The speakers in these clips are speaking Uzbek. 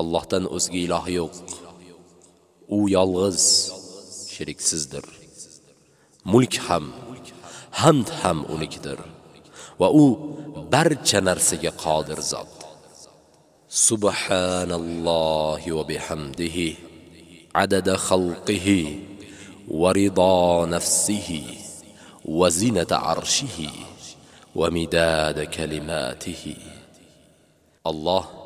Allohdan o'zga iloh yo'q. U yolg'iz, sheriksizdir. Mulk ham, hamd ham unikidir va u barcha narsaga qodir zot. Subhanallohi va bihamdihi adada khalqihi va rido nafsihi va zinata arshihi va midada kalimatihi. Alloh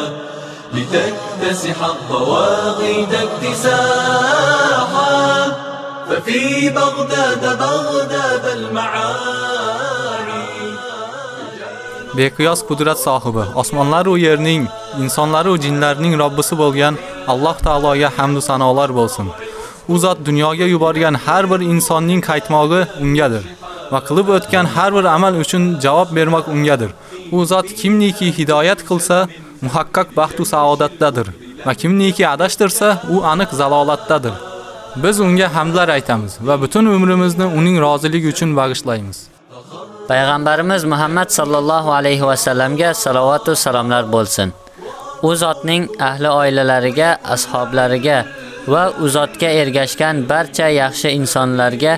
لتكتسح الضواغد اكتساحا ففي بغداد بغداد المعاني Beqiyos qudrat sohibi, osmonlar va yerning, insonlar va jinlarning Robbisi bo'lgan Alloh taologa hamd va sanolar bo'lsin. U zot dunyoga yuborgan har bir insonning qaytmog'i ungadir va qilib o'tgan har bir amal uchun javob bermoq ungadir. U zot kimniki hidoyat qilsa, muhaqqaq baxt saodatdadir va kimniki adashtirsa, u aniq zalolatdadir. Biz unga hamdlar aytamiz va butun umrimizni uning roziligi uchun bag'ishlaymiz. Payg'ambarimiz Muhammad sallallohu alayhi va sallamga salovat va salomlar bo'lsin. U zotning ahli oilalariga, ashablariga va u zotga ergashgan barcha yaxshi insonlarga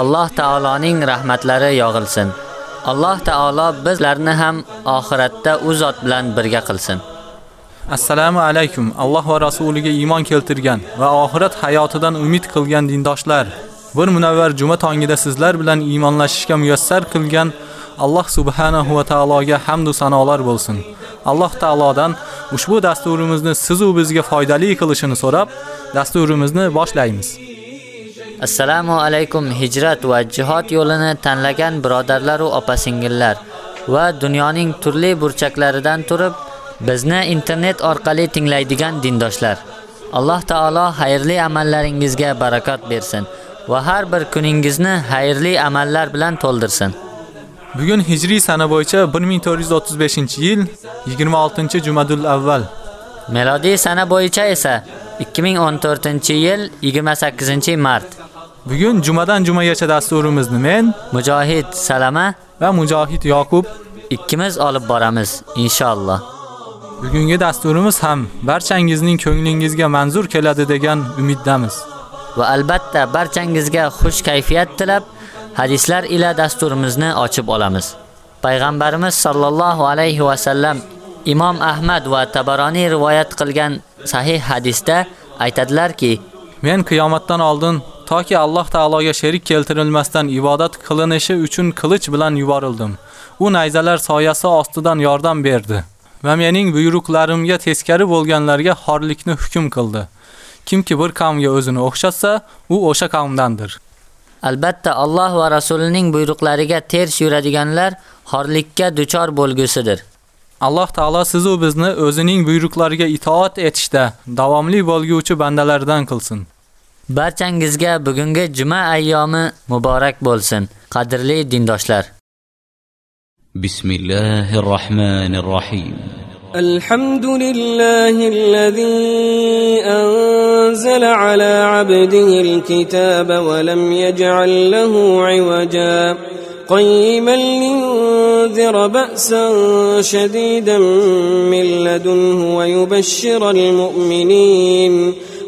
Alloh taoloning rahmatlari yog'ilsin. Alloh taolo bizlarni ham oxiratda u zot bilan birga qilsin. Assalomu alaykum. Alloh va rasuliga iymon keltirgan va oxirat hayotidan umid qilgan dindoshlar. Bir munavvar juma tongida sizlar bilan iymonlashishga muyassar qilgan Alloh subhanahu va taologa hamd va sanolar bo'lsin. Alloh taolodan ushbu dasturimizni siz u bizga foydali qilishini so'rab, dasturimizni boshlaymiz. Assalomu alaykum hijrat va jihad yo'lini tanlagan birodarlar va opa-singillar va dunyoning turli burchaklaridan turib bizni internet orqali tinglaydigan dindoshlar. Alloh taolo xayrli amallaringizga barakat bersin va har bir kuningizni xayrli amallar bilan to'ldirsin. Bugun hijriy sana bo'yicha 1435-yil 26-Jumadul avval. Melodiy sana bo'yicha esa 2014-yil 28-mart. Bugun jumadan jumagacha dasturimizni men Mujohid Salama va Mujohid Yoqub ikkimiz olib boramiz inshaalloh. bugungi dasturimiz ham barchangizning ko'nglingizga manzur keladi degan umiddamiz. Va albatta barchangizga xush kayfiyat tilab hadislar ila dasturimizni ochib olamiz. Payg'ambarimiz sollallohu alayhi va sallam Imom Ahmad va Tabaroniy rivoyat qilgan sahih hadisda aytadilarki, Men qiyomatdan oldin toki Alloh taologa sherik keltirilmasdan ibodat qilinishi uchun qilich bilan yuborildim. U nayzalar soyasi ostidan yordam berdi va mening buyruqlarimga teskari bo'lganlarga xorlikni hukm qildi. Kimki bir qavmga o'zini o'xshatsa, u o'sha qavmdandir. albatta Alloh va rasulining buyruqlariga ters yuradiganlar xorlikka duchor bo'lgusidir. Alloh taolo siz u bizni o'zining buyruqlariga itoat etishda davomli bo'lguvchi bandalardan qilsin. Barchangizga bugungi juma ayyomi muborak bo'lsin, qadrli dindoshlar. Bismillahirrohmanirrohim. Alhamdulillahillazi anzala ala abdihi alkitaba wa lam yaj'al lahu 'iwaja. قيما لينذر بأسا شديدا من لدنه ويبشر المؤمنين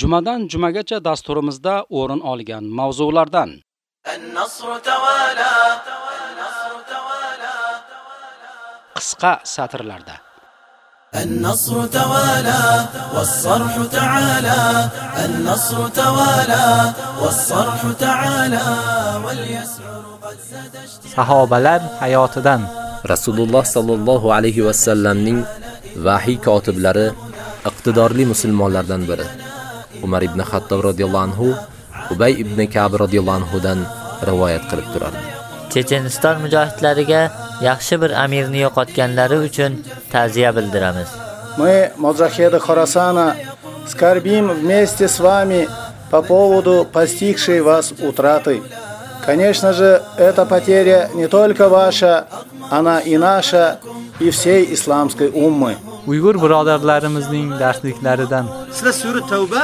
Jumadan jumagacha dasturimizda o'rin olgan mavzulardan النصر توالى النصر توالى qisqa satrlarda النصر توالى والصرح تعالى النصر توالى والصرح تعالى واليسعر قد زاد Sahobalar hayotidan Rasululloh sallallohu alayhi va sallamning vahiy kotiblari iqtidorli musulmonlardan biri. Umar ibn Xattob radhiyallohu anhu Ubay ibn Ka'b radhiyallohu anhu dan rivoyat qilib turardi. Checheniston mujohidlariga yaxshi bir amirni yo'qotganlari uchun ta'ziya bildiramiz. Мы, моджахеды Хорасана, скорбим вместе с вами по поводу постигшей вас утраты. Конечно же, эта потеря не только ваша, она и наша, и всей исламской уммы. Uyg'ur birodarlarimizning darsliklaridan sizlar sura tavba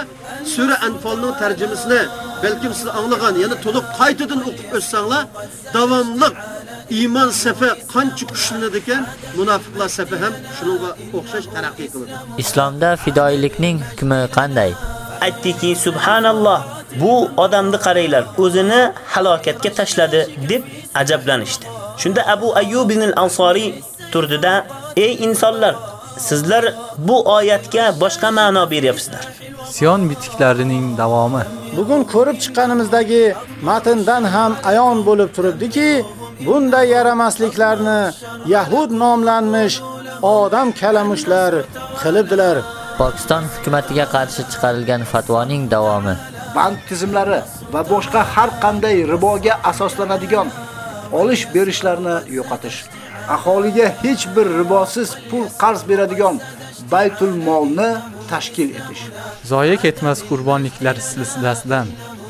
sura anfolning tarjimasini balkim siz anglagan yana to'liq qaytadan o'qib o'tsanglar davomli iymon safi qancha kuchlanadi ekan munofiqlar safi ham shunga o'xshash taraqqiy qiladi Islomda fidoilikning hukmi qanday? aytdiki subhanalloh bu odamni qaranglar o'zini halokatga tashladi deb ajablanishdi. Shunda Abu Ayyub ibn al-Ansori turdida ey insonlar sizlar bu oyatga boshqa ma'no beryapsizlar. Sion bitiklarining davomi Bugun ko'rib chiqqanimizdagi matndan ham ayon bo'lib turibdiki, bunday yaramasliklarni Yahud nomlanmish odam kalamushlar qilibdilar. Pokiston hukumatiga qarshi chiqarilgan fatvoning davomi. bank tizimlari va boshqa har qanday riboga asoslanadigan olish berishlarni yo'qotish. Aholiga hech bir ribosiz pul qarz beradigan baytul molni tashkil etish. Zoya ketmas qurbonliklar silsilasidan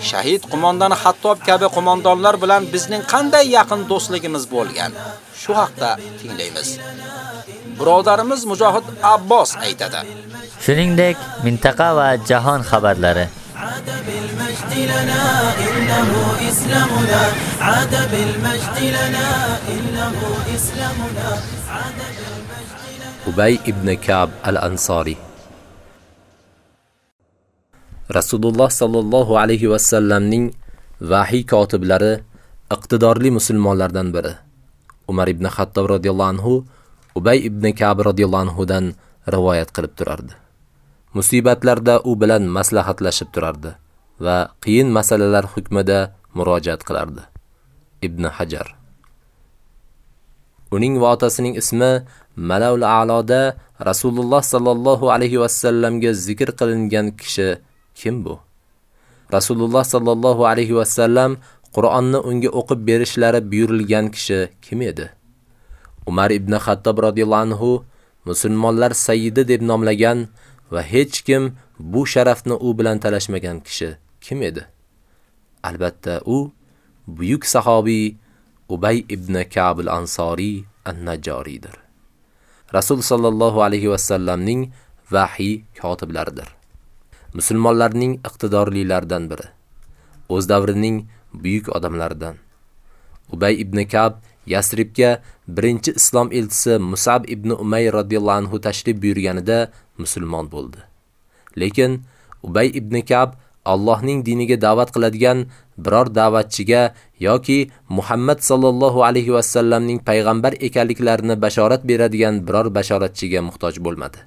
shahid qo'mondoni Hattob kabi qo'mondonlar bilan bizning qanday yaqin do'stligimiz bo'lgan. Shu haqda tinglaymiz. Birodarimiz Mujohid Abbos aytadi. Shuningdek, mintaqa va jahon xabarlari عاد بالمجد لنا إنه إسلامنا عاد بالمجد لنا إنه إسلامنا عاد بالمجد لنا Ubay ibn Ka'b al-Ansori Rasululloh sallallohu alayhi va sallamning vahiy kotiblari iqtidorli musulmonlardan biri Umar ibn Xattob radhiyallohu anhu Ubay ibn Ka'b radhiyallohu anhu dan rivoyat qilib turardi. Musibatlarda u bilan maslahatlashib turardi va qiyin masalalar hukmida murojaat qilardi. Ibn Hajar Uning va otasining ismi Malaul A'loda Rasululloh sallallohu alayhi va sallamga zikr qilingan kishi kim bu? Rasululloh sallallohu alayhi va sallam Qur'onni unga o'qib berishlari buyurilgan kishi kim edi? Umar ibn Xattob radhiyallohu anhu musulmonlar sayyidi deb nomlagan va hech kim bu sharafni u bilan talashmagan kishi kim edi? Albatta u buyuk sahobiy Ubay ibn Ka'b al-Ansori an-Najoridir. Rasul sallallohu alayhi va sallamning vahiy kotiblaridir. Musulmonlarning iqtidorlilaridan biri. O'z davrining buyuk odamlaridan. Ubay ibn Ka'b Yasribga birinchi islom elchisi Musab ibn Umay radhiyallohu anhu tashrif buyurganida musulmon bo'ldi. Lekin Ubay ibn Ka'b Allohning diniga da'vat qiladigan biror da'vatchiga yoki Muhammad sallallohu alayhi va sallamning payg'ambar ekanliklarini bashorat beradigan biror bashoratchiga muhtoj bo'lmadi.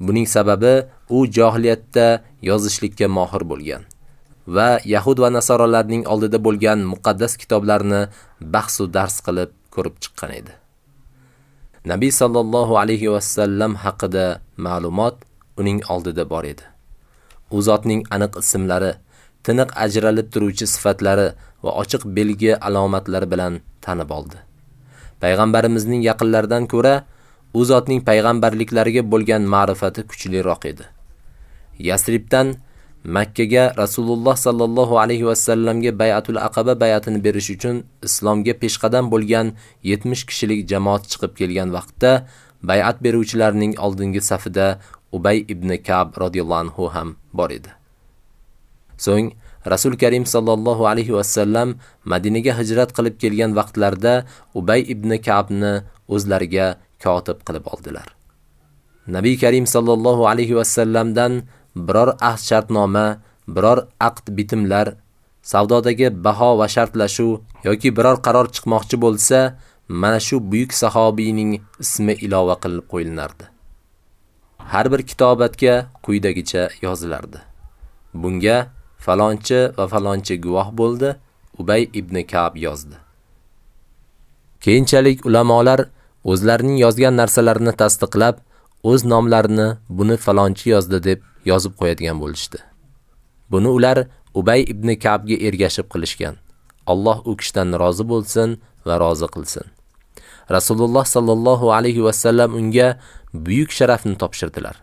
Buning sababi u jahiliyatda yozishlikka mohir bo'lgan va yahud va nasoralarning oldida bo'lgan muqaddas kitoblarni bahs va dars qilib ko'rib chiqqan edi. Nabiy sallallohu alayhi va sallam haqida ma'lumot uning oldida bor edi. U zotning aniq ismlari, tiniq ajralib turuvchi sifatlari va ochiq belgi alomatlari bilan tanib oldi. Payg'ambarimizning yaqinlaridan ko'ra u zotning payg'ambarliklariga bo'lgan ma'rifati kuchliroq edi. Yasribdan Makkaga Rasululloh sallallohu alayhi va sallamga bay'atul aqaba bay'atini berish uchun islomga peshqadam bo'lgan 70 kishilik jamoat chiqib kelgan vaqtda bay'at beruvchilarning oldingi safida Ubay ibn Ka'b radhiyallohu anhu ham bor edi. So'ng Rasul Karim sallallohu alayhi va sallam Madinaga hijrat qilib kelgan vaqtlarda Ubay ibn Ka'bni o'zlariga kotib qilib oldilar. Nabiy Karim sallallohu alayhi va sallamdan biror ahd shartnoma, biror aqd bitimlar, savdodagi baho va shartlashuv yoki biror qaror chiqmoqchi bo'lsa, mana shu buyuk sahobiyning ismi ilova qilib qo'yilardi. Har bir kitobatga quyidagicha yozilardi. Bunga falonchi va falonchi guvoh bo'ldi, Ubay ibn Ka'b yozdi. Keyinchalik ulamolar o'zlarining yozgan narsalarini tasdiqlab, o'z nomlarini buni falonchi yozdi deb yozib qo'yadigan bo'lishdi. Buni ular Ubay ibn Ka'bga ergashib qilishgan. Alloh u kishidan rozi bo'lsin va rozi qilsin. Rasululloh sallallohu alayhi va sallam unga buyuk sharafni topshirdilar.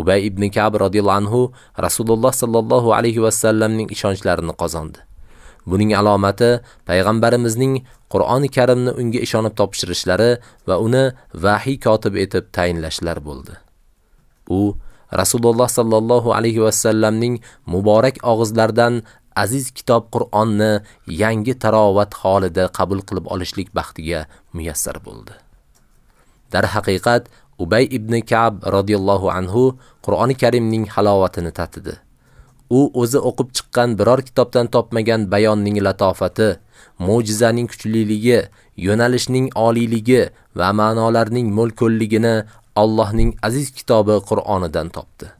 Ubay ibn Ka'b radhiyallahu anhu Rasululloh sallallohu alayhi va sallamning ishonchlarini qozondi. Buning alomati payg'ambarimizning Qur'oni Karimni unga ishonib topshirishlari va uni vahiy kotib etib tayinlashlari bo'ldi. U Rasululloh sallallohu alayhi va sallamning muborak og'izlaridan aziz kitob Qur'onni yangi tarovat holida qabul qilib olishlik baxtiga muyassar bo'ldi. Dar haqiqat Ubay ibn Ka'b radhiyallohu anhu Qur'oni Karimning halovatini tatidi. U o'zi o'qib chiqqan biror kitobdan topmagan bayonning latofati, mo'jizaning kuchliligi, yo'nalishning oliyligi va ma'nolarning mo'lko'lligini Allohning aziz kitobi Qur'onidan topdi.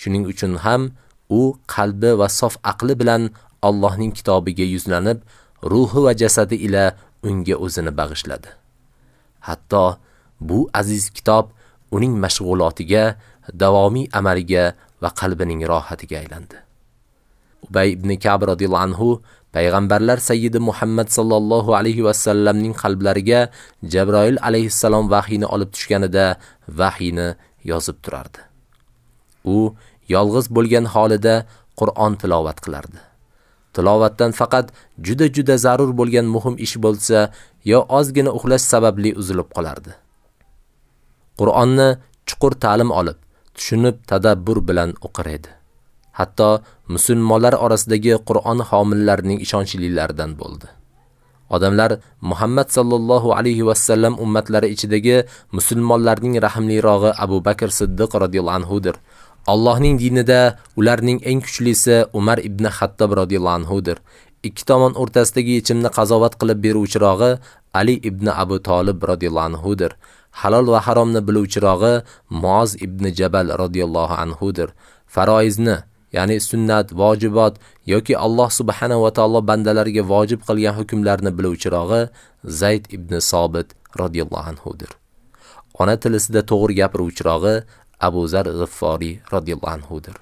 Shuning uchun ham u qalbi va sof aqli bilan Allohning kitobiga yuzlanib, ruhi va jasadi ila unga o'zini bag'ishladi. Hatto bu aziz kitob uning mashg'ulotiga, davomiy amaliga va qalbining rohatiga aylandi. Ubay ibn Ka'b radhiyallohu anhu payg'ambarlar sayyidi Muhammad sallallohu alayhi va sallamning qalblariga Jabroil alayhissalom vahiyni olib tushganida vahiyni yozib turardi. U yolg'iz bo'lgan holida Qur'on tilovat qilardi. Tilovatdan faqat juda-juda zarur bo'lgan muhim ish bo'lsa, yo ozgina uxlash sababli uzilib qolardi. Qur'onni chuqur ta'lim olib, tushunib, tadabbur bilan o'qir edi. Hatto musulmonlar orasidagi Qur'on homillarining ishonchlilaridan bo'ldi. Odamlar Muhammad sallallohu alayhi va sallam ummatlari ichidagi musulmonlarning rahimlirog'i Abu Bakr Siddiq radhiyallohu anhu dir. Allohning dinida ularning eng kuchlisi Umar ibn Xattob radhiyallohu anhu dir. Ikki tomon o'rtasidagi yechimni qazovat qilib beruvchirog'i Ali ibn Abu Talib radhiyallohu anhu dir. Halol va haromni biluvchirog'i Muoz ibn Jabal radhiyallohu anhudir. Faroizni ya'ni sunnat, vojibot yoki Alloh subhanahu va taolo bandalariga vojib qilgan hukmlarni biluvchirog'i Zayd ibn Sobit radhiyallohu anhudir. Ona tilisida to'g'ri gapiruvchirog'i Abu Zar g'ifforiy radhiyallohu anhudir.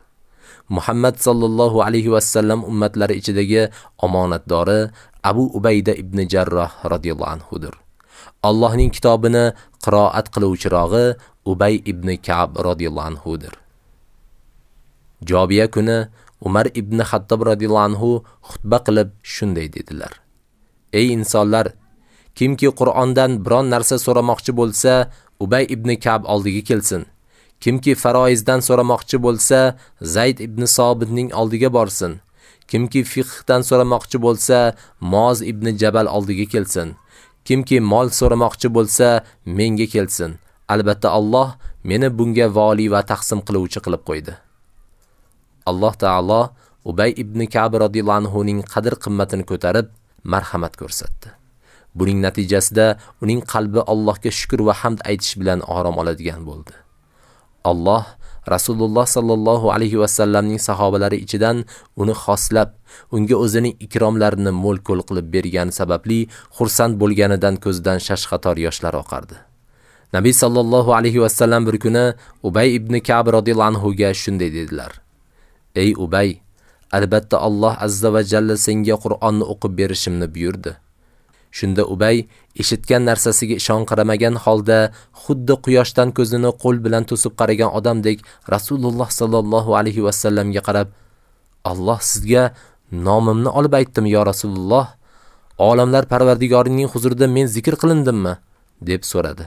Muhammad sallallohu alayhi va sallam ummatlari ichidagi omonatdori Abu Ubayda ibn Jarroh radhiyallohu anhudir. Allohning kitobini qiroat qiluvchirog'i Ubay ibn Ka'b radhiyallohu anhudir. Jobiya kuni Umar ibn Xattob radhiyallohu anhu xutba qilib shunday dedilar: Ey insonlar, kimki Qur'ondan biron narsa so'ramoqchi bo'lsa, Ubay ibn Ka'b oldiga kelsin. Kimki faroizdan so'ramoqchi bo'lsa, Zayd ibn Sobitning oldiga borsin. Kimki fiqhdan so'ramoqchi bo'lsa, Moz ibn Jabal oldiga kelsin. Kimki mol so'ramoqchi bo'lsa, menga kelsin. Albatta Alloh meni bunga vali va taqsim qiluvchi qilib qo'ydi. Alloh taolo Ubay ibn Ka'b radhiyallohu anhuning qadr qimmatini ko'tarib, marhamat ko'rsatdi. Buning natijasida uning qalbi Allohga shukr va hamd aytish bilan orom oladigan bo'ldi. Alloh Rasululloh sallallohu alayhi va sallamning sahobalari ichidan uni xoslab, unga o'zining ikromlarini mo'l-ko'l qilib bergani sababli xursand bo'lganidan ko'zidan shashqator yoshlar oqardi. Nabiy sallallohu alayhi va sallam bir kuni Ubay ibn Ka'b radhiyallohu anhu ga shunday dedilar: Ey Ubay, albatta Alloh azza va jalla senga Qur'onni o'qib berishimni buyurdi. Shunda Ubay eshitgan narsasiga ishonqiramagan holda xuddi quyoshdan ko'zini qo'l bilan to'sib qaragan odamdek Rasululloh sallallohu alayhi va sallamga qarab, "Alloh sizga nomimni olib aytdim, yo Rasululloh. Olamlar Parvardigorining huzurida men zikr qilindimmi?" deb so'radi.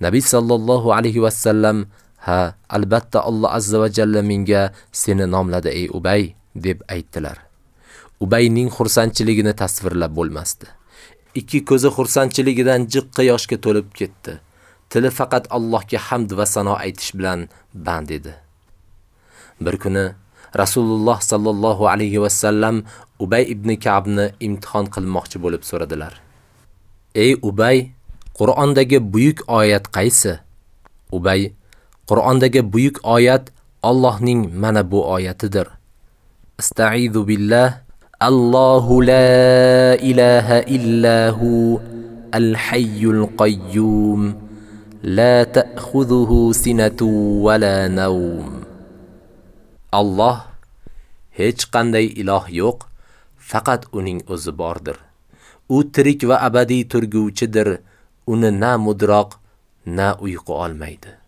Nabiy sallallohu alayhi va sallam Ha, albatta Alloh azza va jalla menga seni nomladi ey Ubay deb aytdilar. Ubayning xursandchiligini tasvirlab bo'lmasdi. Ikki ko'zi xursandchiligidan jiqqa yoshga to'lib ketdi. Tili faqat Allohga hamd va sano aytish bilan band edi. Bir kuni Rasululloh sallallohu alayhi va sallam Ubay ibn Ka'bni imtihon qilmoqchi bo'lib so'radilar. Ey Ubay, Qur'ondagi buyuk oyat qaysi? Ubay Qur'ondagi buyuk oyat Allohning mana bu oyatidir. Astaizu billah Allohu la ilaha illahu al-hayyul qayyum la ta'khudhuhu sinatu wa la nawm. Alloh hech qanday iloh yo'q, faqat uning o'zi bordir. U tirik va abadiy turguvchidir. Uni na mudroq, na uyqu olmaydi.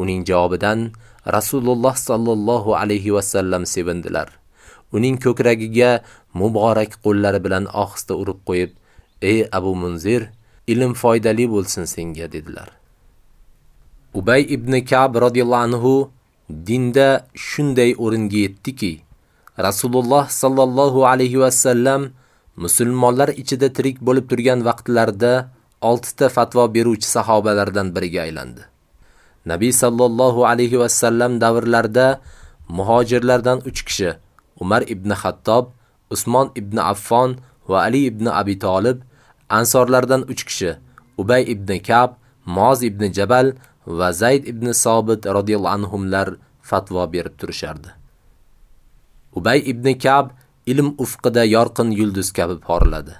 Uning javobidan Rasululloh sallallohu alayhi va sallam sevindilar. Uning ko'kragiga muborak qo'llari bilan ohista urib qo'yib, "Ey Abu Munzir, ilm foydali bo'lsin senga" dedilar. Ubay ibn Ka'b radhiyallohu anhu dinda shunday o'ringa yetdiki, Rasululloh sallallohu alayhi va sallam musulmonlar ichida tirik bo'lib turgan vaqtlarida 6 ta fatvo beruvchi sahobalardan biriga aylandi. Nabiy sallallohu alayhi va sallam davrlarida muhojirlardan 3 kishi Umar ibn Xattob, Usmon ibn Affon va Ali ibn Abi Talib, ansorlardan 3 kishi Ubay ibn Ka'b, Moz ibn Jabal va Zayd ibn Sobit radhiyallohu anhumlar fatvo berib turishardi. Ubay ibn Ka'b ilm ufqida yorqin yulduz kabi porladi.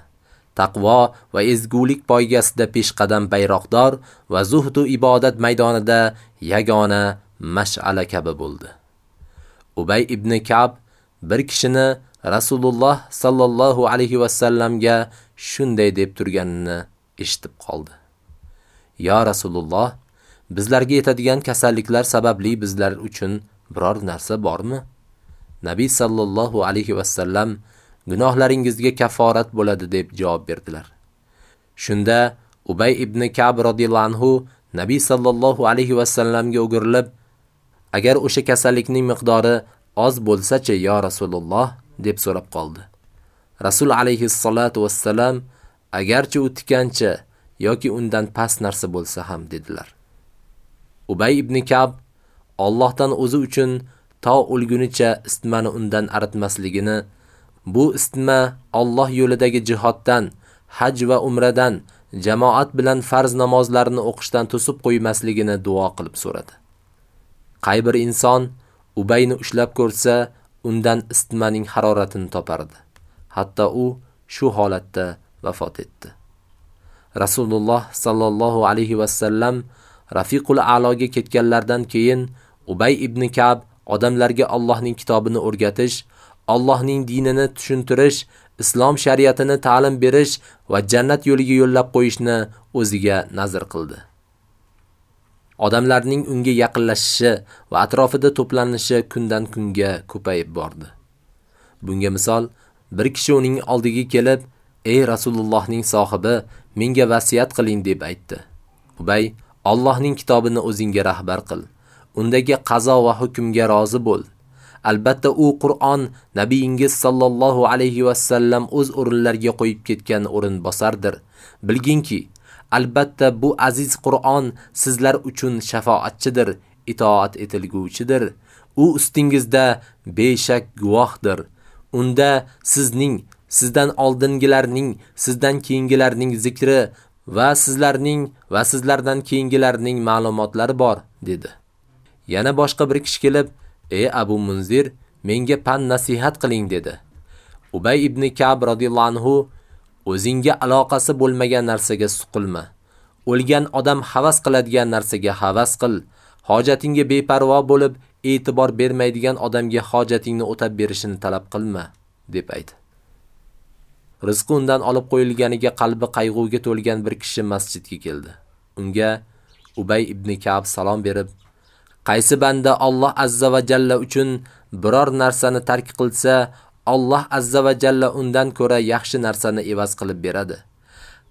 Taqvo va ezgulik poygasida peshqadam bayroqdor va zuhdu ibodat maydonida yagona mash'ala kabi bo'ldi. Ubay ibn Ka'b bir kishini Rasululloh sallallohu alayhi va sallamga shunday deb turganini eshitib qoldi. Ya Rasululloh, bizlarga yetadigan kasalliklar sababli bizlar uchun biror narsa bormi? Nabiy sallallohu alayhi va sallam gunohlaringizga kafforat bo'ladi deb javob berdilar. Shunda Ubay ibn Ka'b radhiyallohu anhu Nabiy sallallohu alayhi va sallamga o'girilib, agar o'sha kasallikning miqdori oz bo'lsa-chi, yo Rasululloh deb so'rab qoldi. Rasul alayhi salatu vassalam agarchi u tikancha yoki undan past narsa bo'lsa ham dedilar. Ubay ibn Ka'b Allohdan o'zi uchun to o'lgunicha istmani undan aritmasligini, bu isitma Alloh yo'lidagi jihoddan, haj va umradan, jamoat bilan farz namozlarini o'qishdan to'sib qo'ymasligini duo qilib so'radi. Qay bir inson Ubayni ushlab ko'rsa, undan isitmaning haroratini topardi. Hatto u shu holatda vafot etdi. Rasululloh sallallohu alayhi va sallam Rafiqul A'loga ketganlardan keyin Ubay ibn Ka'b odamlarga Allohning kitobini o'rgatish, Allohning dinini tushuntirish, islom shariatini ta'lim berish va jannat yo'liga yo'llab qo'yishni o'ziga nazr qildi. Odamlarning unga yaqinlashishi va atrofida to'planishi kundan kunga ko'payib bordi. Bunga misol bir kishi uning oldiga kelib, "Ey Rasulullohning sohibi, menga vasiyat qiling" deb aytdi. Ubay, "Allohning kitobini o'zingga rahbar qil. Undagi qazo va hukmga rozi bo'l. Albatta u Qur'on nabiyingiz sallallohu alayhi va sallam o'z o'rinlariga qo'yib ketgan o'rin bosardir. Bilginki, albatta bu aziz Qur'on sizlar uchun shafoatchidir, itoat etilguvchidir. U ustingizda beshak guvohdir. Unda sizning, sizdan oldingilarning, sizdan keyingilarning zikri va sizlarning va sizlardan keyingilarning ma'lumotlari bor, dedi. Yana boshqa bir kishi kelib, "Ey Abu Munzir, menga pan nasihat qiling" dedi. Ubay ibn Ka'b radhiyallohu anhu o'zingga aloqasi bo'lmagan narsaga suqilma. O'lgan odam havas qiladigan narsaga havas qil. Hojatingga beparvo bo'lib, e'tibor bermaydigan odamga hojatingni o'tab berishini talab qilma, deb aytdi. Rizqi undan olib qo'yilganiga qalbi qayg'uga to'lgan bir kishi masjidga keldi. Unga Ubay ibn Ka'b salom berib, qaysi banda Alloh azza va jalla uchun biror narsani tark qilsa, Alloh azza va jalla undan ko'ra yaxshi narsani evaz qilib beradi.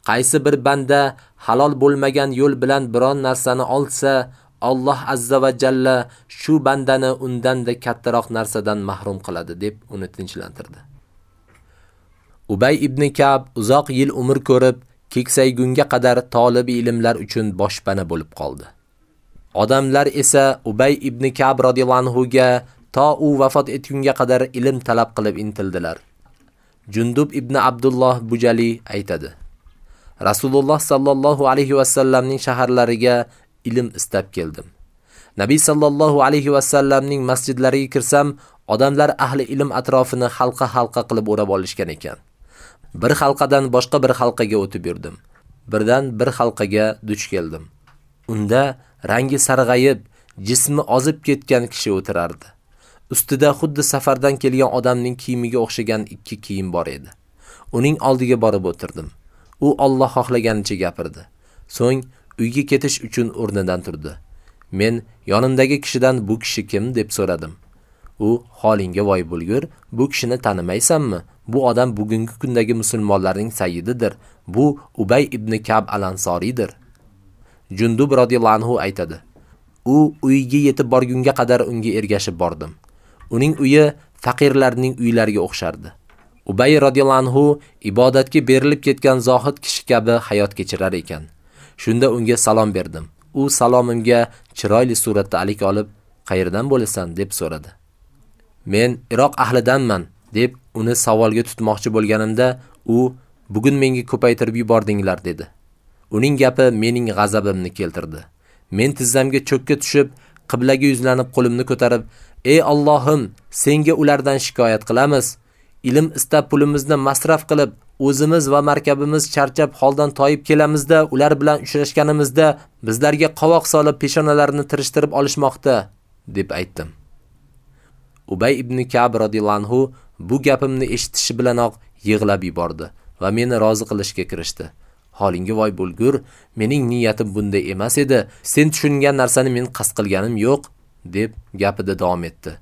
Qaysi bir banda halol bo'lmagan yo'l bilan biron narsani olsa, Alloh azza va jalla shu bandani undan da kattaroq narsadan mahrum qiladi deb uni tinchlantirdi. Ubay ibn Ka'b uzoq yil umr ko'rib, keksaygunga qadar talib ilmlar uchun boshpana bo'lib qoldi. Odamlar esa Ubay ibn Ka'b radhiyallanhuga ga to u vafot etgunga qadar ilm talab qilib intildilar. Jundub ibn Abdulloh Bujali aytadi: Rasululloh sallallohu alayhi va sallamning shaharlariga ilm istab keldim. Nabiy sallallohu alayhi va sallamning masjidlariga kirsam, odamlar ahli ilm atrofini halqa-halqa qilib o'rab olishgan ekan. Bir halqadan boshqa bir halqaga o'tib yurdim. Birdan bir halqaga duch keldim. Unda rangi sarg'ayib, jismi ozib ketgan kishi o'tirardi. Ustida xuddi safardan kelgan odamning kiyimiga o'xshagan ikki kiyim bor edi. Uning oldiga borib o'tirdim. U Alloh xohlaganicha gapirdi. So'ng uyga ketish uchun o'rnidan turdi. Men yonimdagi kishidan bu kishi kim deb so'radim. U holingga voy bo'lgur, bu kishini tanimaysanmi? Bu odam bugungi kundagi musulmonlarning sayyididir. Bu Ubay ibn Ka'b al-Ansoriydir. Jundub radhiyallohu anhu aytadi. U uyiga yetib borgunga qadar unga ergashib bordim. Uning uyi faqirlarning uylariga o'xshardi. Ubay radhiyallohu anhu ibodatga berilib ketgan zohid kishi kabi hayot kechirar ekan. Shunda unga salom berdim. U salomimga chiroyli suratda alik olib, "Qayerdan bo'lasan?" deb so'radi. "Men Iroq ahlidanman" deb uni savolga tutmoqchi bo'lganimda, u "Bugun menga ko'paytirib yubordinglar" dedi. Uning gapi mening g'azabimni keltirdi. Men tizzamga cho'kka tushib, qiblaga yuzlanib qo'limni ko'tarib, "Ey Allohim, senga ulardan shikoyat qilamiz. Ilm istab pulimizni masraf qilib, o'zimiz va markabimiz charchab holdan toyib kelamizda, ular bilan uchrashganimizda bizlarga qovoq solib peshonalarini tirishtirib olishmoqda", deb aytdim. Ubay ibn Ka'b radhiyallanhu bu gapimni eshitishi bilanoq yig'lab yubordi va meni rozi qilishga kirishdi. Holingga voy bo'lgur, mening niyatim bunday emas edi. Sen tushungan narsani men qasd qilganim yo'q, deb gapida davom etdi.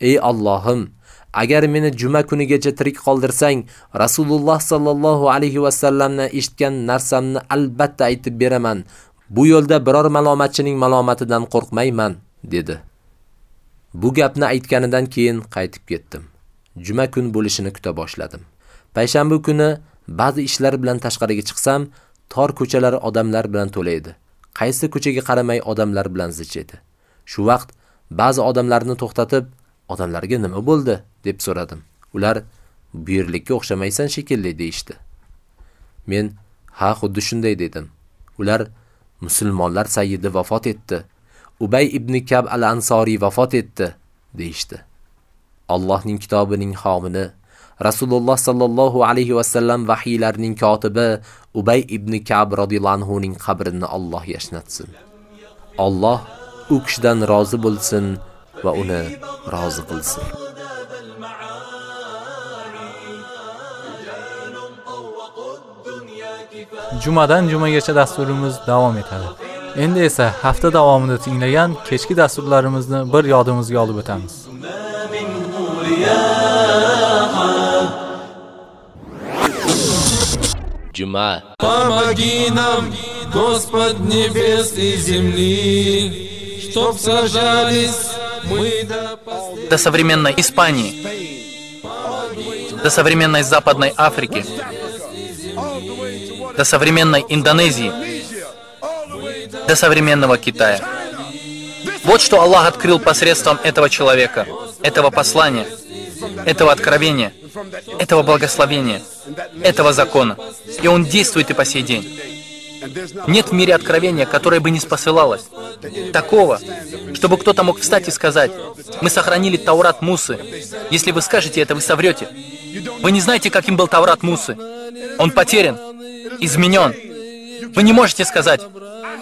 Ey Allohim, agar meni juma kunigacha tirik qoldirsang, Rasululloh sallallohu alayhi va sallamdan eshitgan narsamni albatta aytib beraman. Bu yo'lda biror malomatchining malomatidan qo'rqmayman, dedi. Bu gapni aytganidan keyin qaytib ketdim. Juma kun bo'lishini kuta boshladim. Payshanba kuni ba'zi ishlar bilan tashqariga chiqsam, tor ko'chalar odamlar bilan to'la edi. Qaysi ko'chaga qaramay odamlar bilan zich edi. Shu vaqt ba'zi odamlarni to'xtatib, "Odamlarga nima bo'ldi?" deb so'radim. Ular "Bu yerlikka o'xshamaysan shekilli" deyishdi. Men "Ha, xuddi shunday" dedim. Ular "Musulmonlar sayyidi vafot etdi. Ubay ibn Kab al-Ansori vafot etdi" deyishdi. Allohning kitobining xomini Rasululloh sallallohu alayhi va sallam vahiylarining kotibi Ubay ibn Ka'b radhiyallohu anhu ning qabrini Alloh yashnatsin. Alloh u kishidan rozi bo'lsin va uni rozi qilsin. Jumadan jumagacha dasturimiz davom etadi. Endi esa hafta davomida tinglagan kechki dasturlarimizni bir yodimizga olib o'tamiz. Juma Помоги нам, Господь небес и земли, чтоб сажались мы до до современной Испании, до современной Западной Африки, до современной Индонезии, до современного Китая. Вот что Аллах открыл посредством этого человека, этого послания, этого откровения, этого благословения, этого закона. И он действует и по сей день. Нет в мире откровения, которое бы не спосылалось. Такого, чтобы кто-то мог встать и сказать, мы сохранили Таурат Мусы. Если вы скажете это, вы соврете. Вы не знаете, каким был Таурат Мусы. Он потерян, изменен. Вы не можете сказать,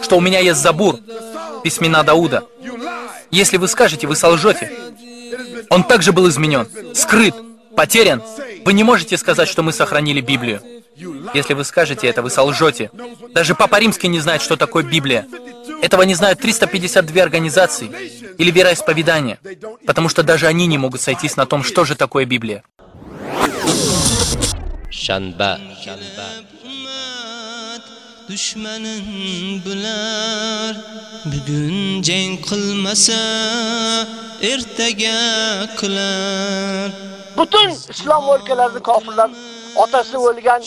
что у меня есть Забур, письмена Дауда. Если вы скажете, вы солжете. Он также был изменен, скрыт, потерян. Вы не можете сказать, что мы сохранили Библию. Если вы скажете это, вы солжете. Даже Папа Римский не знает, что такое Библия. Этого не знают 352 организации или вероисповедания, потому что даже они не могут сойтись на том, что же такое Библия. Shanba dushmanin bular bugun jang qilmasa ertaga qilar butun islom o'lkalarida kofirlar otasi o'lgan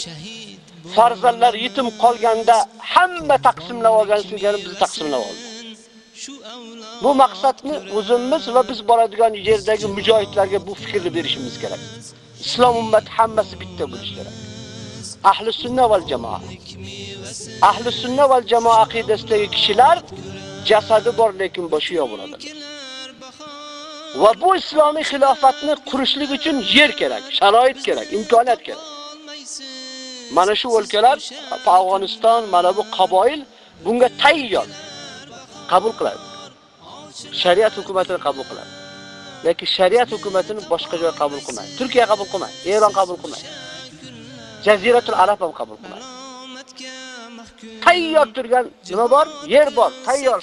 farzandlar yetim qolganda hamma taqsimlab olgan singari bizni taqsimlab oldi. Bu maqsadni o'zimiz va biz boradigan yerdagi mujohidlarga bu fikrni berishimiz kerak. Islom ummati hammasi bitta bo'lishi kerak. Ahli sunna val jamoa. Ahli sunna val jamoa aqidasidagi kishilar jasadi bor, lekin boshi yo'q bo'ladi. Va bu islomiy xilofatni qurishlik uchun yer kerak, sharoit kerak, imkoniyat kerak. Mana shu o'lkalar, Afg'oniston, mana bu qaboil bunga tayyor qabul qiladi. Shariat hukumatini qabul qiladi. Lekin shariat hukumatini boshqa joy qabul qilmaydi. Turkiya qabul qilmaydi, Eron qabul qilmaydi. Jaziratul Arab ham qabul qilmaydi. Tayyor turgan nima bor? Yer bor, tayyor.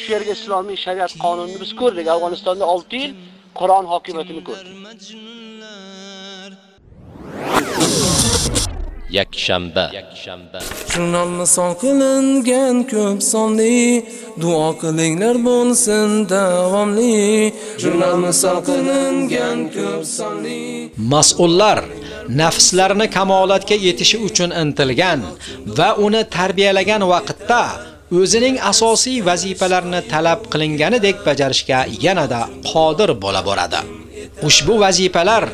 Shu yerga islomiy shariat qonunini biz ko'rdik. Afg'onistonda 6 yil Qur'on hokimiyatini ko'rdik. yakshanba. Jurnalni son qilingan ko'p sonli. Duo qilinglar bo'lsin davomli. Jurnalni son qilingan ko'p sonli. Mas'ullar nafslarini kamolatga yetishi uchun intilgan va uni tarbiyalagan vaqtda o'zining asosiy vazifalarini talab qilinganidek bajarishga yanada qodir bo'la boradi. Ushbu vazifalar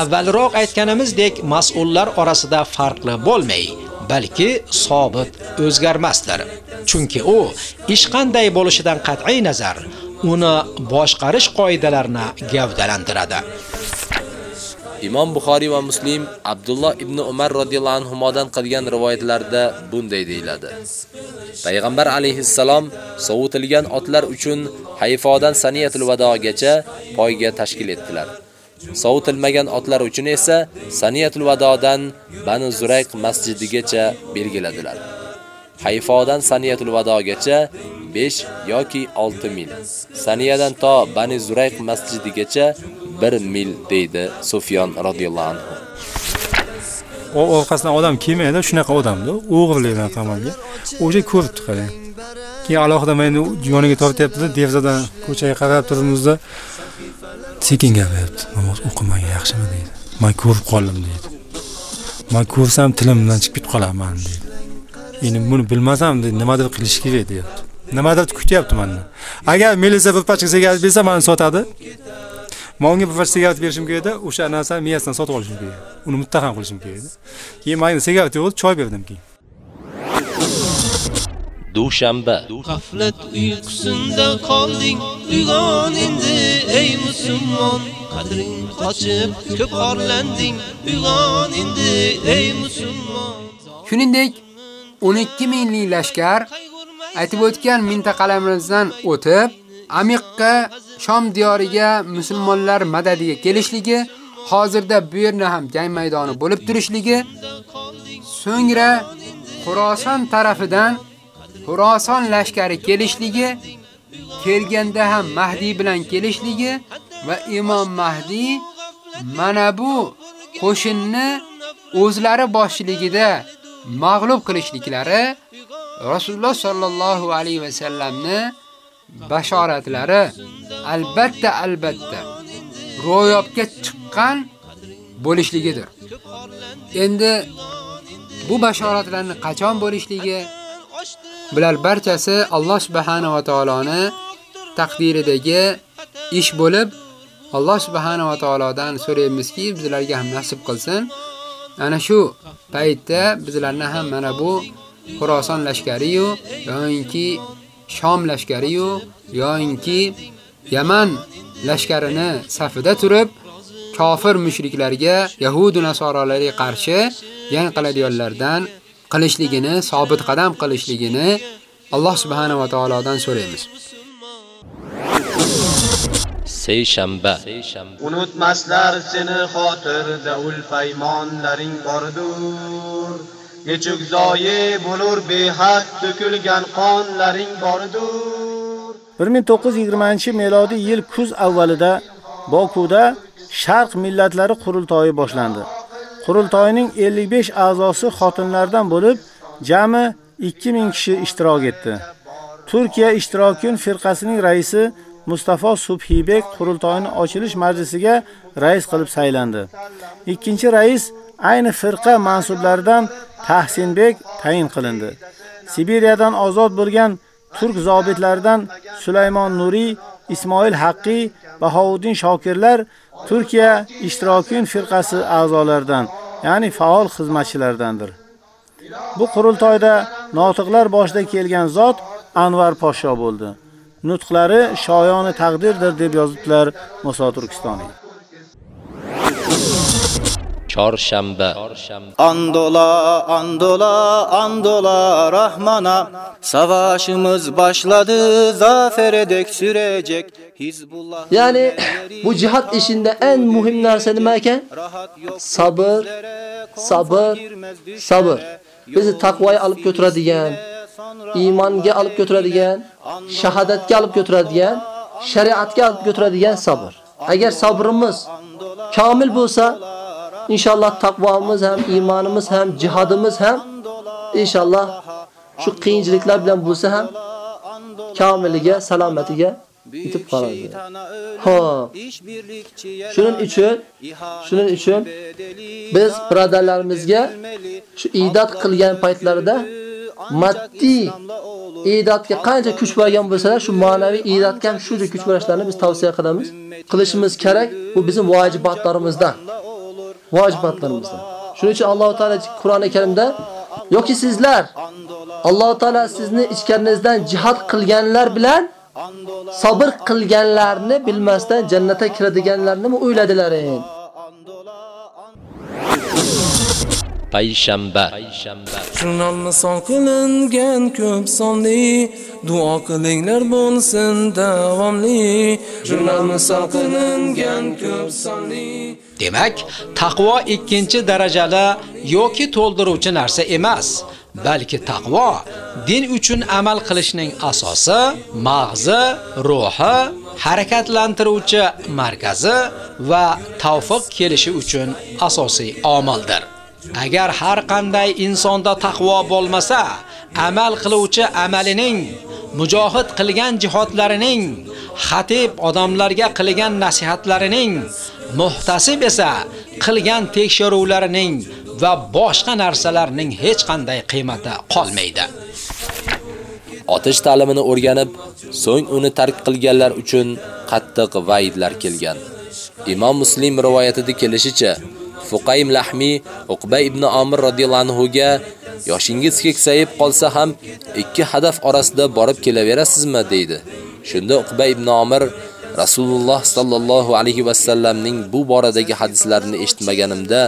avvalroq aytganimizdek mas'ullar orasida farqli bo'lmay, balki sobit o'zgarmasdir. Chunki u ish qanday bo'lishidan qat'iy nazar uni boshqarish qoidalarini gavdalantiradi. Imom Buxoriy va Muslim Abdulloh ibn Umar radhiyallohu anhumodan qilgan rivoyatlarda bunday deyiladi. Payg'ambar alayhissalom sovutilgan otlar uchun Hayfodan Saniyatul Vadogacha poyga tashkil etdilar. Sovutilmagan otlar uchun esa Saniyatul Vadodan Banu Zurayq masjidigacha belgiladilar. Hayfodan Saniyatul Vadogacha 5 yoki 6 mil. Saniyadan to Bani Zurayq masjidigacha 1 mil deydi Sufyon radhiyallohu anhu. O orqasidan odam kelmaydi, shunaqa odamda, o'g'irlikdan qamalgan. O'sha ko'rib chiqadi. Keyin alohida meni yoniga tortyapti, devzadan ko'chaga qarab turimizda sekin gapiryapti. Namoz o'qimagan yaxshimi deydi. Men ko'rib qoldim deydi. Men ko'rsam tilimdan chiqib ketib qolaman deydi. Endi buni bilmasam nimadir qilish kerak deyapti. Nimadir kutyapti mendan. Agar militsiya bir pachka sigaret bersa, meni sotadi. Menga bir pachka sigaret berishim kerak edi, o'sha narsani miyasidan sotib olishim kerak. Uni muttaham qilishim kerak edi. Keyin menga sigaret yo'q, choy berdim keyin. Dushanba. G'aflat uyqusinda qolding, uyg'on endi ey musulmon. Qadring qochib, ko'p orlanding, uyg'on endi ey musulmon. Shuningdek, 12 mingli lashkar aytib o'tgan mintaqalarimizdan o'tib, Amiqqa Shom diyoriga musulmonlar madadiga kelishligi, hozirda bu yerni ham jang maydoni bo'lib turishligi, so'ngra Xuroson tarafidan Xuroson lashkari kelishligi, kelganda ham Mahdi bilan kelishligi va Imom Mahdi mana bu qo'shinni o'zlari boshchiligida mag'lub qilishliklari Rasululloh sallallohu alayhi va sallamni bashoratlari albatta albatta ro'yobga chiqqan bo'lishligidir. Endi bu bashoratlarni qachon bo'lishligi bular barchasi Alloh subhanahu va taoloni taqdiridagi ish bo'lib, Alloh subhanahu va taolodan so'raymizki, bizlarga ham nasib qilsin. Ana shu paytda bizlarni ham mana bu Xuroson lashkari-yu yoinki Shom lashkari-yu yoinki Yaman lashkarini safida turib kofir mushriklarga, yahud va nasoralarga qarshi jang qiladiganlardan qilishligini, sobit qadam qilishligini Alloh subhanahu va taolodan so'raymiz. Seyshanba. Unutmaslar seni xotirda ul paymonlaring bordur. Nechuk zoyi bo'lur behad to'kilgan qonlaring bordur. 1920-melodiy yil kuz avvalida Bokuda Sharq millatlari qurultoyi boshlandi. Qurultoyning 55 a'zosi xotinlardan bo'lib, jami 2000 kishi ishtirok etdi. Turkiya ishtirokun firqasining raisi Mustafa Subhibek qurultoyning ochilish majlisiga rais qilib saylandi. Ikkinchi rais ayni firqa mansublaridan Tahsinbek tayin qilindi. Sibiriyadan ozod bo'lgan turk zobitlaridan Sulaymon Nuri, Ismoil Haqqi, Bahouddin Shokirlar Turkiya ishtirokin firqasi a'zolaridan, ya'ni faol xizmatchilardandir. Bu qurultoyda notiqlar boshida kelgan zot Anvar Pasha bo'ldi. Nutqlari shoyoni taqdirdir deb yozibdilar Musa Turkistoniy. Chorshanba. Andola, andola, andola Rahmana Savaşımız başladı, zafer edek sürecek Hizbullah Ya'ni bu jihad ishinde en muhim narsa nima ekan? Sabr, sabr, sabr. Bizni taqvoga olib ko'taradigan, iymonga olib ko'taradigan, shahodatga olib ko'taradigan, shariatga olib ko'taradigan sabr. Agar sabrimiz komil bo'lsa, inshaalloh taqvomiz ham, iymonimiz ham, jihodimiz ham inshaalloh shu qiyinchiliklar bilan bo'lsa ham komiliga, salomatiga yetib qoladi. Ha. Shuning uchun, shuning uchun biz birodarlarimizga shu idat qilgan paytlarida maddiy idatga qancha kuch bergan bo'lsalar, shu ma'naviy idatga ham shuncha kuch berishlarini biz tavsiya qilamiz. Qilishimiz kerak. Bu bizning vojibotlarimizdan. Vojibotlarimizdan. Shuning uchun Alloh taolo Qur'oni Karimda yoki sizlar Alloh taolo sizni ichkaringizdan jihad qilganlar bilan sabr qilganlarni bilmasdan jannatga kiradiganlarni o'yladilaring. payshanba jurnalni son qilingan ko'p sonli duo qilinglar bo'lsin davomli jurnalni son qilingan ko'p sonli Demak, taqvo ikkinchi darajali yoki to'ldiruvchi narsa emas, balki taqvo din uchun amal qilishning asosi, mag'zi, ruhi, harakatlantiruvchi markazi va tavfiq kelishi uchun asosiy omildir. Agar har qanday insonda taqvo bo'lmasa, amal qiluvchi amalining, mujohid qilgan jihatlarining, xatib odamlarga qilgan nasihatlarining, muhtasib esa qilgan tekshiruvlarining va boshqa narsalarning hech qanday qiymati qolmaydi. Otish ta'limini o'rganib, so'ng uni tark qilganlar uchun qattiq va'idlar kelgan. Imom Muslim rivoyatida kelishicha, Fuqaym Lahmi Uqba ibn Amir radhiyallanhu anhu ga yoshingiz keksayib qolsa ham ikki hadaf orasida borib kelaverasizmi deydi. Shunda Uqba ibn Amir Rasululloh sallallohu alayhi va sallamning bu boradagi hadislarini eshitmaganimda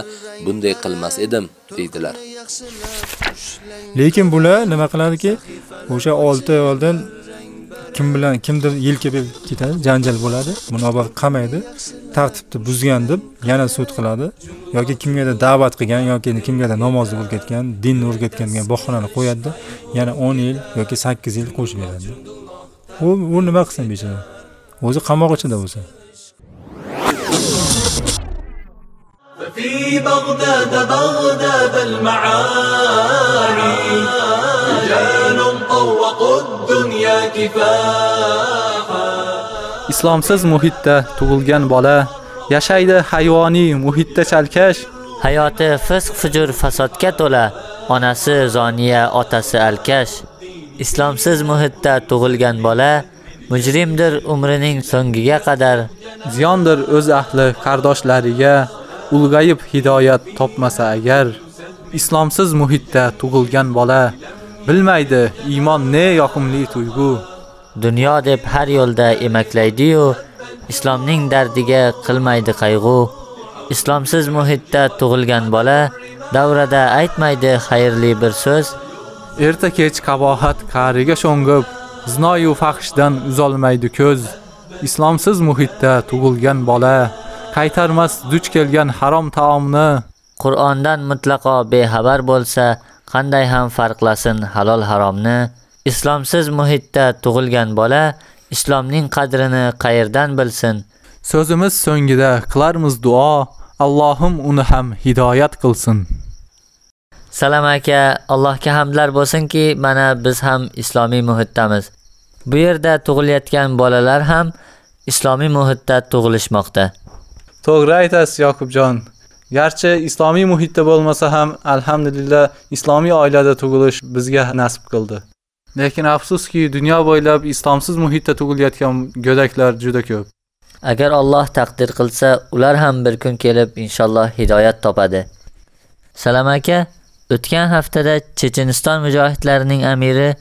bunday qilmas edim, deydilar. Lekin bular nima qiladiki, o'sha 6 oy oldin kim bilan kimdir yelka berib ketadi, janjal bo'ladi, munobar qamaydi, tartibni buzgan deb yana sud qiladi yoki kimgadir da'vat qilgan yoki kimgadir namozni o'rgatgan, dinni o'rgatgan degan bahonani qo'yadi, yana 10 yil yoki 8 yil qo'shib beradi. U u nima qilsin bechora? o'zi qamoq ichida bo'lsa في بغداد بغداد المعاني رجال طوقوا الدنيا كفاحا Islomsiz muhitda tug'ilgan bola yashaydi hayvoniy muhitda chalkash, hayoti fisq fujur fasodga to'la, onasi zoniya, otasi alkash. Islomsiz muhitda tug'ilgan bola mujrimdir umrining so'ngiga qadar. ziyondir o'z ahli qardoshlariga ulg'ayib hidoyat topmasa agar islomsiz muhitda tug'ilgan bola bilmaydi iymon ne yoqimli tuyg'u Dunyo deb har yo'lda emaklaydi-yu, islomning dardiga qilmaydi qayg'u. Islomsiz muhitda tug'ilgan bola davrada aytmaydi xayrli bir so'z. erta kech qabohat qariga sho'ngib zinoyu fahshdan uzolmaydi ko'z islomsiz muhitda tug'ilgan bola qaytarmas duch kelgan harom taomni Qur'ondan mutlaqo bexabar bo'lsa, qanday ham farqlasin halol haromni? Islomsiz muhitda tug'ilgan bola islomning qadrini qayerdan bilsin? so'zimiz so'ngida qilarmiz duo Allohim uni ham hidoyat qilsin Salom aka, Allohga hamdlar bo'lsinki, mana biz ham islomiy muhitdamiz. Bu yerda tug'ilayotgan bolalar ham islomiy muhitda tug'ilishmoqda. to'g'ri aytasiz Yoqubjon garchi islomiy muhitda bo'lmasa ham alhamdulillah islomiy oilada tug'ilish bizga nasib qildi lekin afsuski dunyo bo'ylab islomsiz muhitda tug'ilayotgan go'daklar juda ko'p Agar Alloh taqdir qilsa, ular ham bir kun kelib inshaalloh hidoyat topadi. Salom aka, o'tgan haftada Checheniston mujohidlarining amiri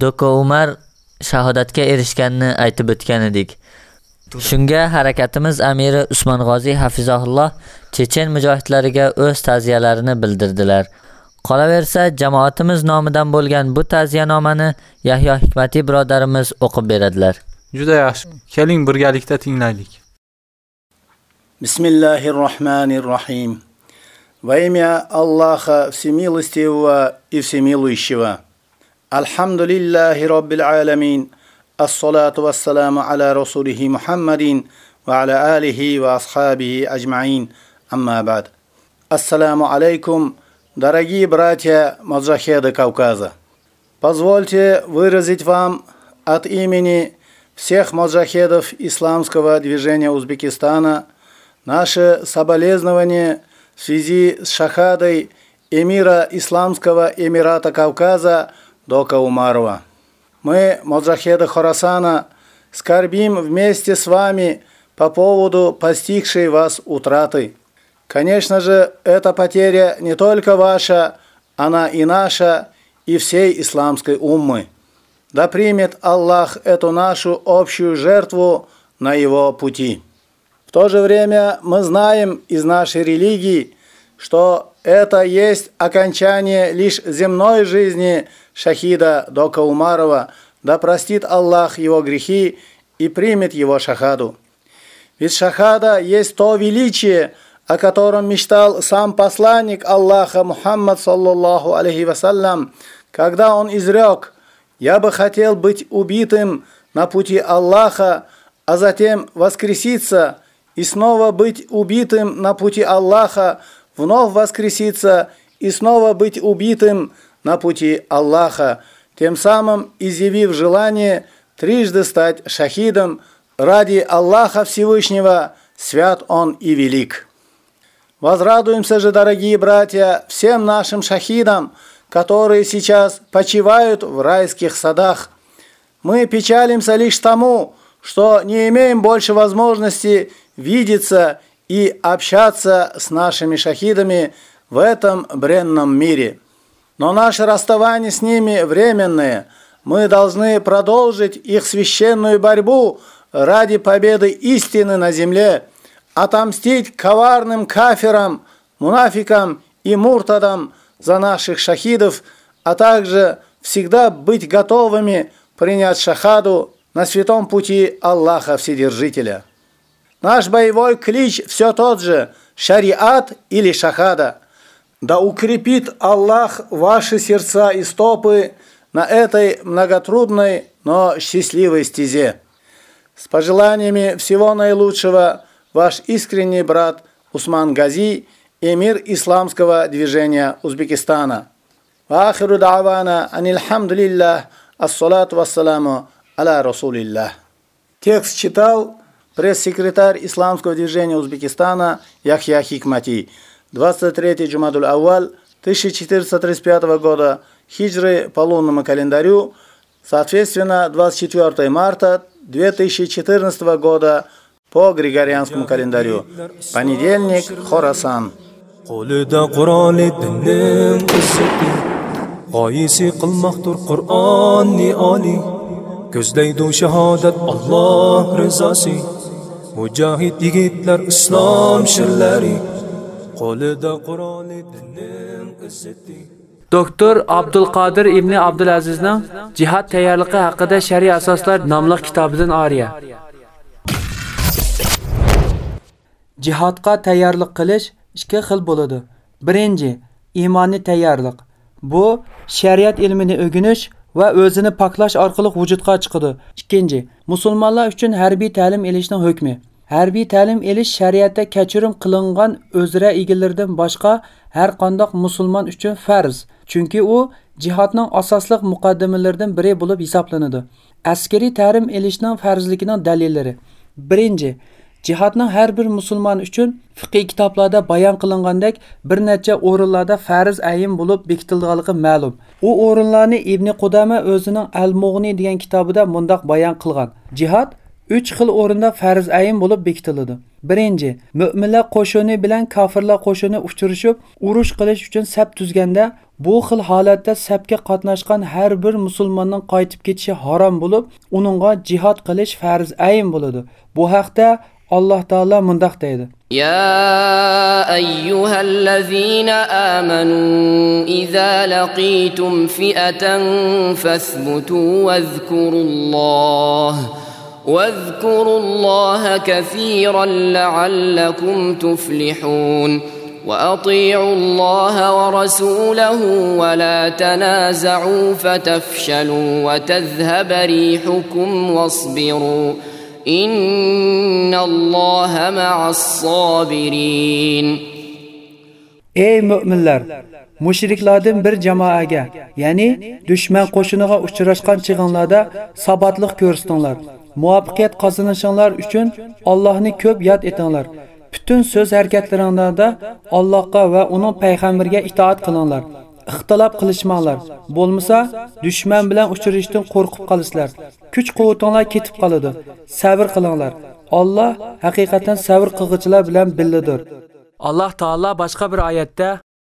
Doko Umar shahodatga erishganini aytib o'tgan edik. Shunga harakatimiz amiri usmon g'oziy hafizohulloh chechen mujohidlariga o'z ta'ziyalarini bildirdilar. Qolaversa jamoatimiz nomidan bo'lgan bu ta'ziyanomani yahyo hikmatiy birodarimiz o'qib beradilar. Juda yaxshi. Keling birgalikda tinglaylik. Bismillahi rohmanir rohim Во имя Аллаха Всемилостивого и Всемилующего. Альхамдулиллахи Раббил Аламин. Ассалату вассаламу аля Расулихи Мухаммадин ва аля алихи ва асхабихи аджмаин. Амма бад. Ассаламу алейкум, дорогие братья маджахеды Кавказа. Позвольте выразить вам от имени всех маджахедов исламского движения Узбекистана наше соболезнование в связи с шахадой эмира Исламского Эмирата Кавказа Дока Умарова. Мы, маджахеды Хорасана, скорбим вместе с вами по поводу постигшей вас утраты. Конечно же, эта потеря не только ваша, она и наша, и всей исламской уммы. Да примет Аллах эту нашу общую жертву на его пути. В то же время мы знаем из нашей религии, что это есть окончание лишь земной жизни шахида Дока Умарова, да простит Аллах его грехи и примет его шахаду. Ведь шахада есть то величие, о котором мечтал сам посланник Аллаха Мухаммад саллаллаху алейхи вассалям, когда он изрек «Я бы хотел быть убитым на пути Аллаха, а затем воскреситься и снова быть убитым на пути Аллаха, вновь воскреситься и снова быть убитым на пути Аллаха, тем самым изъявив желание трижды стать шахидом ради Аллаха Всевышнего, свят Он и велик. Возрадуемся же, дорогие братья, всем нашим шахидам, которые сейчас почивают в райских садах. Мы печалимся лишь тому, что не имеем больше возможности видеться и общаться с нашими шахидами в этом бренном мире. Но наше расставание с ними временное. Мы должны продолжить их священную борьбу ради победы истины на земле, отомстить коварным кафирам, мунафикам и муртадам за наших шахидов, а также всегда быть готовыми принять шахаду на святом пути Аллаха Вседержителя. Наш боевой клич все тот же – шариат или шахада. Да укрепит Аллах ваши сердца и стопы на этой многотрудной, но счастливой стезе. С пожеланиями всего наилучшего ваш искренний брат Усман Гази, эмир исламского движения Узбекистана. Вахиру давана анильхамдулиллах, ассалату вассаламу аля расулиллах. Текст читал пресс-секретарь Исламского движения Узбекистана Яхья Хикмати. 23 Джумадуль Ауаль 1435 года хиджры по лунному календарю, соответственно 24 марта 2014 года по Григорианскому календарю. Понедельник, Хорасан. qo'lida qilmoqdir qur'onni oliy ko'zlaydi shahodat Alloh rizosi mujohid yigitlar islom shirlari qo'lida qur'oni dinning izzati Doktor Abdulqodir ibn Abdulazizning Jihad tayyorligi haqida Shariy asoslar nomli kitobidan oriya. Jihodga tayyorlik qilish ikki xil bo'ladi. Birinchi, iymonni tayyorlik. Bu shariat ilmini o'rganish va o'zini poklash orqali vujudga chiqadi. Ikkinchi, musulmonlar uchun harbiy ta'lim olishning hukmi. Harbiy ta'lim olish shariatda kechirim qilingan o'zra egalaridan boshqa har qandoq musulmon uchun farz. Chunki u jihodning asosliq muqaddimalaridan biri bo'lib hisoblanadi. Askariy ta'lim olishning farzligining dalillari. Birinchi, Jihodning har bir musulmon uchun fiqh kitoblarda bayon qilingandek bir necha o'rinlarda farz ayin bo'lib bekitilganligi ma'lum. U o'rinlarni Ibn Qudama o'zining Al-Mughni degan kitobida mundaq bayon qilgan. Jihod 3 xil o'rinda farz ayin bo'lib bekitiladi. Birinchi, mu'minlar qo'shini bilan kofirlar qo'shini uchrashib, urush qilish uchun sap tuzganda, bu xil holatda sapga qatnashgan har bir musulmonning qaytib ketishi harom bo'lib, uningga jihod qilish farz ayin bo'ladi. Bu haqda alloh taolo mundoq deydi يا أيها الذين آمنوا إذا لقيتم فئة فاثبتوا واذكروا الله واذكروا الله كثيرا لعلكم تفلحون. وأطيعوا الله ورسوله ولا تنازعوا فتفشلوا وتذهب ريحكم واصبروا. إن الله مع الصابرين. أي مؤمن لر مشرك لادم ey mo'minlar mushriklardan bir jamoaga ya'ni dushman qo'shiniga uchrashgan chig'inlarda sabotlik ko'rsatinglar Muvaffaqiyat qozonishinglar uchun Allohni ko'p yod etinglar. Butun so'z harakatlaringizda Allohga va uning payg'ambariga itoat qilinglar. ixtilof qilishmanglar. Bo'lmasa, dushman bilan uchrashishdan qo'rqib qolasizlar. Kuch-quvvatinglar ketib qoladi. Sabr qilinglar. Alloh haqiqatan sabr qilg'ichilar bilan billadir. Alloh taolo boshqa bir oyatda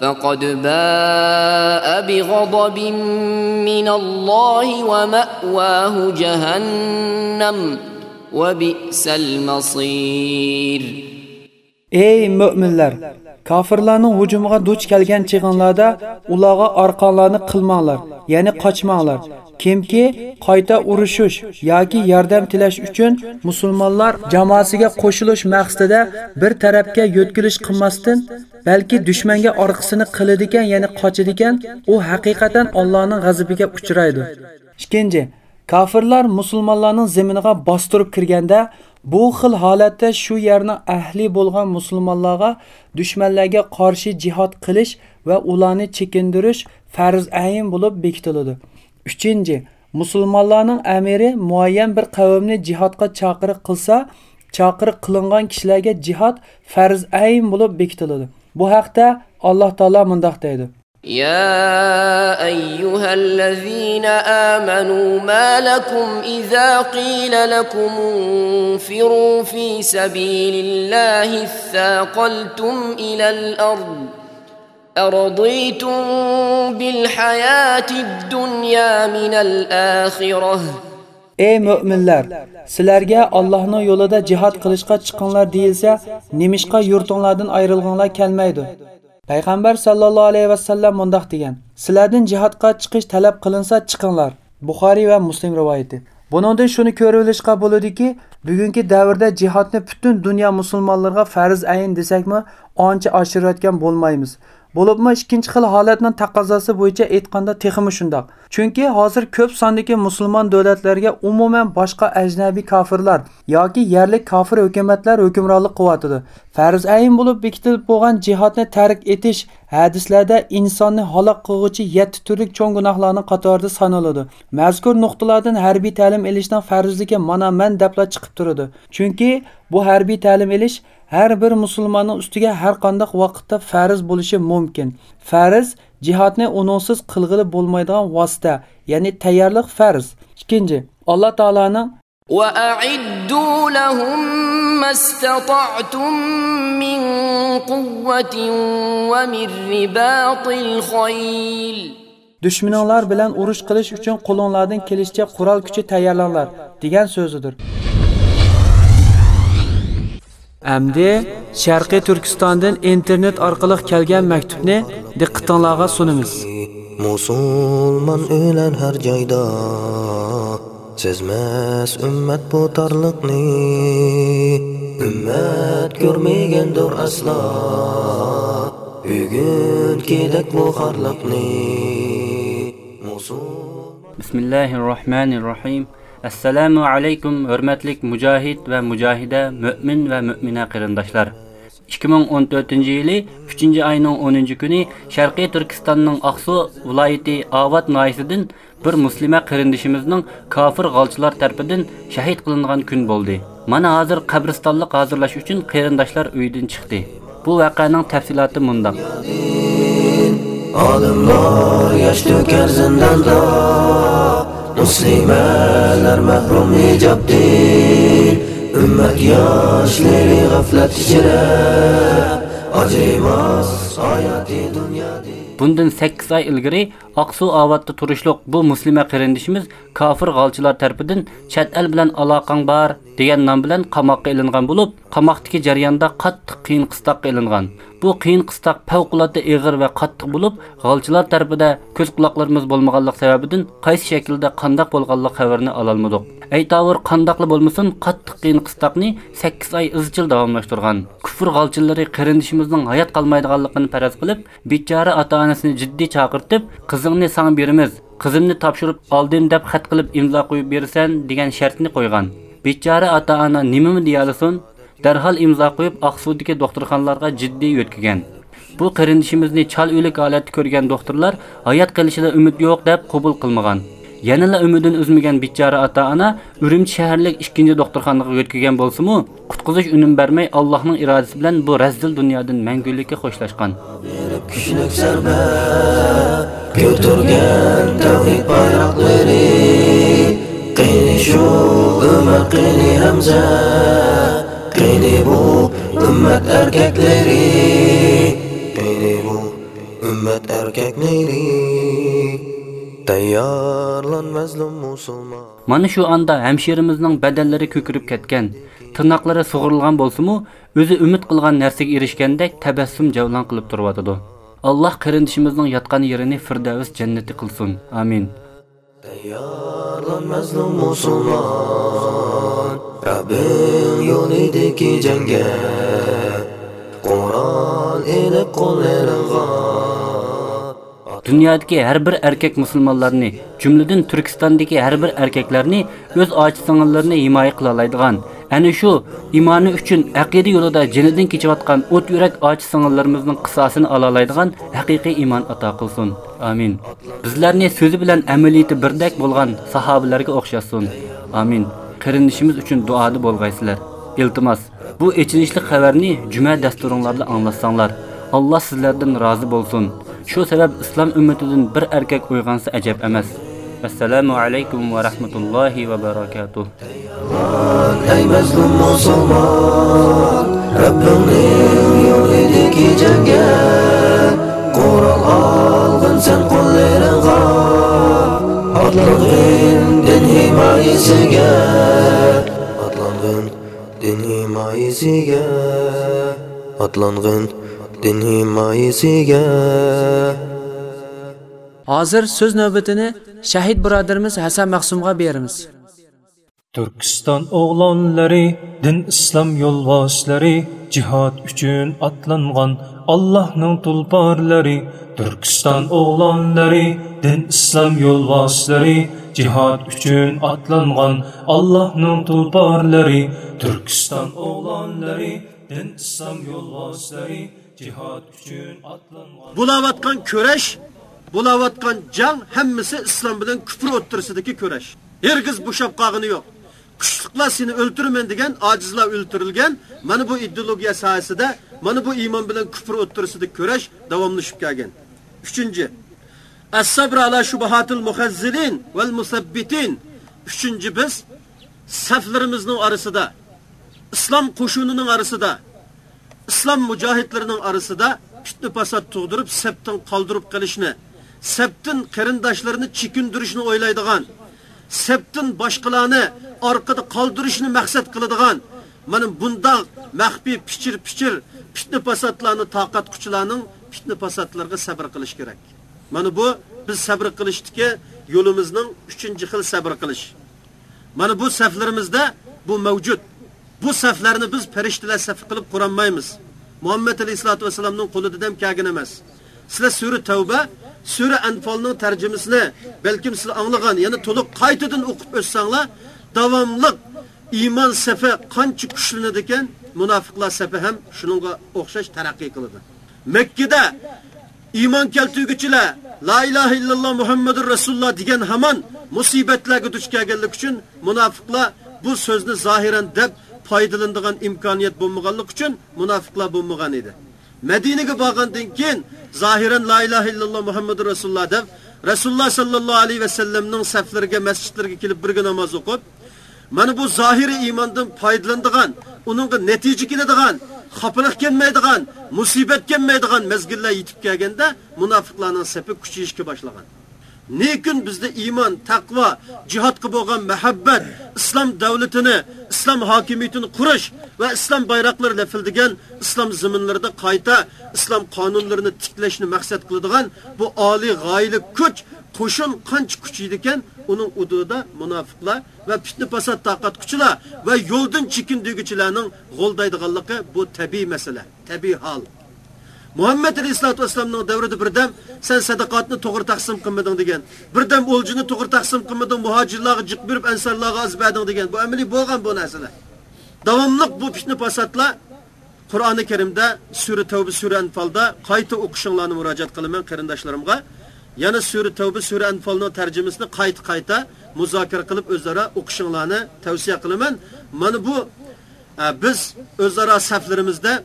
فقد باء بغضب من الله ومأواه جهنم وبئس المصير Ey müminler! Kafirlarning hujumiga duch kelgan chig'inlarda ularga orqonlarni qilmanglar, ya'ni qochmanglar. Kimki qayta urushish yoki yordam tilash uchun musulmonlar jamoasiga qo'shilish maqsadida bir tarafga yo'tkilish qilmasdan, balki dushmanga orqasini qiladigan, ya'ni qochadigan, u haqiqatan Allohning g'azabiga uchraydi. Ikkinchi, kofirlar musulmonlarning zeminiga bostirib kirganda Bu xil holatda shu yerni ahli bo'lgan musulmonlarga dushmanlarga qarshi jihad qilish va ularni chekindirish farz ayin bo'lib bekitiladi. 3. Musulmonlarning amiri muayyan bir qavmni jihadga chaqiriq qilsa, chaqiriq qilingan kishilarga jihad farz ayin bo'lib bekitiladi. Bu haqda Alloh taolo mundaq deydi: يا ايها الذين امنوا ما لكم اذا قيل لكم انفروا في سبيل الله اثاقلتم الى الارض ارضيتم بالحياه الدنيا من الاخره Ey müminler, sizlarga Allohning yo'lida jihad qilishga chiqinglar deyilsa, nemishqa yurtinglardan ayrilganlar kelmaydi. payg'ambar sallallohu alayhi vasallam mundoq degan sizlardan jihodga chiqish talab qilinsa chiqinglar buxoriy va muslim rivoyati buningdan shuni ko'rib olishga bo'ladiki bugungi davrda jihodni butun dunyo musulmonlariga farz ayin desakmi ancha oshirayotgan bo'lmaymiz Bo'libmi ikkinchi xil holatning taqozosi bo'yicha aytganda texmi shundoq. Chunki hozir ko'p sondagi musulmon davlatlarga umuman boshqa ajnabiy kofirlar yoki yerlik kofir hukumatlar hukmronlik qilyotidi. Farz ayin bo'lib bekitilib bo'lgan jihodni tark etish hadislarda insonni halok qilguvchi 7 turlik cho'ng gunohlarni qatorida sanaladi. Mazkur nuqtalardan harbiy ta'lim olishning farzligi mana man dabla chiqib turadi. Chunki bu harbiy ta'lim olish har bir musulmonning ustiga har qanday vaqtda farz bo'lishi mumkin. Farz jihodni uningsiz qilg'ili bo'lmaydigan vosita, ya'ni tayyorlik farz. Ikkinchi, Alloh taolaning وأعدوا لهم ما استطعتم من قوة ومن رباط الخيل Düşmanlar bilan urush qilish uchun qo'linglardan kelishicha qurol kuchi tayyorlanglar degan so'zidir. Әмді Шарқи Түркістандан интернет арқылы келген мәктүбні диqqətinizə sunumuz. Musulman ölen her joyda Sezmez ümmet bu tarlıqni Ümmet görmegendir asla Bugün kedek bu harlıqni Bismillahirrahmanirrahim. Assalamu alaykum hurmatlik mujohid va mujohida mu'min va mu'mina qarindoshlar. 2014-yili 3-oyning 10-kuni Sharqiy Turkistonning Aqsu viloyati Avat noyisidan bir muslima qarindishimizning kofir g'olchilar tarafidan shahid qilingan kun bo'ldi. Mana hozir qabristonlik hozirlash uchun qarindoshlar uydan chiqdi. Bu voqeaning tafsiloti mundaq. Olimlar yosh to'kar zindonda Muslimalar mahrum icabdir Ümmet yaşları gaflet içire Acımaz hayati Bundan 8 oy ilgari Aqsu Avatda turishliq. Bu muslima qirindishimiz kofir g'alchilar tarafidan chat el bilan aloqang bor. Degan nom bilan qamoqqa ilingan bo'lib, qamoqdagi jarayonda qattiq qiyin qistoqqa ilingan. Bu qiyin qistoq favqulodda og'ir va qattiq bo'lib, g'olchilar tarafida ko'z quloqlarimiz bo'lmaganlik sababidan qaysi shaklda qandoq bo'lganlik xabarini ola olmadik. Aytavur qandoqli bo'lmasin, qattiq qiyin qistoqni 8 oy izchil davomlashtirgan. Kufr g'olchilari qarindishimizning hayot qolmaydiganligini faraz qilib, bechora ota-onasini jiddiy chaqirtib, qizingni sang beramiz, qizimni topshirib oldim deb xat qilib imzo qo'yib bersan degan shartni qo'ygan. Bechora ota-ona nimimi deyalasin? darhol imzo qo'yib Aqsudagi doktorxonalarga jiddiy yo'tkigan. Bu qarindishimizni chal o'lik holatda ko'rgan doktorlar hayot qilishida umid yo'q deb qabul qilmagan. yanala umidini uzmagan bichora ota-ona Urumchi shaharlik 2 doktorxonaga yo'tkigan bo'lsa-mu, qutqizish unum bermay Allohning irodasi bilan bu razdil dunyodan mangulikka xo'shlashgan. Kuchlik ko'targan tavhid bayroqlari قيلي شو أما قيلي همزة قيلي بو أما أركك ليري үміт بو أما أركك ليري Мана шу анда әмшеріміздің бәдәлләре көкіріп кеткен, тырнақлары суғырылған болсымы, өзі үміт қылған нәрсеге ерішкенде тәбәссім жаулан қылып тұрып атыды. Tayyorlan mazlum musulmon. Rabbim yo'lidagi jangga. Qur'on elib qo'llaringga Dunyodagi har bir erkak musulmonlarni, jumladan Turkistondagi har bir erkaklarni o'z ochi sing'illarini himoya qila oladigan, ana shu imoni uchun aqida yo'lida jinidan kechayotgan o't yurak ochi sing'illarimizning qisosini ola oladigan haqiqiy iymon ato qilsin. Amin. Bizlarni so'zi bilan amaliyati birdek bo'lgan sahobalarga o'xshasin. Amin. Qarindishimiz uchun duoda bo'lgaysizlar. Iltimos, bu echinishli xabarni juma dasturinglarda anglatsanglar. Alloh sizlardan rozi bo'lsin. Shu sabab islom ummatidan bir erkak uyg'onsa ajab emas. Assalomu alaykum va rahmatullohi va barakotuh. Ey mazlum musulmon Rabbingning yo'lidagi jangga Qur'on olg'in sen qo'llaringga Otlang'in din himoyasiga Otlang'in din himoyasiga Otlang'in din himoyasiga Hozir so'z navbatini shahid birodarimiz Hasan Maqsumga beramiz. Turkiston o'g'lonlari, din islom yo'lboshları, jihad uchun atlangan Allohning tulporlari. Turkiston o'g'lonlari, din islom yo'lboshları, jihad uchun atlangan Allohning tulporlari. Turkiston o'g'lonlari, din islom yo'lboshları, jihad uchun atlangan Bulayotgan kurash, bulayotgan jang hammasi islom bilan kufr o'ttirsidagi kurash. Hergiz bo'shab qolgani yo'q. Kuchliqlar seni o'ltiraman degan ojizlar o'ltirilgan. Mana bu ideologiya sohasida, mana bu iymon bilan kufr o'ttirsidagi kurash davomlashib kelgan. 3. As-sabr ala shubahatil muhazzilin val musabbitin. 3. biz saflarimizning orasida islom qo'shunining orasida islom mujohidlarining orasida fitna fasod tug'dirib, sabtdan qoldirib qilishni, sabtin qarindoshlarini chekindirishni o'ylaydigan, sabtin boshqalarni orqada qoldirishni maqsad qiladigan, mana bundoq maxfiy pichir-pichir fitna fasodlarni taqat kuchlarning fitna fasodlarga sabr qilish kerak. Mana bu biz sabr qilishdiki yo'limizning 3-xil sabr qilish. Mana bu saflarimizda bu mavjud. Bu saflarni biz farishtalar safi qilib qurolmaymiz. Muhammad alayhisolatu vasallamning qo'lida ham kelgan emas. Sizlar sura Tavba, sura Anfalning tarjimasini balkim sizlar anglagan, yana to'liq qaytadan o'qib o'tsanglar, davomliq iymon safi qancha kuchlanadi ekan, munofiqlar safi ham shuningga o'xshash taraqqiy qiladi. Makkada iymon keltirguchilar La ilaha illalloh Muhammadur Rasululloh degan hamon musibatlarga duch kelganlik uchun munofiqlar bu so'zni zohiran deb foydalanadigan imkoniyat bo'lmaganlik uchun munofiqlar bo'lmagan edi. Madinaga borgandan keyin zohiran la ilaha illalloh Muhammadur Rasululloh deb Rasululloh sallallohu alayhi va sallamning saflariga, masjidlarga kelib birga namoz o'qib, mana bu zohiri iymondan foydalanadigan, uningga natija keladigan, xafalik kelmaydigan, musibat kelmaydigan mezgillar yetib kelganda munofiqlarning safi kuchayishga boshlagan. Lekin bizda iymon, taqvo, jihodga bo'lgan muhabbat, islom davlatini, islom hokimiyatini qurish va islom bayroqlari lafildigan islom zaminlarida qayta islom qonunlarini tiklashni maqsad qiladigan bu oliy g'oyali kuch qo'shin qancha kuchaydi ekan, uning udida munofiqlar va fitna fasod taqat kuchilar va yo'ldan chekindigichilarning g'o'ldaydiganligi bu tabiiy masala, tabiiy hol. Muhammed Aleyhisselatü Vesselam'ın devrede birdem sen sadakatını toğır taksim kılmadın degen. Birdem olcunu toğır taksim kılmadın muhacirlağı cık birip ensarlağı azbedin degen. Bu emeli boğan bu nesile. Davamlık bu fitne pasatla Kur'an-ı Kerim'de Sure Tevbe Sure Enfal'da kayta okuşunlarını müracaat kılımın kerindaşlarımga yana sura Tavba, sura Anfalning tarjimasini qayta-qayta muzokara qilib o'zaro o'qishinglarni tavsiya qilaman. Mana bu e, biz o'zaro saflarimizda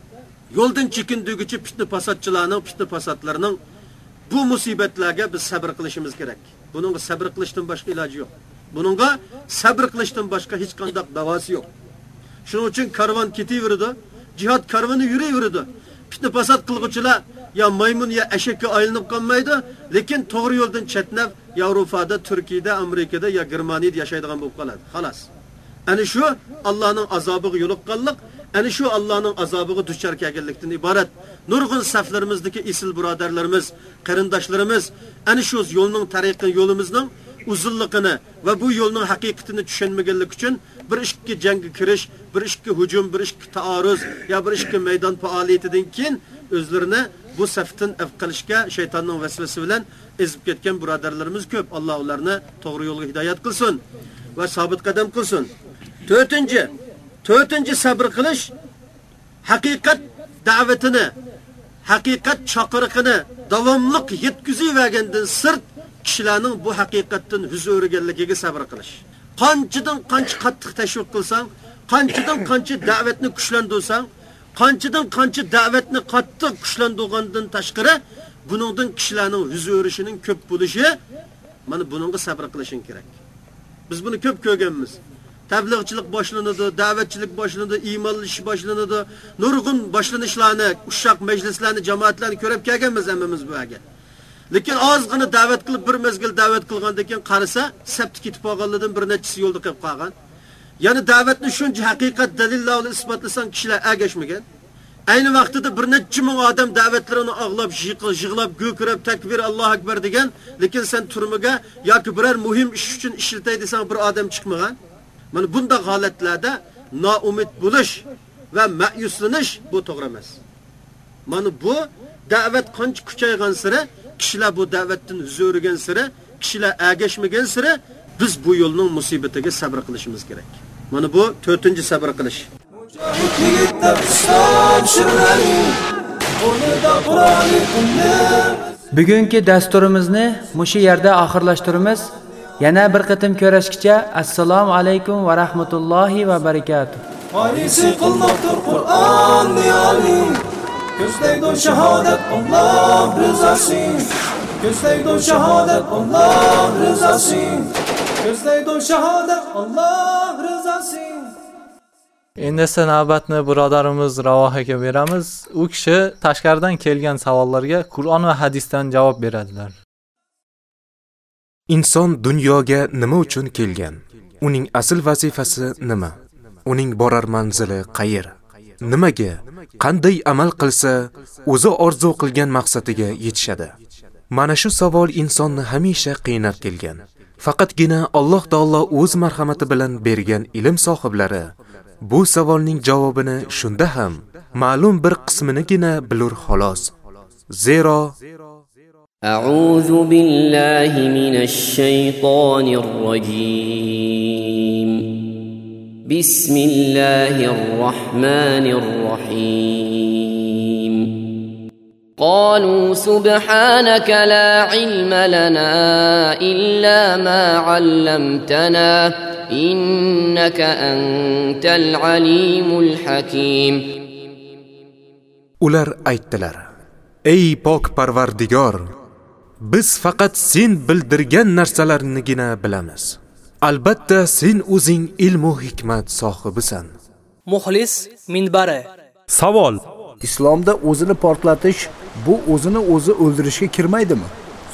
yo'ldan chekindirguchi fitna fasodchilarning, fitna fasodlarining bu musibatlarga biz sabr qilishimiz kerak. Buningga sabr qilishdan boshqa iloji yo'q. Buningga sabr qilishdan boshqa hech qanday davosi yo'q. Shuning uchun karvon ketaverdi, jihad karvoni yuraverdi. Fitna fasod qilguvchilar ya maymun ya eshakka aylanib qolmaydi, lekin to'g'ri yo'ldan chetnab Yevropada, Turkiyada, Amerikada ya Germaniyada yashaydigan bo'lib qoladi. Xolos. Ana shu Allohning azobiga yo'liqqanlik, Ani shu Allohning azobiga duchor kelganlikdan iborat. Nurg'un saflarimizdagi isil birodarlarimiz, qarindoshlarimiz ani shu yo'lning tariqi yo'limizning uzunligini va bu yo'lning haqiqatini tushunmaganlik uchun bir ishga jangga kirish, bir ishga hujum, bir ishki taarruz yo bir ishki maydon faoliyatidan keyin o'zlarini bu safdan af qilishga shaytonning vasvasi bilan ezib ketgan birodarlarimiz ko'p. Alloh ularni to'g'ri yo'lga hidoyat qilsin va sobit qadam qilsin. 4. 4-chi sabr qilish haqiqat da'vatini, haqiqat chaqiriqini davomliq yetkazib sirt kishilarning bu haqiqatdan huz o'rganligiga sabr qilish. Qanchadan qancha qattiq tashviq qilsang, qanchadan qancha da'vatni kuchlantirsang, qanchadan qancha da'vatni qattiq kuchlantirgandan tashqari, buningdan kishilarning huz o'rishining ko'p bo'lishi, mana buningga sabr qilishing kerak. Biz buni ko'p ko'rganmiz. Tabliğçilik boshlanadi, da'vatchilik boshlanadi, iymonlish boshlanadi. Nurg'un boshlanishlarni, ushaq majlislarni, jamoatlarni ko'rib kelganmiz hammamiz bu aga. Lekin ozgina da'vat qilib bir mezgil da'vat qilgandan keyin qarasa, sabti ketib qolganlardan bir nechasi yo'lda qolib qolgan. Ya'ni da'vatni shuncha haqiqat dalillar bilan isbotlasang kishilar agashmagan. Ayni vaqtida bir necha ming odam da'vatlarini og'lab, yig'lab, go'kirab, takbir, Alloh akbar degan, lekin sen turmaga yoki biror muhim ish uchun ishlatay desang bir odam chiqmagan. Mana bunda holatlarda noumid bo'lish va ma'yuslanish bu to'g'ri emas. Mana bu da'vat qancha kuchaygan sira, kishilar bu da'vatdan zo'rigan sira, kishilar agashmagan sira biz bu yo'lning musibatiga sabr qilishimiz kerak. Mana bu 4-sabr qilish. Bugungi dasturimizni mushu yerda oxirlashtiramiz. Yana bir qitim ko'rishgacha assalomu alaykum va rahmatullohi va barakatuh. Farisi qilmoqdir Qur'on niyoli Ko'zlaydi shahodat Alloh rizosi Ko'zlaydi shahodat Alloh rizosi Ko'zlaydi shahodat Alloh rizosi Endi esa navbatni birodarimiz Ravohaga beramiz. U kishi tashqaridan kelgan savollarga Qur'on va hadisdan javob beradilar. Inson dunyoga nima uchun kelgan? Uning asl vazifasi nima? Uning borar manzili qayer? Nimaga, qanday amal qilsa o'zi orzu qilgan maqsadiga yetishadi? Mana shu savol insonni hamisha qiynab kelgan. Faqatgina Alloh taolo o'z marhamati bilan bergan ilm sohiblari bu savolning javobini shunda ham ma'lum bir qisminigina bilur xolos. Zero أعوذ بالله من الشيطان الرجيم. بسم الله الرحمن الرحيم. قالوا سبحانك لا علم لنا إلا ما علمتنا إنك أنت العليم الحكيم. Ular aytdilar: Ey pok Parvardigor, biz faqat sen bildirgan narsalarnigina bilamiz. Albatta sen o'zing ilm va hikmat sohibisan. Muxlis minbari. Savol: Islomda o'zini portlatish bu o'zini o'zi o'ldirishga kirmaydimi?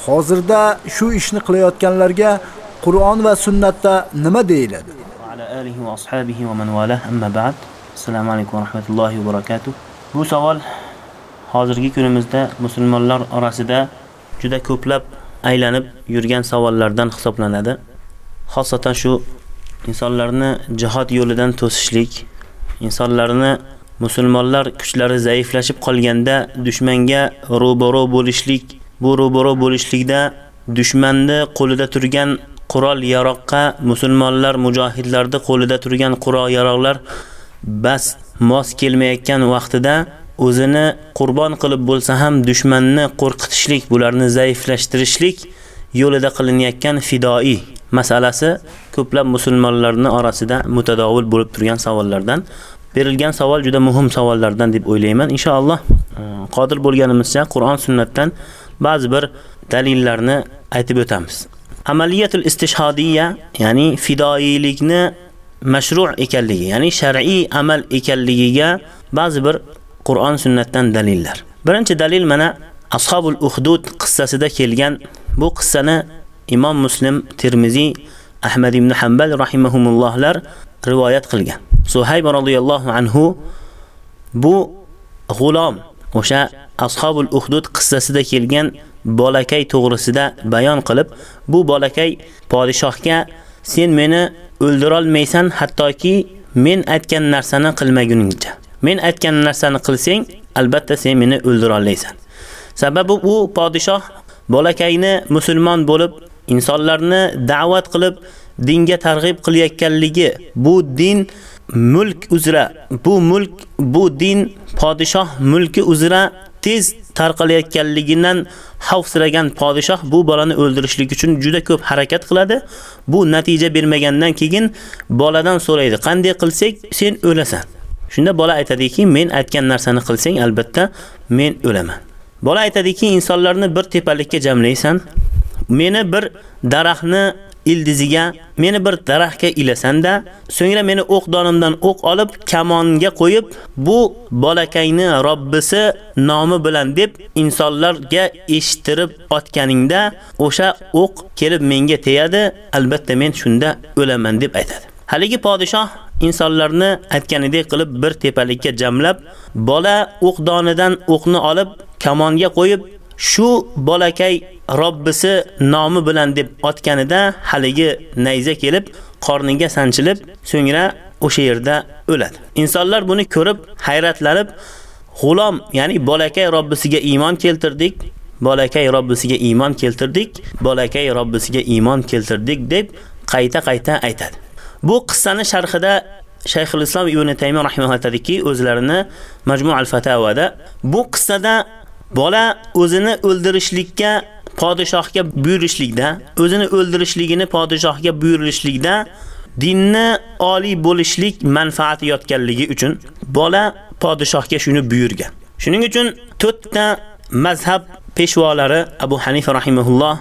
Hozirda shu ishni qilayotganlarga Qur'on va sunnatda nima deyiladi? ala alihi va ashabihi va man valah amma ba'd. Assalomu alaykum va rahmatullohi va barakatuh. Bu savol hozirgi kunimizda musulmonlar orasida juda ko'plab aylanib yurgan savollardan hisoblanadi. Xosatan shu insonlarni jihad yo'lidan to'sishlik, insonlarni musulmonlar kuchlari zaiflashib qolganda dushmanga ro'baro bo'lishlik, bu ro'baro bo'lishlikda dushmanni qo'lida turgan qurol yaroqqa musulmonlar mujohidlarda qo'lida turgan qurol yaroqlar bas mos kelmayotgan vaqtida o'zini qurbon qilib bo'lsa ham dushmanni qo'rqitishlik, bularni zaiflashtirishlik yo'lida qilinayotgan fidoi masalasi ko'plab musulmonlarning orasida mutadovil bo'lib turgan savollardan. Berilgan savol juda muhim savollardan deb o'ylayman. Inshaalloh e, qodir bo'lganimizcha Qur'on sunnatdan ba'zi bir dalillarni aytib o'tamiz. Amaliyatul istishhodiyya, ya'ni fidoilikni mashru' ekanligi, ya'ni shar'iy amal ekanligiga ba'zi bir Qur'on sunnatdan dalillar. Birinchi dalil mana Ashabul Uhdud qissasida kelgan bu qissani Imom Muslim, Tirmiziy, Ahmad ibn Hanbal rahimahumullohlar rivoyat qilgan. Suhayb radhiyallohu anhu bu g'ulom o'sha Ashabul Uhdud qissasida kelgan bolakay to'g'risida bayon qilib, bu bolakay podshohga sen meni o'ldira olmaysan, hattoki men aytgan narsani qilmaguningcha. Men aytgan narsani qilsang, albatta sen meni o'ldira olmaysan. Sababi u podshoh bolakayni musulmon bo'lib, insonlarni da'vat qilib, dinga targ'ib qilayotganligi, bu din mulk uzra, bu mulk, bu din podshoh mulki uzra tez tarqalayotganligidan xavfsiragan podshoh bu bolani o'ldirishlik uchun juda ko'p harakat qiladi. Bu natija bermagandan keyin boladan so'raydi, qanday qilsak sen o'lasan. Shunda bola aytadiki, men aytgan narsani qilsang, albatta men o'laman. Bola aytadiki, insonlarni bir tepalikka jamlaysan, meni bir daraxtni ildiziga meni bir daraxtga ilasanda, so'ngra meni o'q donimdan o'q olib kamonga qo'yib, bu bolakayni Robbisi nomi bilan deb insonlarga eshittirib otganingda, o'sha o'q kelib menga tegadi, albatta men shunda o'laman deb aytadi. Haligi podshoh insonlarni aytganidek qilib bir tepalikka jamlab, bola o'q donidan o'qni olib kamonga qo'yib, shu bolakay Robbisi nomi bilan deb otganida haligi nayza kelib qorniga sanchilib, so'ngra o'sha yerda o'ladi. Insonlar buni ko'rib hayratlanib, g'ulom, ya'ni bolakay Robbisiga iymon keltirdik, bolakay Robbisiga iymon keltirdik, bolakay Robbisiga iymon keltirdik deb qayta-qayta aytadi. Bu qissani sharhida Shayxul Islom Ibn Taymiyo rahimahulloh aytadiki, o'zlarini Majmu' al-Fatawada bu qissada bola o'zini o'ldirishlikka podshohga buyurishlikda, o'zini o'ldirishligini podshohga buyurishlikda dinni oliy bo'lishlik manfaati yotganligi uchun bola podshohga shuni buyurgan. Shuning uchun to'rtta mazhab peshvolari Abu Hanifa rahimahulloh,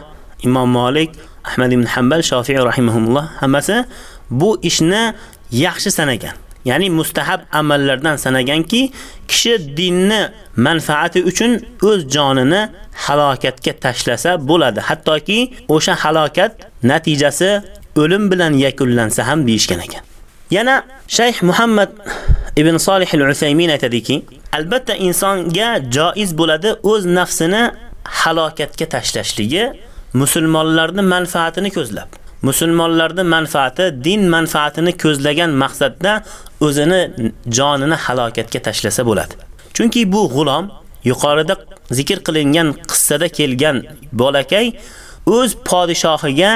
Imom Malik, Ahmad ibn Hanbal, Shofi'i rahimahumulloh hammasi bu ishni yaxshi sanagan. Ya'ni mustahab amallardan sanaganki, kishi dinni manfaati uchun o'z jonini halokatga tashlasa bo'ladi. Hattoki o'sha halokat natijasi o'lim bilan yakunlansa ham deyishgan ekan. Yana Shayx Muhammad ibn Solih al-Usaymin aytadiki, albatta insonga joiz bo'ladi o'z nafsini halokatga tashlashligi musulmonlarning manfaatini ko'zlab. Musulmonlarning manfaati din manfaatini ko'zlagan maqsadda o'zini jonini halokatga tashlasa bo'ladi. Chunki bu g'ulom yuqorida zikr qilingan qissada kelgan bolakay o'z podshohiga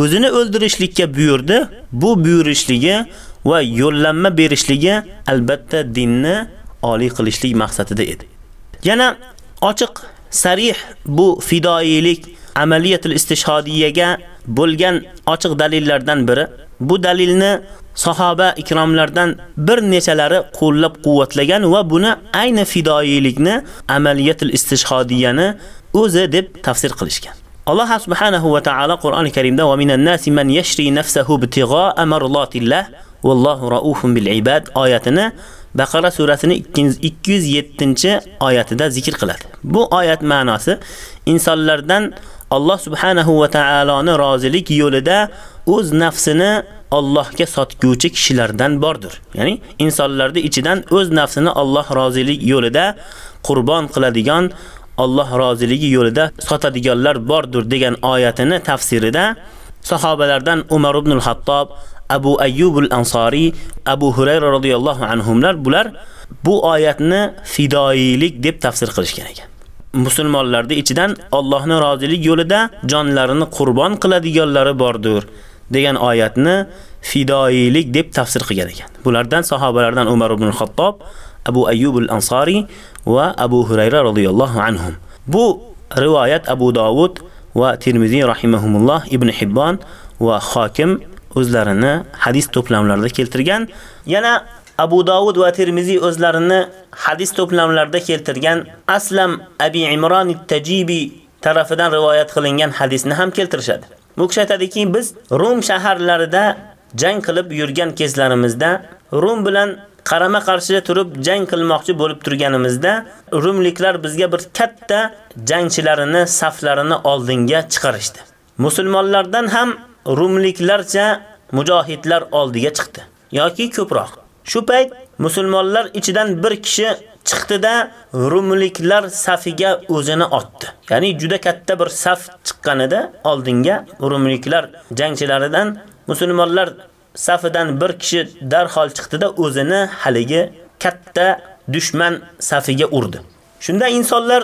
o'zini o'ldirishlikka buyurdi. Bu buyurishligi va yo'llanma berishligi albatta dinni oliy qilishlik maqsadida edi. Yana ochiq sarih bu fidoilik amaliyatul istishhodiyaga bo'lgan ochiq dalillardan biri. Bu dalilni sahoba ikromlardan bir nechalari qo'llab-quvvatlagan va buni ayni fidoilikni amaliyatul istishhodiyani o'zi deb tafsir qilishgan. Alloh subhanahu va taolo Qur'oni Karimda va minan nasi man yashri nafsahu ibtigha'a marlatillah vallohu raufun bil ibad oyatini Baqara surasining 207-oyatida zikr qiladi. Bu oyat ma'nosi insonlardan Alloh subhanahu va taoloning rozilik yo'lida o'z nafsini Allohga sotguvchi kishilardan bordir. Ya'ni insonlarning ichidan o'z nafsini Alloh rozilik yo'lida qurbon qiladigan, Alloh roziligi yo'lida sotadiganlar bordir degan oyatini tafsirida sahobalardan Umar ibn al-Hattob, Abu Ayyub al-Ansari, Abu Hurayra radhiyallohu anhumlar bular bu oyatni fidoilik deb tafsir qilishgan ekan. Musulmonlarning ichidan Allohning roziligi yo'lida jonlarini qurbon qiladiganlari bordir degan oyatni fidoilik deb tafsir qilgan ekan. Bulardan sahobalardan Umar ibn Xattob, Abu Ayyub al-Ansari va Abu Hurayra radhiyallohu anhum. Bu rivoyat Abu Davud va Tirmiziy rahimahumulloh, Ibn Hibbon va Hokim o'zlarini hadis to'plamlarida keltirgan. Yana Abu Davud va Tirmizi o'zlarini hadis to'plamlarida keltirgan Aslam Abi Imron at-Tajibi tarafidan rivoyat qilingan hadisni ham keltirishadi. Bu kishi aytadiki, biz Rum shaharlarida jang qilib yurgan kezlarimizda Rum bilan qarama qarshi turib jang qilmoqchi bo'lib turganimizda Rumliklar bizga bir katta jangchilarini saflarini oldinga chiqarishdi. Musulmonlardan ham Rumliklarcha mujohidlar oldiga chiqdi yoki ko'proq. Shu payt musulmonlar ichidan bir kishi chiqdida Rumliklar safiga o'zini otdi. Ya'ni juda katta bir saf chiqqanida oldinga Rumliklar jangchilaridan musulmonlar safidan bir kishi darhol chiqdida o'zini haligi katta dushman safiga urdi. Shunda insonlar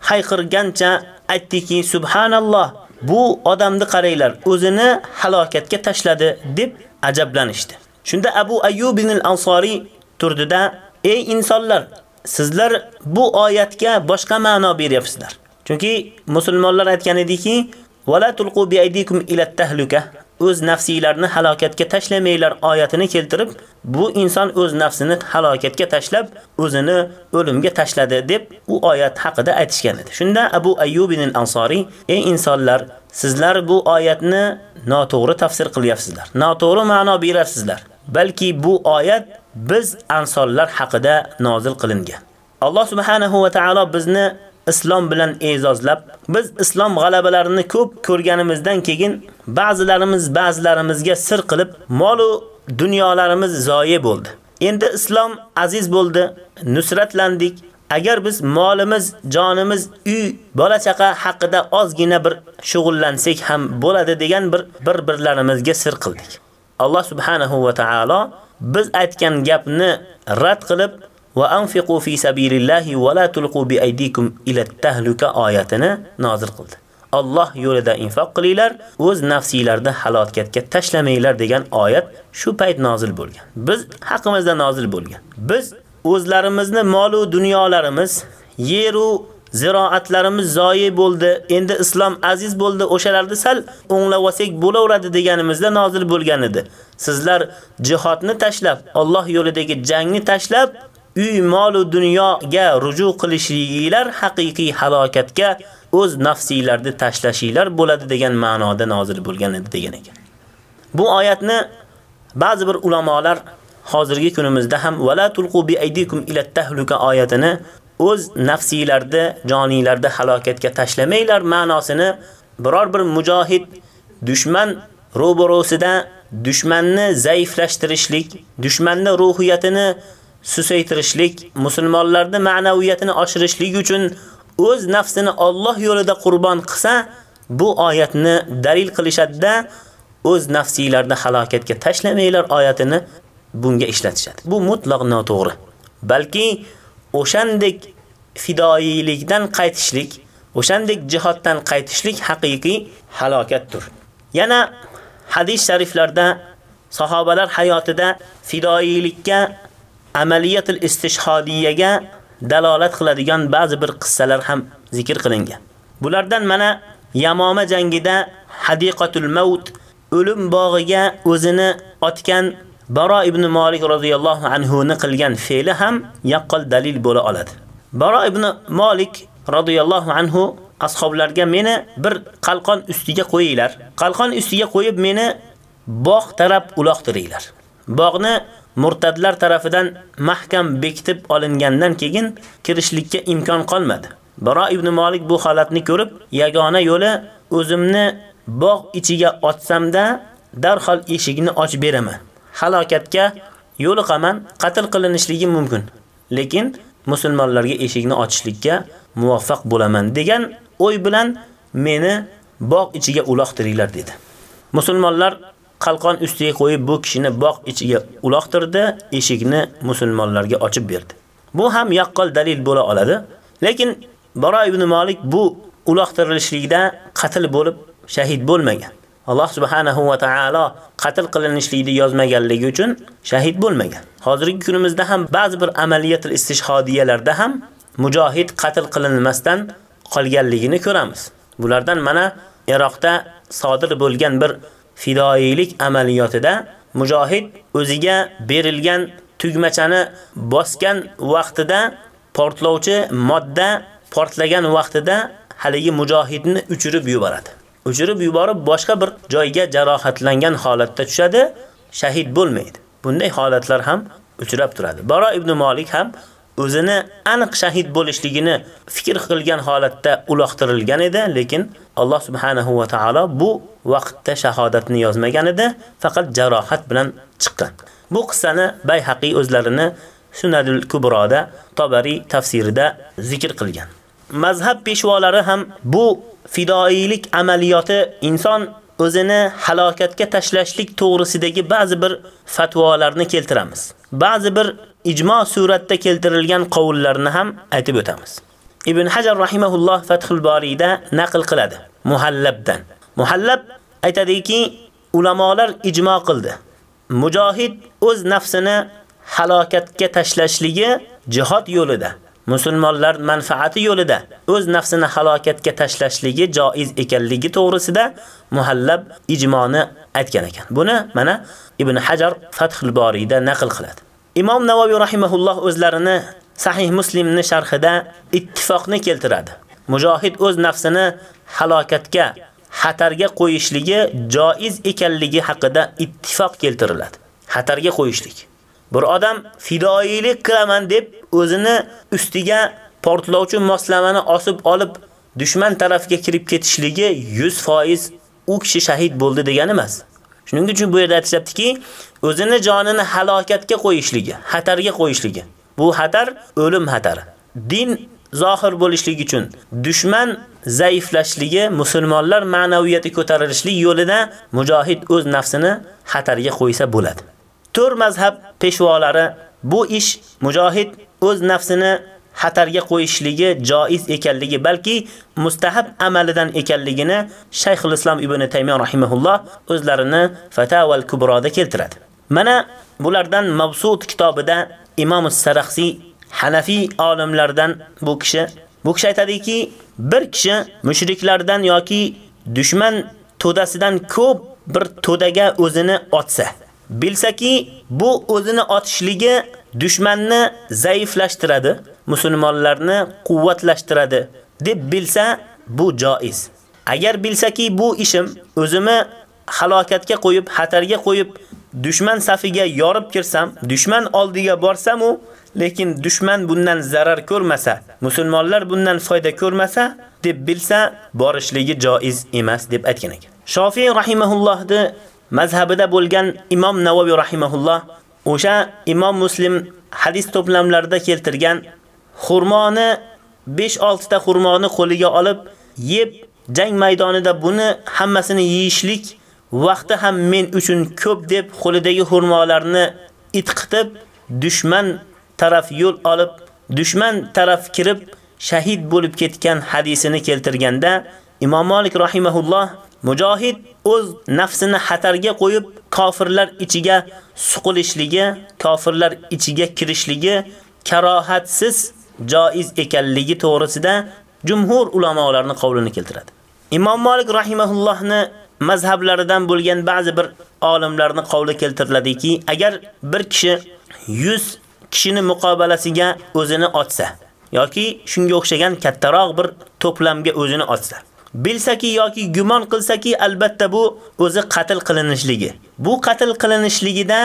hayqirgancha aytdiki, subhanalloh, bu odamni qaranglar, o'zini halokatga tashladi deb ajablanishdi. Shunda Abu Ayyub ibn al-Ansori turdida, ey insonlar, sizlar bu oyatga boshqa ma'no beryapsizlar. Chunki musulmonlar aytgan ediki, "Vala tulqu bi aydikum ila tahluka" o'z nafsiylarini halokatga tashlamanglar oyatini keltirib, bu inson o'z nafsini halokatga tashlab, o'zini o'limga tashladi deb u oyat haqida aytishgan edi. Shunda Abu Ayyub ibn al-Ansori, ey insonlar, sizlar bu oyatni noto'g'ri tafsir qilyapsizlar. Noto'g'ri ma'no berasizlar. Balki bu oyat biz ansonlar haqida nozil qilingan. Alloh subhanahu va taolo bizni islom bilan e'zozlab, biz islom g'alabalarini ko'p ko'rganimizdan keyin ba'zilarimiz ba'zilarimizga sir qilib, mol va dunyolarimiz zoyi bo'ldi. Endi islom aziz bo'ldi, nusratlandik. Agar biz molimiz, jonimiz, uy, bola chaqa haqida ozgina bir shug'ullansak ham bo'ladi degan bir bir-birlarimizga sir qildik. Alloh subhanahu va taolo biz aytgan gapni rad qilib va anfiqu fi sabilillahi va la tulqu bi aydikum ila tahluka oyatini nozil qildi. Alloh yo'lida infoq qilinglar, o'z nafsiylarni halokatga tashlamanglar degan oyat shu payt nozil bo'lgan. Biz haqimizda nozil bo'lgan. Biz o'zlarimizni mol va dunyolarimiz, yer va ziroatlarimiz zoyi bo'ldi. Endi islom aziz bo'ldi. O'shalarni sal o'nglab bo'laveradi deganimizda nozil bo'lgan edi. Sizlar jihodni tashlab, Alloh yo'lidagi jangni tashlab, uy, mol va dunyoga ruju qilishinglar haqiqiy halokatga o'z nafsingizlarni tashlashinglar bo'ladi degan ma'noda nozil bo'lgan edi degan ekan. Bu oyatni ba'zi bir ulamolar hozirgi kunimizda ham vala tulqu bi aydikum ila tahluka oyatini o'z nafsiylarda, joniylarda halokatga tashlamanglar ma'nosini biror bir mujohid dushman ro'borosida dushmanni zaiflashtirishlik, dushmanni ruhiyatini susaytirishlik, musulmonlarning ma'naviyatini oshirishlik uchun o'z nafsini Alloh yo'lida qurbon qilsa, bu oyatni dalil qilishadida o'z nafsiylarni halokatga tashlamanglar oyatini bunga ishlatishadi. Bu mutlaq noto'g'ri. Balki o'shandek fidoyilikdan qaytishlik, o'shandek jihoddan qaytishlik haqiqiy halokatdir. Yana hadis shariflarda sahobalar hayotida fidoyilikka amaliyatul istishhodiyaga dalolat qiladigan ba'zi bir qissalar ham zikr qilingan. Bulardan mana Yamoma jangida Hadiqatul Maut o'lim bog'iga o'zini otgan Baro ibn Malik radhiyallohu anhu ni qilgan fe'li ham yaqqol dalil bo'la oladi. Baro ibn Malik radhiyallohu anhu ashoblarga meni bir qalqon ustiga qo'yinglar. Qalqon ustiga qo'yib meni bog' taraf uloqtiringlar. Bog'ni murtadlar tarafidan mahkam bekitib olingandan keyin kirishlikka imkon qolmadi. Baro ibn Malik bu holatni ko'rib, yagona yo'li o'zimni bog' ichiga otsamda darhol eshigini ochib beraman. Halokatga yo'liqaman, qatl qilinishligi mumkin. Lekin musulmonlarga eshikni ochishlikka muvaffaq bo'laman degan o'y bilan meni bog' ichiga uloqtiringlar dedi. Musulmonlar qalqon ustiga qo'yib bu kishini bog' ichiga uloqtirdi, eshikni musulmonlarga ochib berdi. Bu ham yaqqol dalil bo'la oladi. Lekin Baro ibn Malik bu uloqtirilishlikda qatl bo'lib shahid bo'lmagan. Alloh subhanahu va taolo qatl qilinishlikni yozmaganligi uchun shahid bo'lmagan. Hozirgi kunimizda ham ba'zi bir amaliyatul istishhodiyalarda ham mujohid qatl qilinmasdan qolganligini ko'ramiz. Bulardan mana Iroqda sodir bo'lgan bir fidoilik amaliyotida mujohid o'ziga berilgan tugmachani bosgan vaqtida portlovchi modda portlagan vaqtida haligi mujohidni uchirib yuboradi. Uchirib yuborib boshqa bir joyga jarohatlangan holatda tushadi, shahid bo'lmaydi. Bunday holatlar ham uchrab turadi. Baro ibn Malik ham o'zini aniq shahid bo'lishligini fikr qilgan holatda uloqtirilgan edi, lekin Alloh subhanahu va taolo bu vaqtda shahodatni yozmagan edi, faqat jarohat bilan chiqqan. Bu qissani Bayhaqi o'zlarini Sunadul Kubroda, Tabari tafsirida zikr qilgan. Mazhab peshvolari ham bu fidoilik amaliyoti inson o'zini halokatga tashlashlik to'g'risidagi ba'zi bir fatvolarni keltiramiz. Ba'zi bir ijmo suratda keltirilgan qavullarni ham aytib o'tamiz. Ibn Hajar rahimahulloh Fathul Boriyda naql qiladi Muhallabdan. Muhallab aytadiki, ulamolar ijmo qildi. Mujohid o'z nafsini halokatga tashlashligi jihad yo'lida, musulmonlar manfaati yo'lida o'z nafsini halokatga tashlashligi joiz ekanligi to'g'risida Muhallab ijmoni aytgan ekan. Buni mana Ibn Hajar Fathul Boriyda naql qiladi. Imom Navoiy rahimahulloh o'zlarini Sahih Muslimni sharhida ittifoqni keltiradi. Mujohid o'z nafsini halokatga, xatarga qo'yishligi joiz ekanligi haqida ittifoq keltiriladi. Xatarga qo'yishlik. Bir odam fidoilik qilaman deb o'zini ustiga portlovchi moslamani osib olib dushman tarafiga kirib ketishligi 100% u kishi shahid bo'ldi degani emas. Shuning uchun bu yerda aytishyaptiki, o'zini jonini halokatga qo'yishligi, xatarga qo'yishligi. Bu xatar o'lim xatari. Din zohir bo'lishligi uchun dushman zaiflashligi, musulmonlar ma'naviyati ko'tarilishlik yo'lida mujohid o'z nafsini xatarga qo'ysa bo'ladi. To'r mazhab peshvolari bu ish mujohid o'z nafsini xatarga qo'yishligi joiz ekanligi, balki mustahab amalidan ekanligini Shayxul Islom Ibn Taymiyo rahimahulloh o'zlarini Fataval Kubroda keltiradi. Mana bulardan Mabsut kitobida Imom Saraxsi Hanafi olimlardan bu kishi bu kishi aytadiki, bir kishi mushriklardan yoki dushman to'dasidan ko'p bir to'daga o'zini otsa, bilsaki bu o'zini otishligi dushmanni zaiflashtiradi, musulmonlarni quvvatlashtiradi deb bilsa bu joiz. Agar bilsaki bu ishim o'zimi halokatga qo'yib, xatarga qo'yib, dushman safiga yorib kirsam, dushman oldiga borsam u, lekin dushman bundan zarar ko'rmasa, musulmonlar bundan foyda ko'rmasa deb bilsa, borishligi joiz emas deb aytgan ekan. Shofiy rahimahullohni mazhabida bo'lgan Imom Navoiy rahimahulloh o'sha Imom Muslim hadis to'plamlarida keltirgan xurmoni 5-6 ta xurmoni qo'liga olib, yeb jang maydonida buni hammasini yeyishlik vaqti ham men uchun ko'p deb qo'lidagi xurmolarni itqitib, dushman taraf yo'l olib, dushman taraf kirib shahid bo'lib ketgan hadisini keltirganda Imom Malik rahimahulloh Mujohid o'z nafsini xatarga qo'yib, kofirlar ichiga suqilishligi, kofirlar ichiga kirishligi karohatsiz joiz ekanligi to'g'risida jumhur ulamolarning qavlini keltiradi. Imom Malik rahimahullohni mazhablaridan bo'lgan ba'zi bir olimlarning qavli keltiriladiki, agar bir kishi 100 kishini muqobalasiga o'zini otsa yoki shunga o'xshagan kattaroq bir to'plamga o'zini otsa, bilsaki yoki gumon qilsaki, albatta bu o'zi qatl qilinishligi. Bu qatl qilinishligida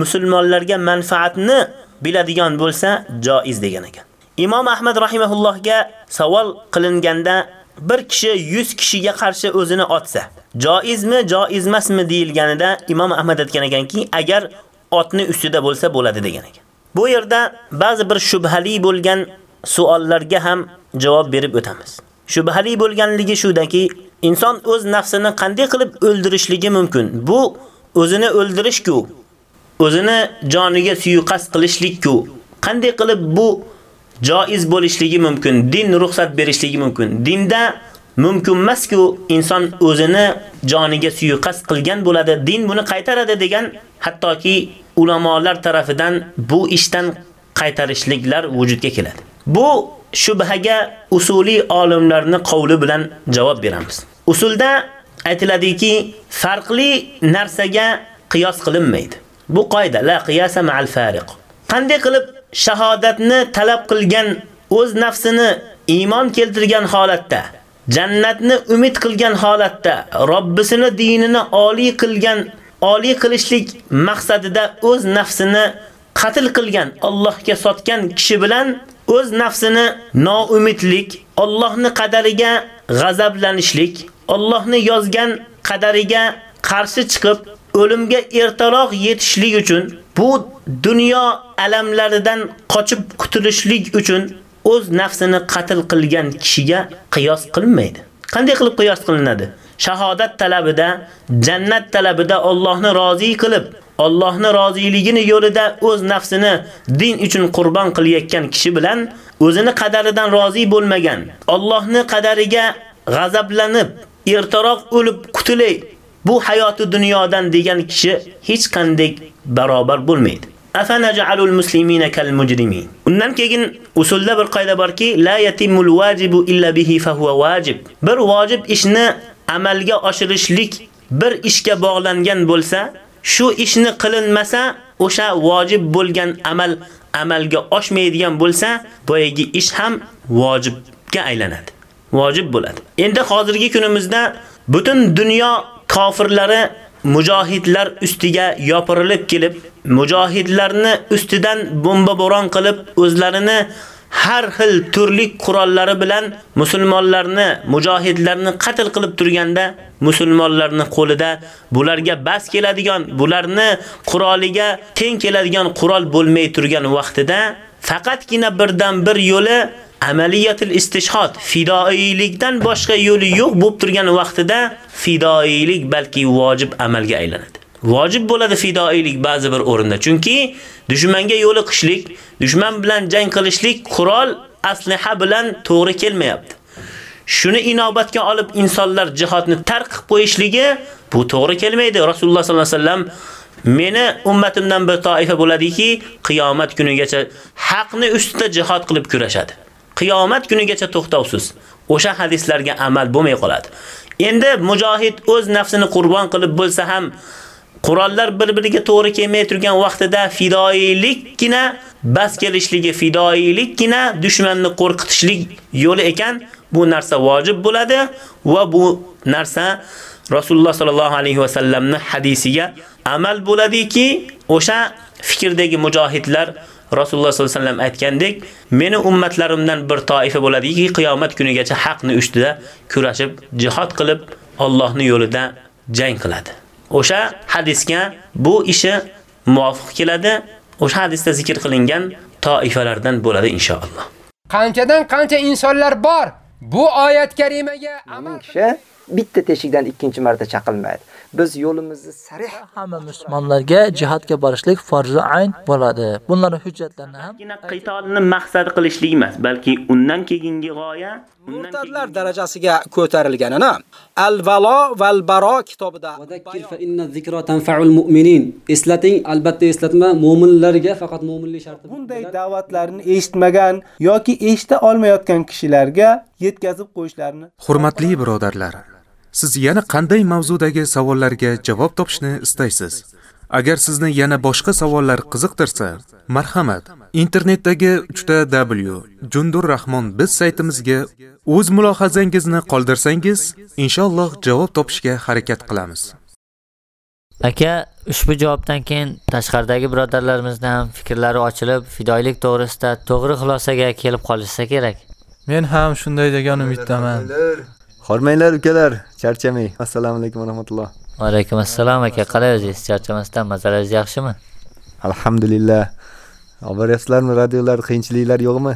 musulmonlarga manfaatni biladigan bo'lsa, joiz degan ekan. Imom Ahmad rahimahullohga savol qilinganda bir kishi 100 kishiga qarshi o'zini otsa, joizmi, joiz emasmi deyilganida Imom Ahmad aytgan ekanki, agar otni ustida bo'lsa bo'ladi degan ekan. Bu yerda ba'zi bir shubhali bo'lgan savollarga ham javob berib o'tamiz. Shubhali bo'lganligi shudaki, inson o'z nafsini qanday qilib o'ldirishligi mumkin? Bu o'zini o'ldirishku, o'zini joniga suyuqas qilishlikku. Qanday qilib bu joiz bo'lishligi mumkin, din ruxsat berishligi mumkin. Dinda mumkin emasku inson o'zini joniga suiqasd qilgan bo'ladi, din buni qaytaradi degan hattoki ulamolar tarafidan bu ishdan qaytarishliklar vujudga keladi. Bu shubhaga usuliy olimlarni qavli bilan javob beramiz. Usulda aytiladiki, farqli narsaga qiyos qilinmaydi. Bu qoida la qiyasa ma'al fariq. Qanday qilib shahodatni talab qilgan o'z nafsini iymon keltirgan holatda, jannatni umid qilgan holatda, Robbisini dinini oliy qilgan, oliy qilishlik maqsadida o'z nafsini qatl qilgan, Allohga sotgan kishi bilan o'z nafsini noumidlik, Allohning qadariga g'azablanishlik, Allohni yozgan qadariga qarshi chiqib, o'limga ertaroq yetishlik uchun, bu dunyo alamlaridan qochib qutulishlik uchun o'z nafsini qatl qilgan kishiga qiyos qilinmaydi. Qanday qilib qiyos qilinadi? Shahodat talabida, jannat talabida Allohni rozi qilib, Allohni roziligini yo'lida o'z nafsini din uchun qurbon qilayotgan kishi bilan o'zini qadaridan rozi bo'lmagan, Allohni qadariga g'azablanib, ertaroq o'lib qutulay, bu hayoti dunyodan degan kishi hech qanday barobar bo'lmaydi. Afanaj'alul muslimina kal mujrimin. Undan keyin usulda bir qoida borki, la yatimul wajibu illa bihi fa huwa wajib. Bir vojib ishni amalga oshirishlik bir ishga bog'langan bo'lsa, shu ishni qilinmasa, o'sha vojib bo'lgan amal amalga oshmaydigan bo'lsa, boyagi ish ham vojibga aylanadi. Vojib bo'ladi. Endi hozirgi kunimizda butun dunyo kofirlari mujohidlar ustiga yopirilib kelib, mujohidlarni ustidan bomba bo'ron qilib, o'zlarini har xil turli qurollari bilan musulmonlarni, mujohidlarni qatl qilib turganda, musulmonlarning qo'lida bularga bas keladigan, bularni quroliga teng keladigan qurol bo'lmay turgan vaqtida faqatgina birdan bir yo'li amaliyatul istishhod fidoilikdan boshqa yo'li yo'q bo'lib turgan vaqtida fidoilik balki vojib amalga aylanadi. Vojib bo'ladi fidoilik ba'zi bir o'rinda. Chunki dushmanga yo'li qishlik, dushman bilan jang qilishlik qurol asliha bilan to'g'ri kelmayapti. Shuni inobatga olib insonlar jihodni tark qilib qo'yishligi bu to'g'ri kelmaydi. Rasululloh sollallohu alayhi vasallam meni ummatimdan bir toifa bo'ladiki, qiyomat kunigacha haqni ustida jihat qilib kurashadi. qiyomat kunigacha to'xtovsiz. O'sha hadislarga amal bo'lmay qoladi. Endi mujohid o'z nafsini qurbon qilib bo'lsa ham qurollar bir-biriga to'g'ri kelmay turgan vaqtida fidoiylikgina bas kelishligi, fidoiylikgina dushmanni qo'rqitishlik yo'li ekan, bu narsa vojib bo'ladi va bu narsa Rasululloh sallallohu alayhi va sallamning hadisiga amal bo'ladiki, o'sha fikrdagi mujohidlar Rasululloh sollallohu alayhi vasallam aytgandek, meni ummatlarimdan bir toifa bo'ladiki, qiyomat kunigacha haqni ustida kurashib, jihad qilib, Allohning yo'lida jang qiladi. O'sha hadisga bu ishi muvofiq keladi. O'sha hadisda zikr qilingan toifalardan bo'ladi inshaalloh. Qanchadan qancha insonlar bor. Bu oyat karimaga amal kishi bitta teshikdan ikkinchi marta chaqilmaydi. Biz yo'limizni sarih hamma musulmonlarga jihodga borishlik farzi ayn bo'ladi. Bunlarning hujjatlarini ham qitalni maqsad qilishlik emas, balki undan keyingi g'oya murtadlar darajasiga ko'tarilganini Al-Valo val Baro kitobida Vadakkir fa inna zikra tanfa'ul mu'minin. Eslating, albatta eslatma mu'minlarga faqat mu'minlik sharti. Bunday da'vatlarni eshitmagan yoki eshita olmayotgan kishilarga yetkazib qo'yishlarini. Hurmatli birodarlar, siz yana qanday mavzudagi savollarga javob topishni istaysiz? Agar sizni yana boshqa savollar qiziqtirsa, marhamat, internetdagi 3w Jundurrahmon biz saytimizga o'z mulohazangizni qoldirsangiz, inshaalloh javob topishga harakat qilamiz. Aka, ushbu javobdan keyin tashqaridagi birodarlarimizdan ham fikrlari ochilib, fidoilik to'g'risida to'g'ri xulosaga kelib qolishsa kerak. Men ham shunday degan umiddaman. Hormanglar ukalar, charchamang. Assalomu alaykum va rahmatulloh. Va alaykum assalom aka, qalay o'zingiz? Charchamasdan mazalaringiz yaxshimi? Alhamdulillah. Oboryapsizlarmi radiolar, qiyinchiliklar yo'qmi?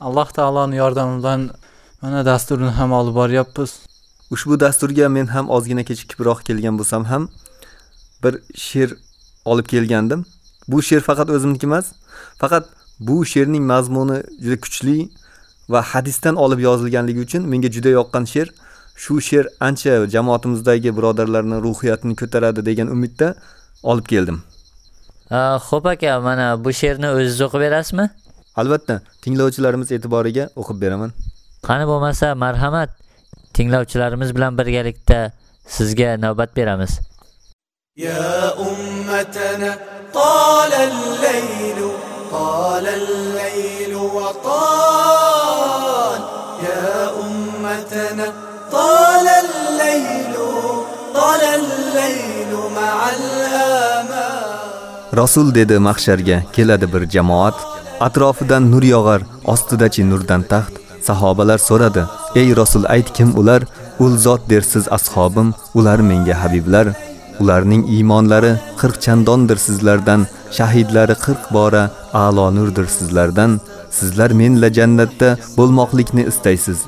Alloh taoloning yordami bilan mana dasturni ham olib boryapmiz. Ushbu dasturga men ham ozgina kechikibroq kelgan bo'lsam ham bir she'r olib kelgandim. Bu she'r faqat o'zimniki emas, faqat bu she'rning mazmuni juda kuchli va hadisdan olib yozilganligi uchun menga juda yoqqan she'r shu she'r ancha jamoatimizdagi birodarlarning ruhiyatini ko'taradi degan umidda olib keldim. Xo'p aka, mana bu she'rni o'zingiz o'qib berasizmi? Albatta, tinglovchilarimiz e'tiboriga o'qib beraman. Qani bo'lmasa, marhamat. Tinglovchilarimiz bilan birgalikda sizga navbat beramiz. يا أمتنا طال الليل طال الليل وطال طال الليل طال الليل مع الآمال Rasul dedi mahsharga keladi bir jamoat, atrofidan nur yog'ar, ostidachi nurdan taxt. Sahobalar so'radi: "Ey Rasul, ayt kim ular? Ul zot dersiz ashobim, ular menga habiblar." Ularning iymonlari 40 chandondir sizlardan, shahidlari 40 bora a'lo nurdir sizlardan. Sizlar menla jannatda bo'lmoqlikni istaysiz.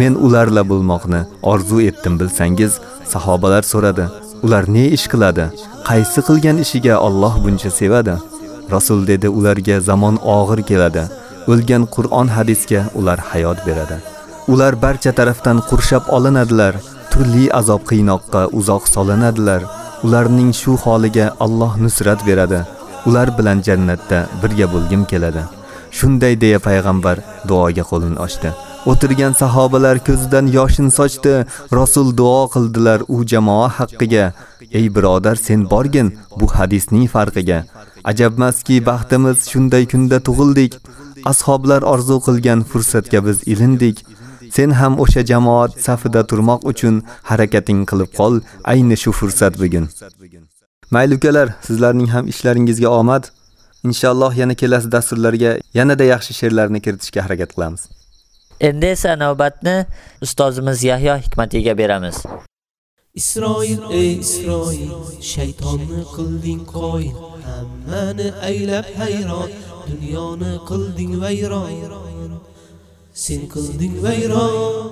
Men ularla bo'lmoqni orzu etdim bilsangiz. Sahobalar so'radi: Ular ne ish qiladi? Qaysi qilgan ishiga Alloh buncha sevadi? Rasul dedi ularga zamon og'ir keladi. O'lgan Qur'on hadisga ular hayot beradi. Ular barcha tarafdan qurshab olinadilar. Turli azob qiynoqqa uzoq solinadilar. Ularning shu holiga Alloh nusrat beradi. Ular bilan jannatda birga bo'lgim keladi. Shunday deya payg'ambar duoga qo'lini ochdi. O'tirgan sahobalar ko'zidan yoshin sochdi. Rasul duo qildilar u jamoa haqqiga. Ey birodar, sen borgin bu hadisning farqiga. Ajabmaski baxtimiz shunday kunda tug'ildik. Ashoblar orzu qilgan fursatga biz ilindik. Sen ham o'sha jamoat safida turmoq uchun harakating qilib qol, ayni shu fursat bugun. Mayli ukalar, sizlarning ham ishlaringizga omad. Inshaalloh yana kelasi dasturlarga yanada yaxshi she'rlarni kiritishga harakat qilamiz. Endi esa navbatni ustozimiz Yahyo Hikmatiga beramiz. Isroil ey Isroil shaytonni qilding qo'yil hammani aylab hayron dunyoni qilding vayron sen qilding vayron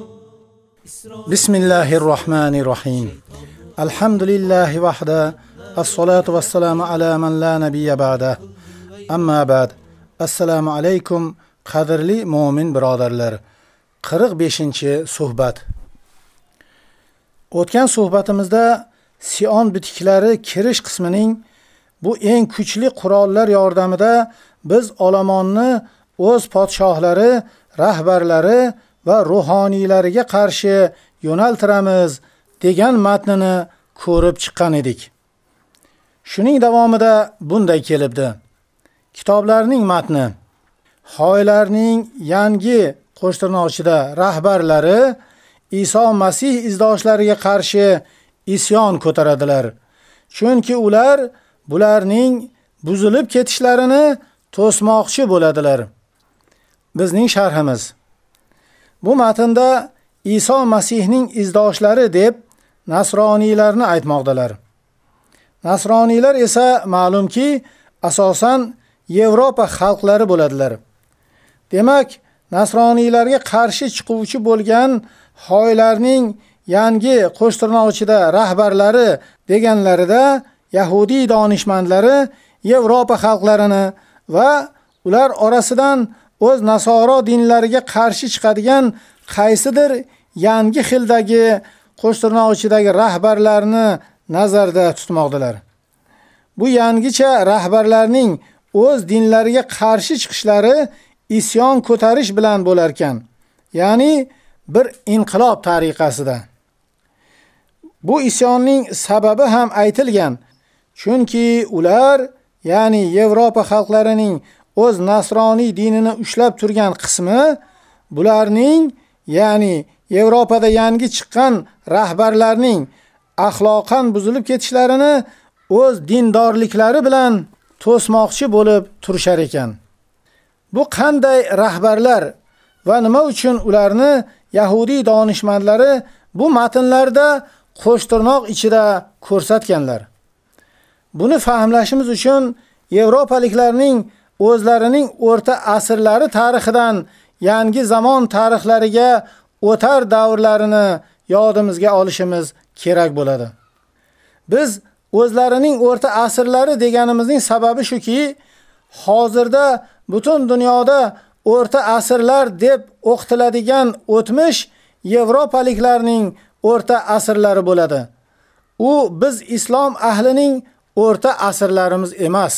Bismillahir Rahmanir Rahim. Alhamdulillahi vahda. As-salatu was-salamu ala man la nabiyya ba'da. Amma ba'd. Assalomu alaykum qadrli mu'min birodarlar. 45-suhbat. O'tgan suhbatimizda Sion bitiklari kirish qismining bu eng kuchli qurollar yordamida biz olomonni o'z podshohlari, rahbarlari va ruhoniylariga qarshi yo'naltiramiz degan matnini ko'rib chiqqan edik. Shuning davomida bunday kelibdi. Kitoblarning matni Xoylarning yangi qo'shtirnochida rahbarlari Iso Masih izdoshlariga qarshi isyon ko'taradilar. Chunki ular bularning buzilib ketishlarini to'smoqchi bo'ladilar. Bizning sharhimiz Bu matnda Iso Masihning izdoshlari deb nasroniylarni aytmoqdalar. Nasroniylar esa ma'lumki, asosan Yevropa xalqlari bo'ladilar. Demak, nasroniylarga qarshi chiquvchi bo'lgan hoylarning yangi qo'shtirnoqchida rahbarlari deganlarida Yahudiy donishmandlari Yevropa xalqlarini va ular orasidan o'z nasoro dinlariga qarshi chiqadigan qaysidir yangi xildagi qo'shtirnoqchidagi rahbarlarni nazarda tutmoqdilar. Bu yangicha rahbarlarning o'z dinlariga qarshi chiqishlari isyon ko'tarish bilan bo'lar ekan. Ya'ni bir inqilob tariqasida. Bu isyonning sababi ham aytilgan. Chunki ular, ya'ni Yevropa xalqlarining o'z nasroniy dinini ushlab turgan qismi bularning, ya'ni Yevropada yangi chiqqan rahbarlarning axloqan buzilib ketishlarini o'z dindorliklari bilan to'smoqchi bo'lib turishar ekan. Bu qanday rahbarlar va nima uchun ularni Yahudiy donishmandlari bu matnlarda qo'shtirnoq ichida ko'rsatganlar. Buni fahmlashimiz uchun Yevropaliklarning o'zlarining o'rta asrlari tarixidan yangi zamon tarixlariga o'tar davrlarini yodimizga olishimiz kerak bo'ladi. Biz o'zlarining o'rta asrlari deganimizning sababi shuki, hozirda butun dunyoda o'rta asrlar deb o'qtiladigan o'tmish Yevropaliklarning o'rta asrlari bo'ladi. U biz islom ahlining o'rta asrlarimiz emas.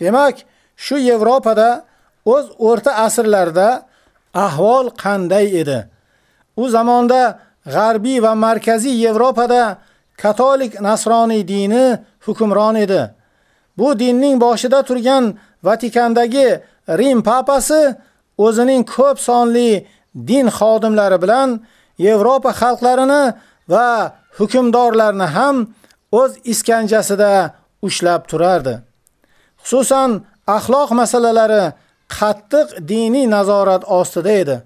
Demak, shu Yevropada o'z o'rta asrlarda ahvol qanday edi? U zamonda g'arbiy va markaziy Yevropada katolik nasroniy dini hukmron edi. Bu dinning boshida turgan Vatikandagi Rim papasi o'zining ko'p sonli din xodimlari bilan Yevropa xalqlarini va hukmdorlarni ham o'z iskanjasida ushlab turardi. Xususan axloq masalalari qattiq diniy nazorat ostida edi.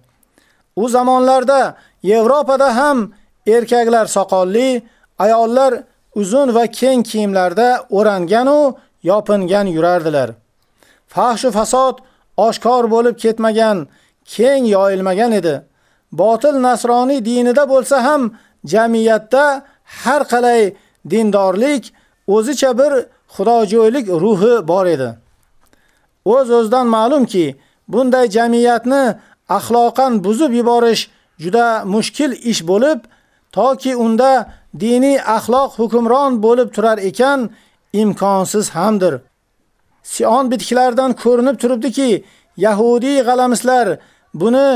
U zamonlarda Yevropada ham erkaklar soqolli, ayollar uzun va keng kiyimlarda o'rangan u yopingan yurardilar. Fahshu fasod oshkor bo'lib ketmagan, keng yoyilmagan edi. Botil nasroniy dinida bo'lsa ham jamiyatda har qalay dindorlik o'zicha bir xudojo'ylik ruhi bor edi. O'z-o'zidan ma'lumki, bunday jamiyatni axloqan buzib yuborish juda mushkil ish bo'lib, toki unda diniy axloq hukmron bo'lib turar ekan, imkonsiz hamdir. Sion bitiklardan ko'rinib turibdiki, Yahudiy g'alamislar buni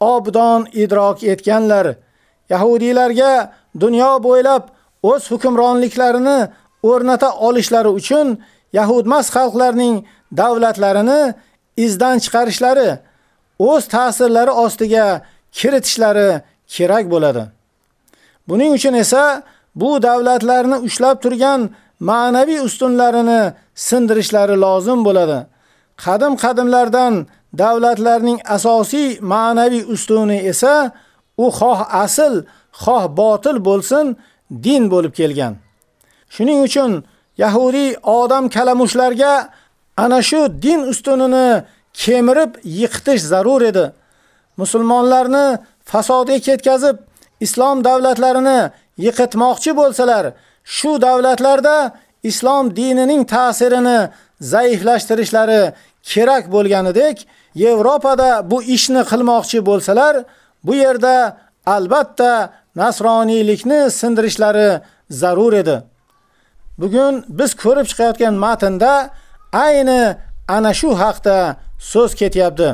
obdon idrok etganlar. Yahudiylarga dunyo bo'ylab o'z hukmronliklarini o'rnata olishlari uchun Yahudmas xalqlarning davlatlarini izdan chiqarishlari, o'z ta'sirlari ostiga kiritishlari kerak bo'ladi. Buning uchun esa bu davlatlarni ushlab turgan ma'naviy ustunlarini sindirishlari lozim bo'ladi. Qadim qadimlardan davlatlarning asosiy ma'naviy ustuni esa u xoh asl, xoh botil bo'lsin, din bo'lib kelgan. Shuning uchun Yahudi odam kalamushlarga ana shu din ustunini kemirib yiqitish zarur edi. Musulmonlarni fasodga ketkazib, islom davlatlarini yiqitmoqchi bo'lsalar, shu davlatlarda islom dinining ta'sirini zaiflashtirishlari kerak bo'lganidek, Yevropada bu ishni qilmoqchi bo'lsalar, bu yerda albatta nasroniylikni sindirishlari zarur edi. Bugun biz ko'rib chiqayotgan matnda ayni ana shu haqda so'z ketyapti.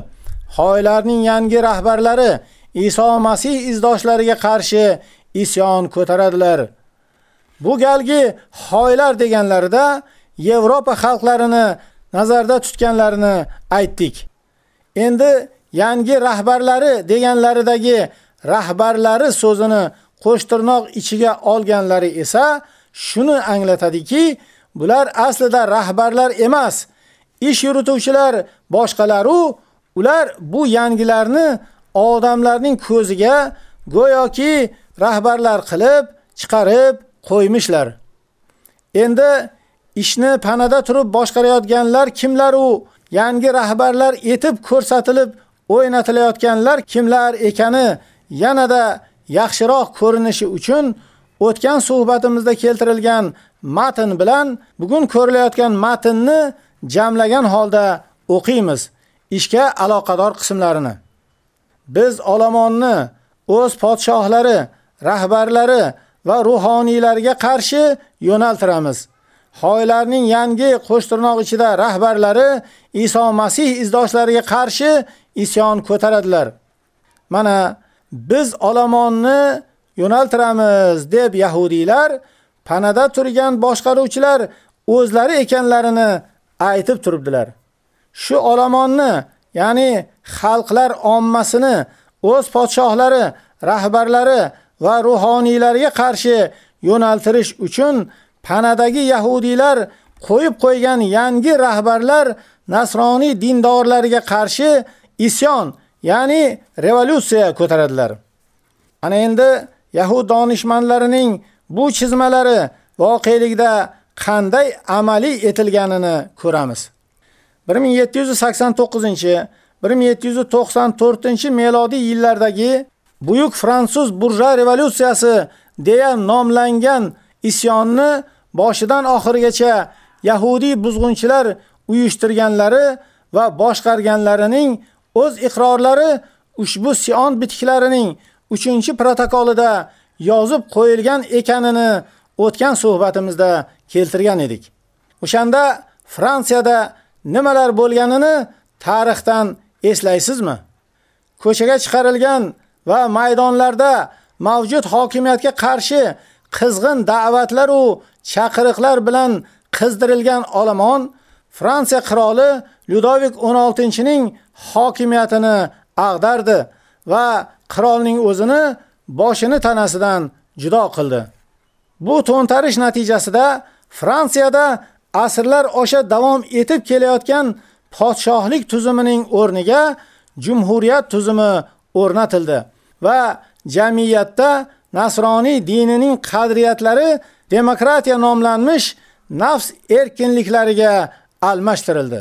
Xoylarning yangi rahbarlari Iso Masih izdoshlariga qarshi isyon ko'taradilar. Bu galgi xoylar deganlarida Yevropa xalqlarini nazarda tutganlarini aytdik. Endi yangi rahbarlari deganlaridagi rahbarlari so'zini qo'shtirnoq ichiga olganlari esa shuni anglatadiki, bular aslida rahbarlar emas, ish yurituvchilar boshqalaru ular bu yangilarni odamlarning ko'ziga go'yoki rahbarlar qilib chiqarib qo'ymishlar. Endi ishni panada turib boshqarayotganlar kimlar u? Yangi rahbarlar etib ko'rsatilib o'ynatilayotganlar kimlar ekani yanada yaxshiroq ko'rinishi uchun o'tgan suhbatimizda keltirilgan matn bilan bugun ko'rilayotgan matnni jamlagan holda o'qiymiz ishga aloqador qismlarini. Biz olomonni o'z podshohlari, rahbarlari va ruhoniylarga qarshi yo'naltiramiz. Xoylarning yangi qo'shtirnoq ichida rahbarlari Iso Masih izdoshlariga qarshi isyon ko'taradilar. Mana biz olomonni yo'naltiramiz deb yahudiylar panada turgan boshqaruvchilar o'zlari ekanlarini aytib turibdilar. Shu olomonni, ya'ni xalqlar ommasini o'z podshohlari, rahbarlari va ruhoniylarga qarshi yo'naltirish uchun panadagi yahudiylar qo'yib qo'ygan yangi rahbarlar nasroniy dindorlariga qarshi isyon, ya'ni revolyutsiya ko'taradilar. Ana endi yahud donishmandlarining bu chizmalari voqelikda qanday amaliy etilganini ko'ramiz. 1789-1794 melodiy yillardagi buyuk fransuz burjua revolyutsiyasi deya nomlangan isyonni boshidan oxirigacha Yahudi buzg'unchilar uyushtirganlari va boshqarganlarining o'z iqrorlari ushbu Sion bitiklarining 3-protokolida yozib qo'yilgan ekanini o'tgan suhbatimizda keltirgan edik. O'shanda Fransiyada nimalar bo'lganini tarixdan eslaysizmi? Ko'chaga chiqarilgan va maydonlarda mavjud hokimiyatga qarshi qizg'in da'vatlar u chaqiriqlar bilan qizdirilgan olomon Fransiya qiroli Ludovik 16-ning hokimiyatini ag'dardi va qirolning o'zini boshini tanasidan judo qildi. Bu to'ntarish natijasida Fransiyada asrlar osha davom etib kelayotgan podshohlik tuzumining o'rniga jumhuriyat tuzumi o'rnatildi va jamiyatda nasroniy dinining qadriyatlari demokratiya nomlanmish nafs erkinliklariga almashtirildi.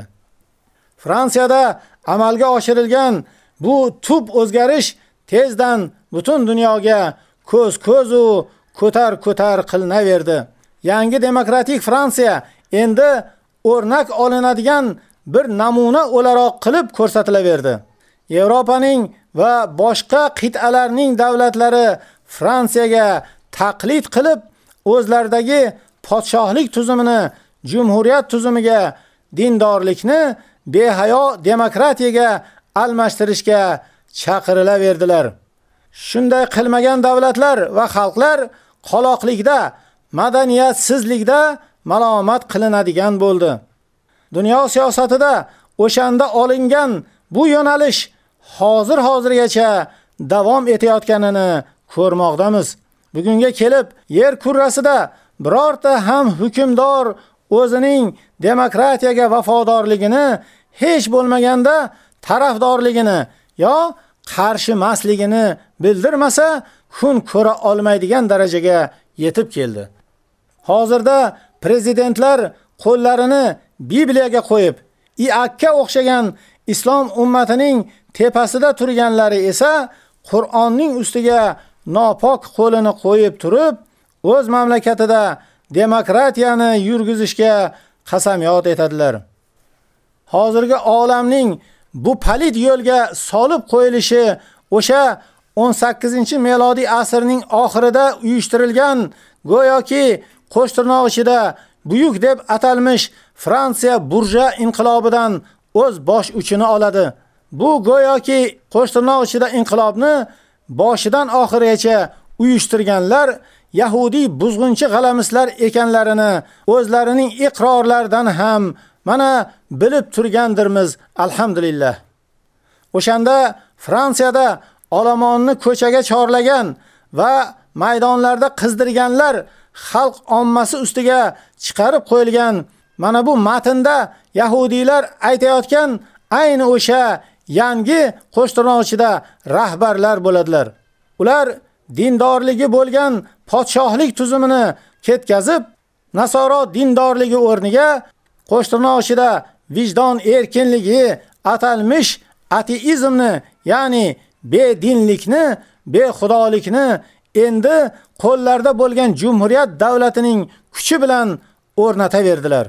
Fransiyada amalga oshirilgan bu tub o'zgarish tezdan butun dunyoga ko'z-ko'z u ko'tar-ko'tar qilinaverdi. Yangi demokratik Fransiya endi o'rnak olinadigan bir namuna o'laroq qilib ko'rsatilaverdi. Yevropaning va boshqa qit'alarning davlatlari Fransiyaga taqlid qilib, o'zlaridagi podshohlik tuzumini jumhuriyat tuzumiga, dindorlikni behayo demokratiyaga almashtirishga chaqirilaverdilar. Shunday qilmagan davlatlar va xalqlar qoloqlikda, madaniyatsizlikda malomat qilinadigan bo'ldi. Dunyo siyosatida o'shanda olingan bu yo'nalish hozir hozirgacha davom etayotganini ko'rmoqdamiz. Bugunga kelib yer kurrasida birorta ham hukmdor o'zining demokratiyaga vafodorligini hech bo'lmaganda tarafdorligini yo qarshimasligini bildirmasa, kun ko'ra olmaydigan darajaga yetib keldi. Hozirda prezidentlar qo'llarini Bibliyaga qo'yib, Iakka o'xshagan islom ummatining tepasida turganlari esa Qur'onning ustiga nopok qo'lini qo'yib turib, o'z mamlakatida demokratiyani yurgizishga qasamyod etadilar. Hozirgi olamning bu palit yo'lga solib qo'yilishi o'sha 18-melodiy asrning oxirida uyushtirilgan go'yoki qo'shtirnoq ichida buyuk deb atalmish Fransiya burja inqilobidan o'z bosh uchini oladi. Bu go'yoki qo'shtirnoq ichida inqilobni boshidan oxirigacha uyushtirganlar Yahudi buzg'unchi g'alamislar ekanlarini o'zlarining iqrorlaridan ham mana bilib turgandirmiz alhamdulillah. O'shanda Fransiyada olomonni ko'chaga chorlagan va maydonlarda qizdirganlar xalq ommasi ustiga chiqarib qo'yilgan mana bu matnda yahudiylar aytayotgan ayni o'sha yangi qo'shtirnoq ichida rahbarlar bo'ladilar. Ular dindorligi bo'lgan podshohlik tuzumini ketkazib, nasoro dindorligi o'rniga qo'shtirnoq ichida vijdon erkinligi atalmish ateizmni, ya'ni bedinlikni, bexudolikni endi qo'llarda bo'lgan jumhuriyat davlatining kuchi bilan o'rnataverdilar.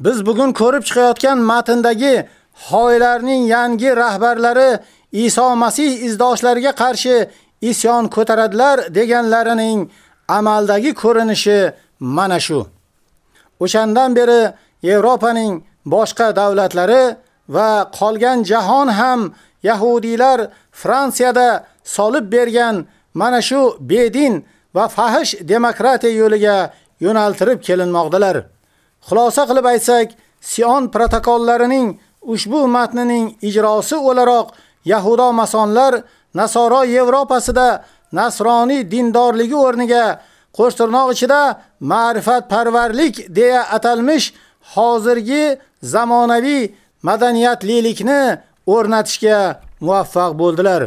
Biz bugun ko'rib chiqayotgan matndagi xoylarning yangi rahbarlari Iso Masih izdoshlariga qarshi isyon ko'taradilar deganlarining amaldagi ko'rinishi mana shu. O'shandan beri Yevropaning boshqa davlatlari va qolgan jahon ham yahudiylar Fransiyada solib bergan mana shu bedin va fahish demokratiya yo'liga yo'naltirib kelinmoqdalar. Xulosa qilib aytsak, Sion protokollarining ushbu matnining ijrosi o'laroq Yahudo masonlar Nasoro Yevropasida nasroniy dindorligi o'rniga qo'shtirnoq ichida ma'rifat parvarlik deya atalmish hozirgi zamonaviy madaniyatlilikni o'rnatishga muvaffaq bo'ldilar.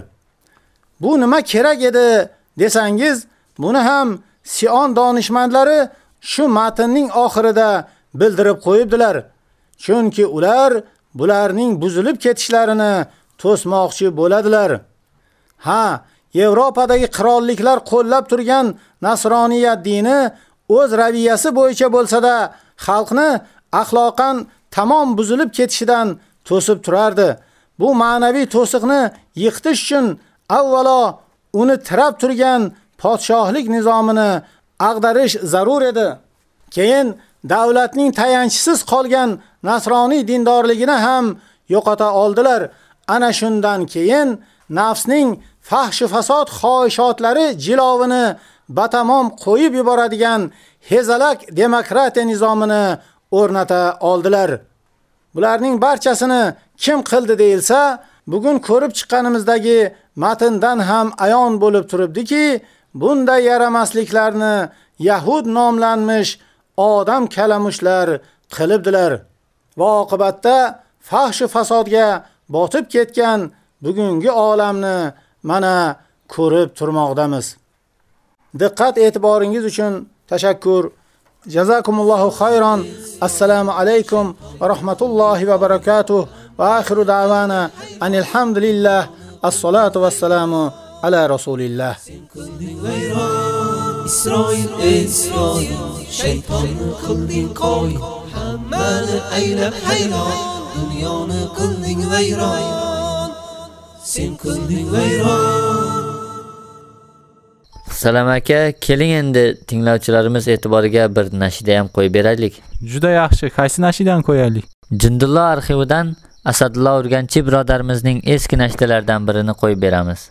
Bu nima kerak edi desangiz, buni ham Sion donishmandlari shu matnning oxirida bildirib qo'yibdilar. Chunki ular bularning buzilib ketishlarini to'smoqchi bo'ladilar. Ha, Yevropadagi qirolliklar qo'llab turgan nasroniyat dini o'z raviyasi bo'yicha bo'lsa-da, xalqni axloqan tamom buzilib ketishidan to'sib turardi. Bu ma'naviy to'siqni yiqitish uchun avvalo uni tirab turgan podshohlik nizomini ag'darish zarur edi. Keyin davlatning tayanchsiz qolgan nasroniy dindorligini ham yo'qota oldilar. Ana shundan keyin nafsning fahsh fasod xohishotlari jilovini batamom qo'yib yuboradigan hezalak demokratiya nizomini o'rnata oldilar. Bularning barchasini kim qildi deilsa, bugun ko'rib chiqqanimizdagi matndan ham ayon bo'lib turibdiki, bunday yaramasliklarni Yahud nomlanmish odam kalamushlar qilibdilar. Va oqibatda fahsh fasodga botib ketgan bugungi olamni mana ko'rib turmoqdamiz. Diqqat e'tiboringiz uchun tashakkur. Jazakumullohu khayron. Assalomu alaykum va rahmatullohi va barakatuh. Va oxiru da'vana anil hamdulillah. As-salatu vassalamu ala rasulillah. Isroil Isroil shaytonni qilding qo'y hammani aylab hayron dunyoni qilding vayron sen qilding vayron Salom aka, keling endi tinglovchilarimiz e'tiboriga bir nashida ham qo'yib beraylik. Juda yaxshi. Qaysi nashidan qo'yaylik? Jindullo arxividan Asadullo Urganchi birodarimizning eski nashidalaridan birini qo'yib beramiz.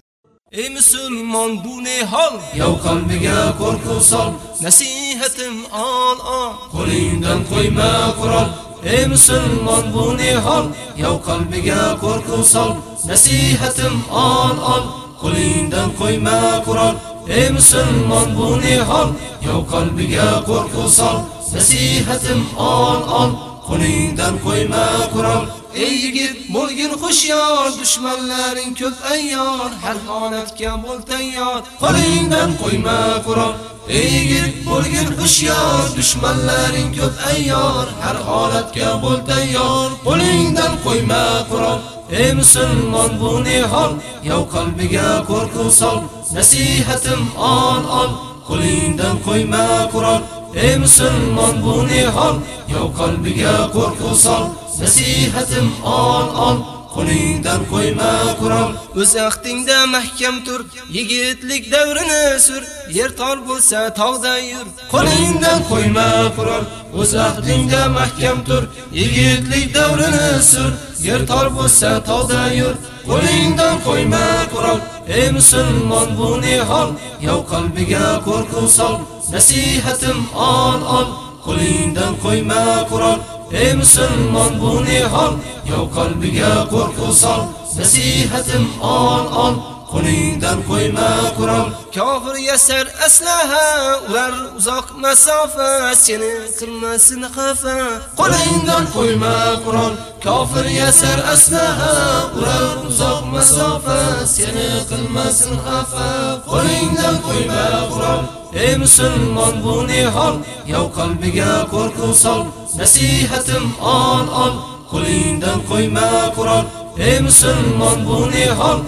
Ey musulmon bu ne hol Yow qalbiga qo'rquv sol Nasihatim ol ol Qo'lingdan qo'yma qurol Ey musulmon bu ne hol Yow qalbiga qo'rquv sol Nasihatim ol ol Qo'lingdan qo'yma qurol Ey musulmon bu ne hol Yow qalbiga qo'rquv sol Nasihatim ol ol Qo'lingdan qo'yma qurol Ey yigit bo'lgin xushyor dushmanlaring ko'p ayyor har holatga bo'l tayyor qo'lingdan qo'yma qurol Ey yigit bo'lgin xushyor dushmanlaring ko'p ayyor har holatga bo'l tayyor qo'lingdan qo'yma qurol Ey musulmon bu ne hol? Yow qalbiga qo'rquv sol nasihatim ol ol. Qo'lingdan qo'yma qurol Ey musulmon bu ne hol? Yow qalbiga qo'rquv sol nasihatim ol ol qo'lingdan qo'yma qurol o'z ahdingda mahkam tur yigitlik davrini sur. Yer tor bo'lsa tog'da yur. Qo'lingdan qo'yma qurol o'z ahdingda mahkam tur yigitlik davrini sur. Yer tor bo'lsa tog'da yur. Qo'lingdan qo'yma qurol ey musulmon bu ne hol Yov qalbiga qo'rquv sol. Nasihatim ol ol qo'lingdan qo'yma qurol Ey musulmon bu ne hol? Yow qalbiga qo'rquv sol. Nasihatim ol ol. Qo'lingdan qo'yma qurol. Kofir yasar aslaha ular uzoq masofa. Seni qilmasin xafa. Qo'lingdan qo'yma qurol. Kofir yasar aslaha ular uzoq masofa. Seni qilmasin xafa. Qo'lingdan qo'yma qurol. Ey musulmon bu ne hol? Qalbiga qo'rquv sol. Nasihatim ol ol. Qo'lingdan qo'yma qurol. Ey musulmon bu ne hol?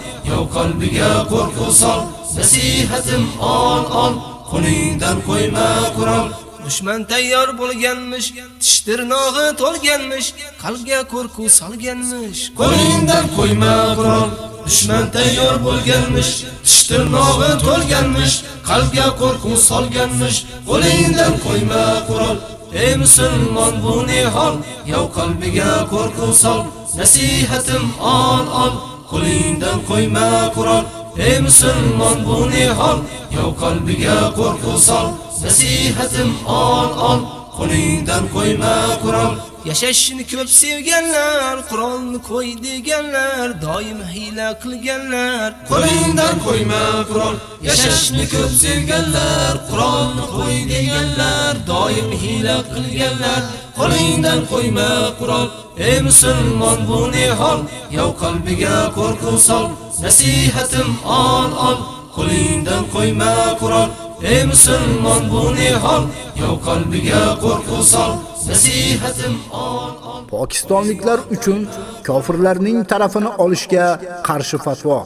Qalbiga qo'rquv sol. Nasihatim ol ol. Qo'lingdan qo'yma qurol. Dushman tayyor bo'lganmish, tish tirnog'i to'lganmish, qalbga qo'rquv solganmish. Qo'lingdan qo'yma qurol. Dushman tayyor bo'lganmish, tish tirnog'i to'lganmish, qalbga qo'rquv solganmish. Qo'lingdan qo'yma qurol. Ey musulmon bu ne hol? Yo'q qalbiga qo'rquv sol. Nasihatim ol ol. Qo'lingdan qo'yma qurol. Ey musulmon bu ne hol? Yow qalbiga qo'rquv sol. Nasihatim ol ol. Qo'lingdan qo'yma qurol. Yashashni ko'p sevganlar, Qur'onni qo'y deganlar, doim hiyla qilganlar. Qo'lingdan qo'yma qurol. Yashashni ko'p sevganlar, Qur'onni qo'y deganlar, doim hiyla qilganlar. Qo'lingdan qo'yma qurol. Ey musulmon bu ne hol? Yow qalbiga qo'rquv sol. Nasihatim ol ol. Qo'lingdan qo'yma qurol. Ey musulmon bu ne hol? Yow qalbiga qo'rquv sol. Nasihatim ol ol. Pokistonliklar uchun kofirlarning tarafini olishga qarshi fatvo.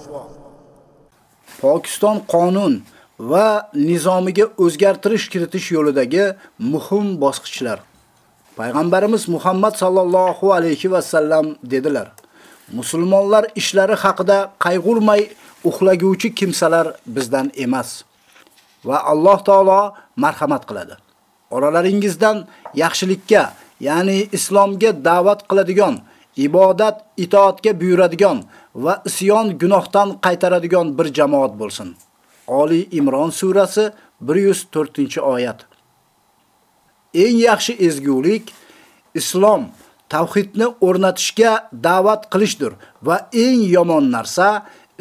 Pokiston qonun va nizomiga o'zgartirish kiritish yo'lidagi muhim bosqichlar. Payg'ambarimiz Muhammad sallallohu alayhi va sallam dedilar: Musulmonlar ishlari haqida qayg'urmay uxlaguvchi kimsalar bizdan emas. va Alloh taolo marhamat qiladi. Oralaringizdan yaxshilikka, ya'ni islomga da'vat qiladigan, ibodat, itoatga buyuradigan va isyon gunohdan qaytaradigan bir jamoat bo'lsin. Oli Imron surasi 104-oyat. Eng yaxshi ezgulik islom tavhidni o'rnatishga da'vat qilishdir va eng yomon narsa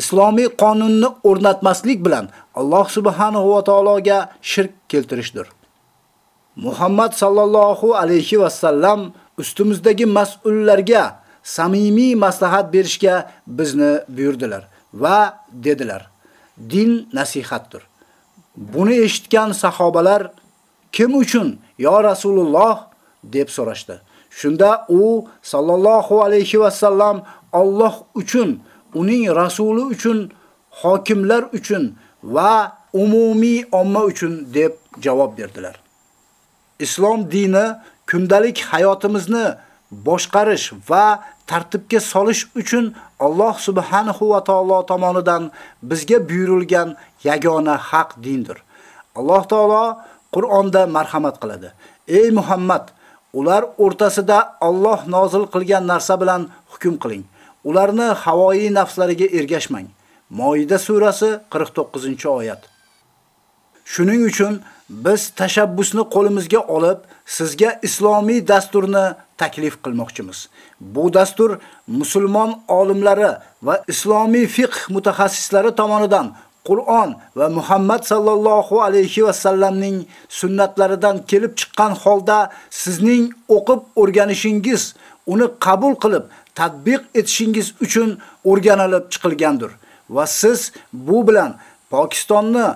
islomiy qonunni o'rnatmaslik bilan Alloh subhanahu va taologa shirk keltirishdir. Muhammad sallallohu alayhi va sallam ustimizdagi mas'ullarga samimiy maslahat berishga bizni buyurdilar va dedilar: Din nasihatdir. Buni eshitgan sahobalar kim uchun yo Rasululloh deb so'rashdi. Shunda u sallallohu alayhi va sallam Alloh uchun, uning rasuli uchun, hokimlar uchun va umumiy omma uchun deb javob berdilar. Islom dini kundalik hayotimizni boshqarish va tartibga solish uchun Alloh subhanahu va taolo tomonidan bizga buyurilgan yagona haq dindir. Alloh taolo Qur'onda marhamat qiladi. Ey Muhammad, ular o'rtasida Alloh nozil qilgan narsa bilan hukm qiling. Ularni havoyi nafslariga ergashmang. Moida surasi 49-oyat. Shuning uchun biz tashabbusni qo'limizga olib, sizga islomiy dasturni taklif qilmoqchimiz. Bu dastur musulmon olimlari va islomiy fiqh mutaxassislari tomonidan Qur'on va Muhammad sallallohu alayhi va sallamning sunnatlaridan kelib chiqqan holda sizning o'qib o'rganishingiz, uni qabul qilib, tatbiq etishingiz uchun o'rganilib chiqilgandir. Va siz bu bilan Pokistonni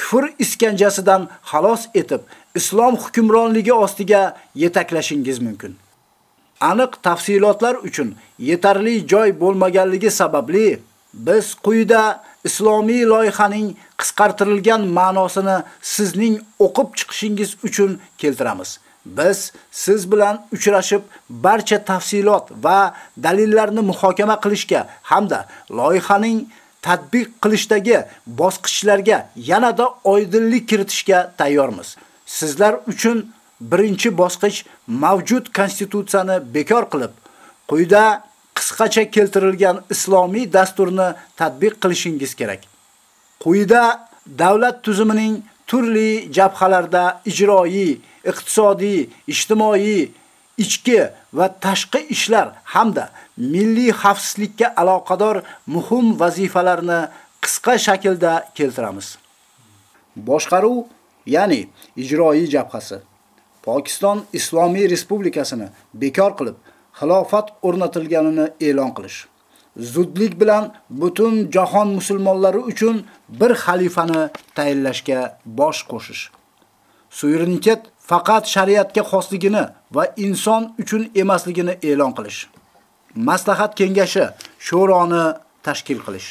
kufr iskanjasidan xalos etib, islom hukmronligi ostiga yetaklashingiz mumkin. Aniq tafsilotlar uchun yetarli joy bo'lmaganligi sababli biz quyida islomiy loyihaning qisqartirilgan ma'nosini sizning o'qib chiqishingiz uchun keltiramiz. Biz siz bilan uchrashib barcha tafsilot va dalillarni muhokama qilishga hamda loyihaning tatbiq qilishdagi bosqichlarga yanada oydinlik kiritishga tayyormiz. Sizlar uchun birinchi bosqich mavjud konstitutsiyani bekor qilib, quyida qisqacha keltirilgan islomiy dasturni tatbiq qilishingiz kerak. Quyida davlat tuzumining turli jabhalarda ijroiy, iqtisodiy, ijtimoiy, ichki va tashqi ishlar hamda milliy xavfsizlikka aloqador muhim vazifalarni qisqa shaklda keltiramiz. Boshqaruv, ya'ni ijroiy jabhasi Pokiston Islomiy Respublikasini bekor qilib, xilofat o'rnatilganini e'lon qilish. Zudlik bilan butun jahon musulmonlari uchun bir xalifani tayinlashga bosh qo'shish. Suverenitet faqat shariatga xosligini va inson uchun emasligini e'lon qilish. Maslahat kengashi sho'roni tashkil qilish.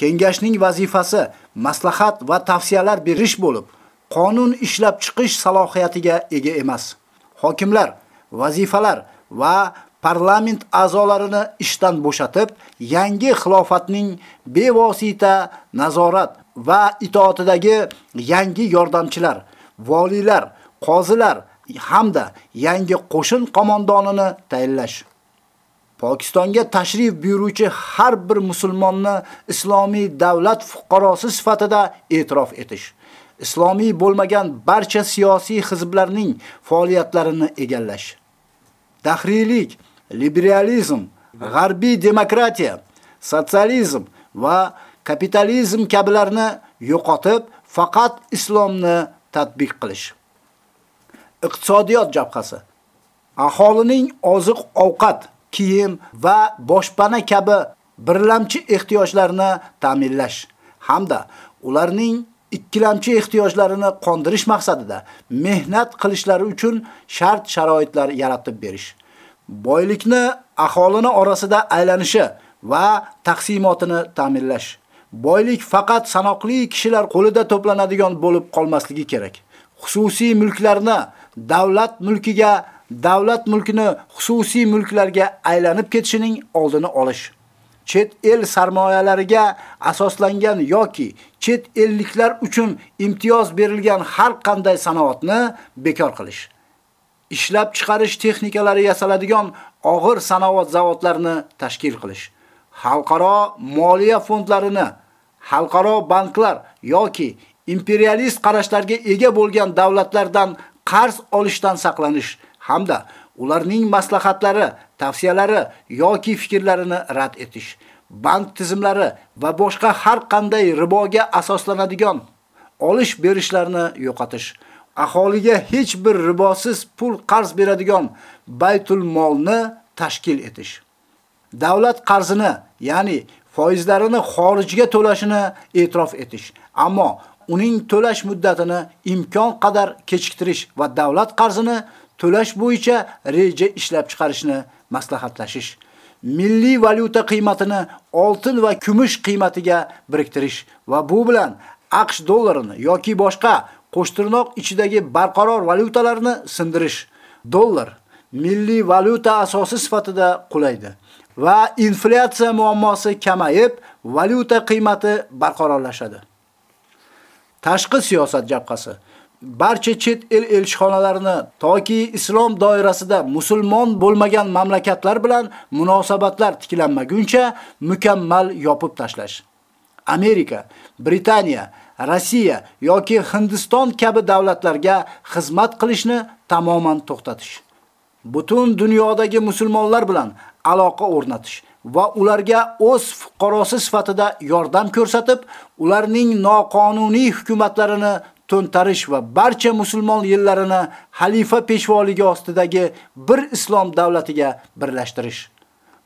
Kengashning vazifasi maslahat va tavsiyalar berish bo'lib, qonun ishlab chiqish salohiyatiga ega emas. Hokimlar vazifalar va parlament a'zolarini ishdan bo'shatib, yangi xilofatning bevosita nazorat va itoatidagi yangi yordamchilar, valilar, qozilar hamda yangi qo'shin qo'mondonini tayinlash. Pokistonga tashrif buyuruvchi har bir musulmonni islomiy davlat fuqarosi sifatida e'tirof etish. Islomiy bo'lmagan barcha siyosiy hizblarning faoliyatlarini egallash. Dahriylik liberalizm, g'arbiy demokratiya, sotsializm va kapitalizm kabilarni yo'qotib, faqat islomni tatbiq qilish. Iqtisodiyot jabhasi aholining oziq-ovqat, kiyim va boshpana kabi birlamchi ehtiyojlarini ta'minlash hamda ularning ikkilamchi ehtiyojlarini qondirish maqsadida mehnat qilishlari uchun shart sharoitlar yaratib berish. Boylikni aholini orasida aylanishi va taqsimotini ta'minlash. Boylik faqat sanoqli kishilar qo'lida to'planadigan bo'lib qolmasligi kerak. Xususiy mulklarni davlat mulkiga, davlat mulkini xususiy mulklarga aylanib ketishining oldini olish. chet el sarmoyalariga asoslangan yoki chet elliklar uchun imtiyoz berilgan har qanday sanoatni bekor qilish. Ishlab chiqarish texnikalari yasaladigan og'ir sanoat zavodlarini tashkil qilish. Xalqaro moliya fondlarini, xalqaro banklar yoki imperialist qarashlarga ega bo'lgan davlatlardan qarz olishdan saqlanish hamda ularning maslahatlari, tavsiyalari yoki fikrlarini rad etish, bank tizimlari va boshqa har qanday riboga asoslanadigan olish berishlarni yo'qotish, aholiga hech bir ribosiz pul qarz beradigan baytul molni tashkil etish. Davlat qarzini, ya'ni foizlarini xorijga to'lashini e'tirof etish, ammo uning to'lash muddatini imkon qadar kechiktirish va davlat qarzini to'lash bo'yicha reja ishlab chiqarishni maslahatlashish. Milliy valyuta qiymatini oltin va kumush qiymatiga biriktirish va bu bilan AQSh dollarini yoki boshqa qo'shtirnoq ichidagi barqaror valyutalarni sindirish. Dollar milliy valyuta asosi sifatida qulaydi va inflyatsiya muammosi kamayib, valyuta qiymati barqarorlashadi. Tashqi siyosat jabhasi barcha chet el elchixonalarini toki islom doirasida musulmon bo'lmagan mamlakatlar bilan munosabatlar tiklanmaguncha mukammal yopib tashlash. Amerika, Britaniya, Rossiya yoki Hindiston kabi davlatlarga xizmat qilishni tamoman to'xtatish. Butun dunyodagi musulmonlar bilan aloqa o'rnatish va ularga o'z fuqarosi sifatida yordam ko'rsatib, ularning noqonuniy hukumatlarini to'ntarish va barcha musulmon yillarini xalifa peshvoligi ostidagi bir islom davlatiga birlashtirish.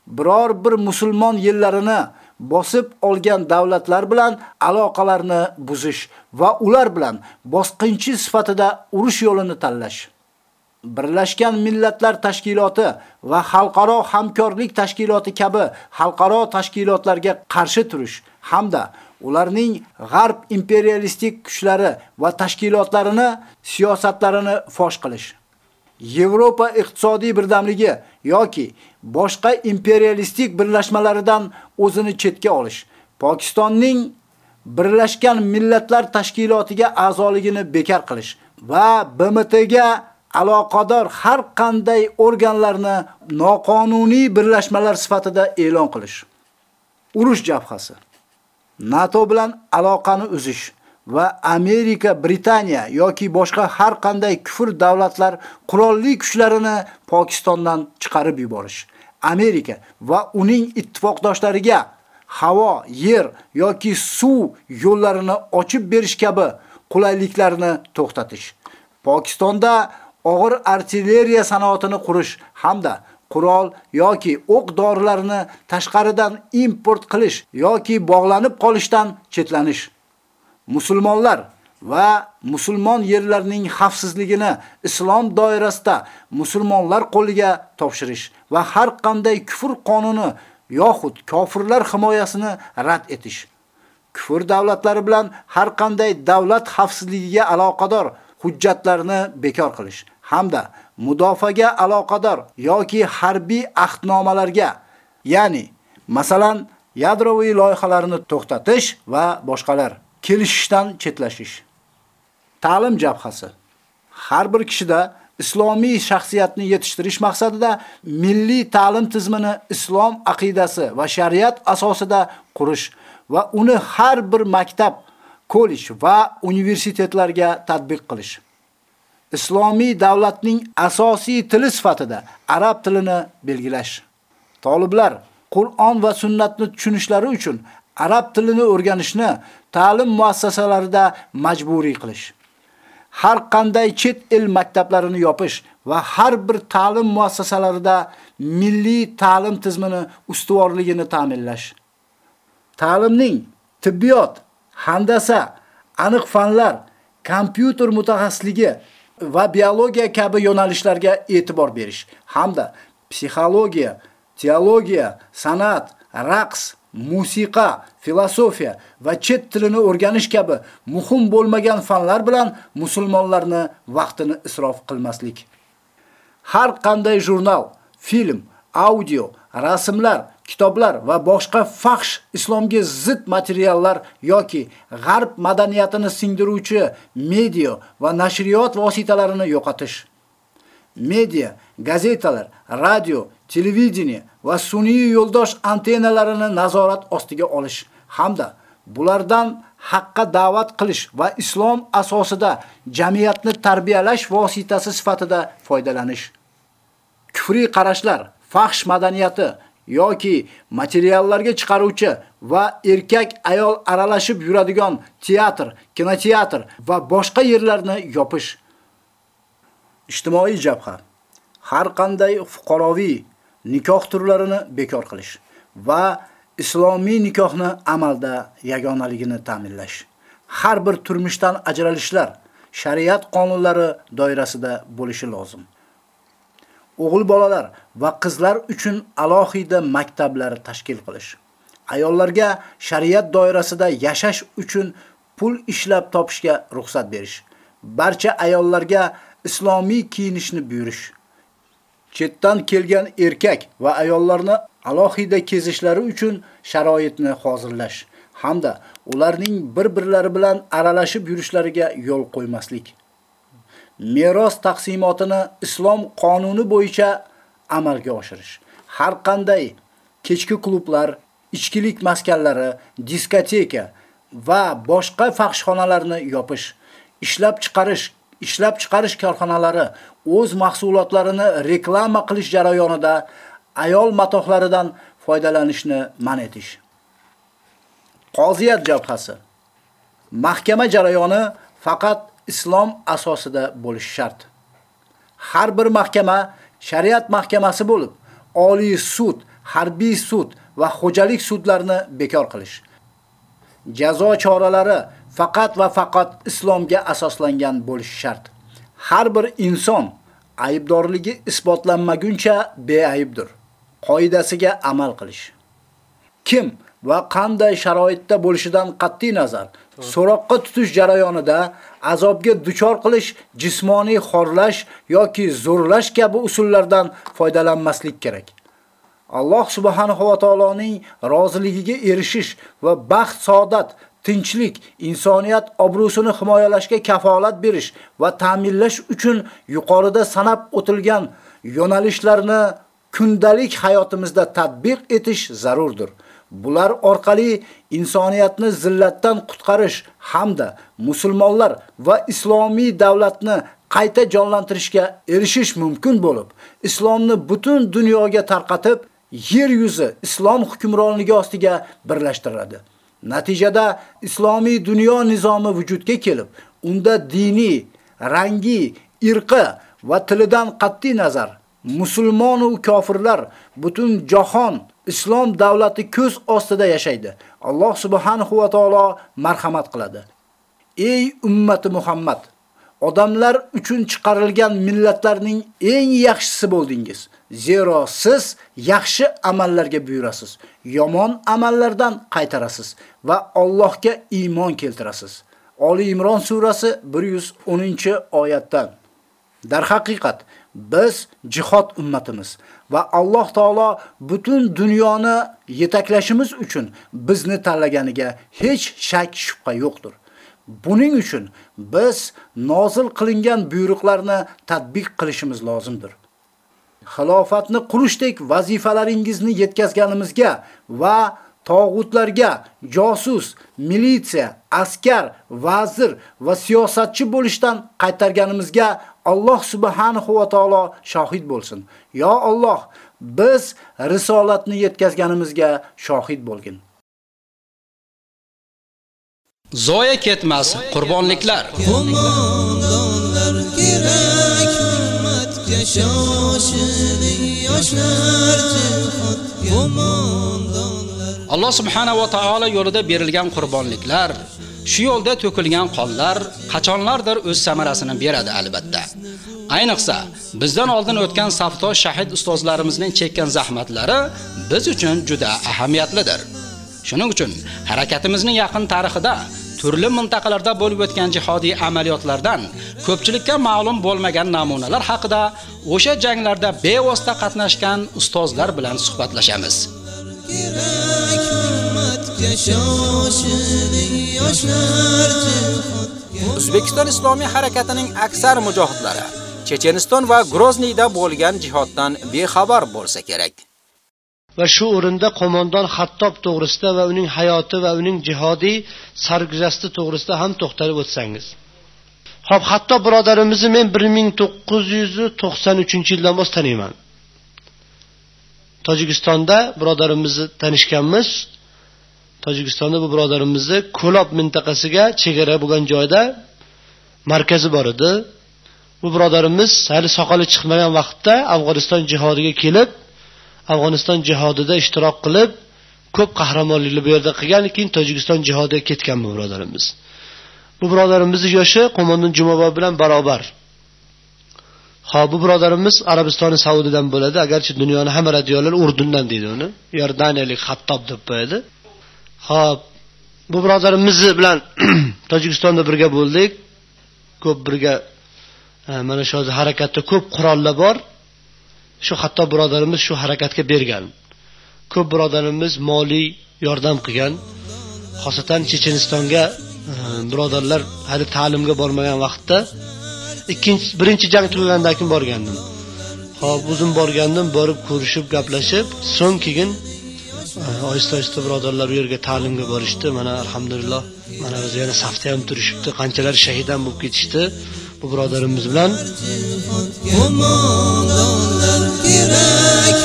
Biror bir musulmon yillarini bosib olgan davlatlar bilan aloqalarni buzish va ular bilan bosqinchi sifatida urush yo'lini tanlash. Birlashgan Millatlar Tashkiloti va Xalqaro hamkorlik tashkiloti kabi xalqaro tashkilotlarga qarshi turish hamda ularning g'arb imperialistik kuchlari va tashkilotlarini siyosatlarini fosh qilish. Yevropa iqtisodiy birdamligi yoki boshqa imperialistik birlashmalaridan o'zini chetga olish. Pokistonning Birlashgan Millatlar Tashkilotiga a'zoligini bekor qilish va BMTga aloqador har qanday organlarni noqonuniy birlashmalar sifatida e'lon qilish. Urush jabhasi NATO bilan aloqani uzish va Amerika, Britaniya yoki boshqa har qanday kufr davlatlar qurolli kuchlarini Pokistondan chiqarib yuborish. Amerika va uning ittifoqdoshlariga havo, yer yoki suv yo'llarini ochib berish kabi qulayliklarni to'xtatish. Pokistonda og'ir artilleriya sanoatini qurish hamda qurol yoki o'q dorilarini tashqaridan import qilish yoki bog'lanib qolishdan chetlanish. Musulmonlar va musulmon yerlarining xavfsizligini islom doirasida musulmonlar qo'liga topshirish va har qanday kufr qonuni yoxud kofirlar himoyasini rad etish. Kufr davlatlari bilan har qanday davlat xavfsizligiga aloqador hujjatlarni bekor qilish hamda mudofaga aloqador yoki harbiy ahdnomalarga, ya'ni masalan yadroviy loyihalarni to'xtatish va boshqalar kelishishdan chetlashish. Ta'lim jabhasi har bir kishida islomiy shaxsiyatni yetishtirish maqsadida milliy ta'lim tizimini islom aqidasi va shariat asosida qurish va uni har bir maktab, kollej va universitetlarga tatbiq qilish. islomiy davlatning asosiy tili sifatida arab tilini belgilash. Taliblar Qur'on va sunnatni tushunishlari uchun arab tilini o'rganishni ta'lim muassasalarida majburiy qilish. Har qanday chet el maktablarini yopish va har bir ta'lim muassasalarida milliy ta'lim tizimini ustuvorligini ta'minlash. Ta'limning tibbiyot, handasa, aniq fanlar, kompyuter mutaxassisligi va biologiya kabi yo'nalishlarga e'tibor berish hamda psixologiya, teologiya, san'at, raqs, musiqa, filosofiya va chet tilini o'rganish kabi muhim bo'lmagan fanlar bilan musulmonlarni vaqtini isrof qilmaslik. Har qanday jurnal, film, audio, rasmlar, kitoblar va boshqa faxsh islomga zid materiallar yoki g'arb madaniyatini singdiruvchi media va nashriyot vositalarini yo'qotish. Media, gazetalar, radio, televideniye va sun'iy yo'ldosh antennalarini nazorat ostiga olish hamda bulardan haqqa da'vat qilish va islom asosida jamiyatni tarbiyalash vositasi sifatida foydalanish. Kufriy qarashlar, faxsh madaniyati yoki materiallarga chiqaruvchi va erkak ayol aralashib yuradigan teatr, kinoteatr va boshqa yerlarni yopish. Ijtimoiy jabha har qanday fuqaroviy nikoh turlarini bekor qilish va islomiy nikohni amalda yagonaligini ta'minlash. Har bir turmushdan ajralishlar shariat qonunlari doirasida bo'lishi lozim. O'g'il bolalar va qizlar uchun alohida maktablar tashkil qilish. Ayollarga shariat doirasida yashash uchun pul ishlab topishga ruxsat berish. Barcha ayollarga islomiy kiyinishni buyurish. Chetdan kelgan erkak va ayollarni alohida kezishlari uchun sharoitni hozirlash hamda ularning bir-birlari bilan aralashib yurishlariga yo'l qo'ymaslik. Meros taqsimotini islom qonuni bo'yicha amalga oshirish. Har qanday kechki klublar, ichkilik maskanlari, diskoteka va boshqa faxshxonalarni yopish, ishlab chiqarish, ishlab chiqarish korxonalari o'z mahsulotlarini reklama qilish jarayonida ayol matohlaridan foydalanishni man etish. Qoziyat jabhasi. Mahkama jarayoni faqat islom asosida bo'lishi shart. Har bir mahkama shariat mahkamasi bo'lib, oliy sud, harbiy sud va xo'jalik sudlarini bekor qilish. Jazo choralari faqat va faqat islomga asoslangan bo'lishi shart. Har bir inson aybdorligi isbotlanmaguncha beaybdir. Qoidasiga amal qilish. Kim va qanday sharoitda bo'lishidan qat'iy nazar so'roqqa tutish jarayonida azobga duchor qilish, jismoniy xorlash yoki zo'rlash kabi usullardan foydalanmaslik kerak. Alloh subhanahu va taoloning roziligiga erishish va baxt, saodat, tinchlik, insoniyat obro'sini himoyalashga kafolat berish va ta'minlash uchun yuqorida sanab o'tilgan yo'nalishlarni kundalik hayotimizda tatbiq etish zarurdir. Bular orqali insoniyatni zillatdan qutqarish hamda musulmonlar va islomiy davlatni qayta jonlantirishga erishish mumkin bo'lib, islomni butun dunyoga tarqatib, yer yuzi islom hukmronligi ostiga birlashtiradi. Natijada islomiy dunyo nizomi vujudga kelib, unda diniy, rangi, irqi va tilidan qatti nazar musulmon va kofirlar butun jahon islom davlati ko'z ostida yashaydi. Alloh subhanahu va taolo marhamat qiladi. Ey ummati Muhammad, odamlar uchun chiqarilgan millatlarning eng yaxshisi bo'ldingiz. Zero siz yaxshi amallarga buyurasiz, yomon amallardan qaytarasiz va Allohga iymon keltirasiz. Oli Imron surasi 110-oyatdan. Dar haqiqat biz jihod ummatimiz va Alloh taolo butun dunyoni yetaklashimiz uchun bizni tanlaganiga hech shak shubha yo'qdir. Buning uchun biz nozil qilingan buyruqlarni tatbiq qilishimiz lozimdir. Xilofatni qurishdek vazifalaringizni yetkazganimizga va tog'utlarga josus, militsiya, askar, vazir va siyosatchi bo'lishdan qaytarganimizga Alloh subhanahu va taolo shohid bo'lsin. Yo Alloh, biz risolatni yetkazganimizga shohid bo'lgin. Zoya ketmas qurbonliklar. Qo'mondonlar ummatga yoshlar qo'mondonlar. Alloh subhanahu va taolo yo'lida berilgan qurbonliklar Shu yo'lda to'kilgan qonlar qachonlardir o'z samarasini beradi albatta. Ayniqsa, bizdan oldin o'tgan safto shahid ustozlarimizning chekkan zahmatlari biz uchun juda ahamiyatlidir. Shuning uchun harakatimizning yaqin tarixida turli mintaqalarda bo'lib o'tgan jihodiy amaliyotlardan ko'pchilikka ma'lum bo'lmagan namunalar haqida o'sha janglarda bevosita qatnashgan ustozlar bilan suhbatlashamiz. O'zbekiston Islomiy harakatining aksar mujohidlari Checheniston va Grozniyda bo'lgan jihoddan bexabar bo'lsa kerak. Va shu o'rinda qo'mondon Xattob to'g'risida va uning hayoti va uning jihodiy sarguzashti to'g'risida ham to'xtalib o'tsangiz. Xo'p, hatto birodarimizni men 1993-yildan boshlab taniyman. Tojikistonda birodarimizni tanishganmiz. Tojikistonda bu birodarimizni Ko'lob mintaqasiga chegara bo'lgan joyda markazi bor edi. Bu birodarimiz hali soqoli chiqmagan vaqtda Afg'oniston jihodiga kelib, Afg'oniston jihodida ishtirok qilib, ko'p qahramonlikni bu yerda qilgan, keyin Tojikiston jihodiga ketgan bu birodarimiz. Bu birodarimizni yoshi qo'mondon Jumobov bilan barobar. ho bu birodarimiz Arabistoni Saudiyadan bo'ladi, agarchi dunyoni hamma radiolar Urdundan deydi uni. iordaniyalik hattob deb qo'yadi. Xo'p, bu birodarimiz bilan Tojikistonda birga bo'ldik. Ko'p birga e, mana shu harakatda ko'p qurollar bor. Shu hatto birodarimiz shu harakatga bergan. Ko'p birodarimiz moliy yordam qilgan. Xosatan Chechenistonga e, birodarlar hali ta'limga bormagan vaqtda ikkinchi birinchi jang tugagandan keyin borgandim. Hop, o'zim borgandim, borib ko'rishib, gaplashib, so'ng keyin e, oyista-oyista birodarlar u yerga ta'limga borishdi. Mana alhamdulillah, mana o'zi yana safda ham turishibdi. Qanchalar shahidan bo'lib ketishdi. Bu birodarimiz bilan qo'mondonlar kerak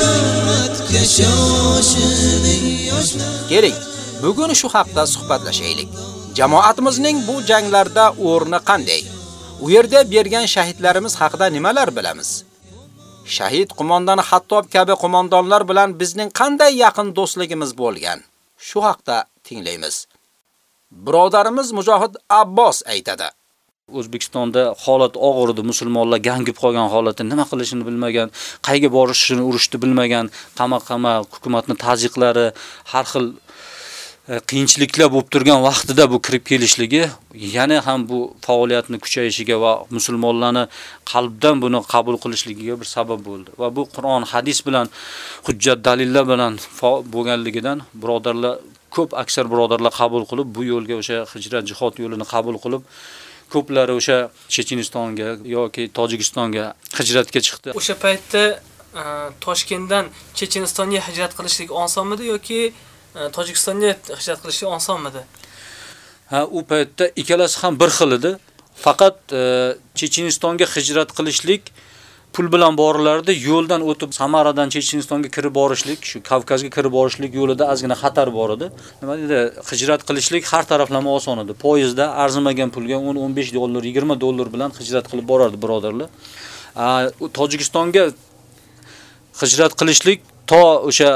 Keling, bugun shu haqda suhbatlashaylik. Jamoatimizning bu janglarda o'rni qanday? U yerda bergan shahidlarimiz haqida nimalar bilamiz? Shahid qo'mondoni Hattob kabi qo'mondonlar bilan bizning qanday yaqin do'stligimiz bo'lgan? Shu haqda tinglaymiz. Birodarimiz Mujohid Abbos aytadi. O'zbekistonda holat og'ir edi, musulmonlar gangib qolgan holatda nima qilishini bilmagan, qayga borishini urushni bilmagan, qamoq-qama hukumatni taziqlari, har xil e, qiyinchiliklar bo'lib turgan vaqtida bu kirib kelishligi yana ham bu faoliyatni kuchayishiga va musulmonlarni qalbdan buni qabul qilishligiga bir sabab bo'ldi. Va bu Qur'on, hadis bilan hujjat dalillar bilan bo'lganligidan birodarlar ko'p aksar birodarlar qabul qilib bu yo'lga o'sha hijrat jihod yo'lini qabul qilib ko'plari o'sha Chechenistonga yoki Tojikistonga hijratga chiqdi. O'sha paytda Toshkentdan Chechenistonga hijrat qilishlik osonmidi yoki Tojikistonga hijrat qilishlik osonmidi? Ha, u paytda ikkalasi ham bir xil edi. Faqat Chechenistonga hijrat qilishlik pul bilan borilardi, yo'ldan o'tib Samaradan Chechenistonga kirib borishlik, shu Kavkazga kirib borishlik yo'lida ozgina xatar bor edi. Nima dedi? Hijrat qilishlik har taraflama oson edi. Poyezdda arzimagan pulga 10-15 dollar, 20 dollar bilan hijrat qilib borardi birodarlar. Tojikistonga hijrat qilishlik to o'sha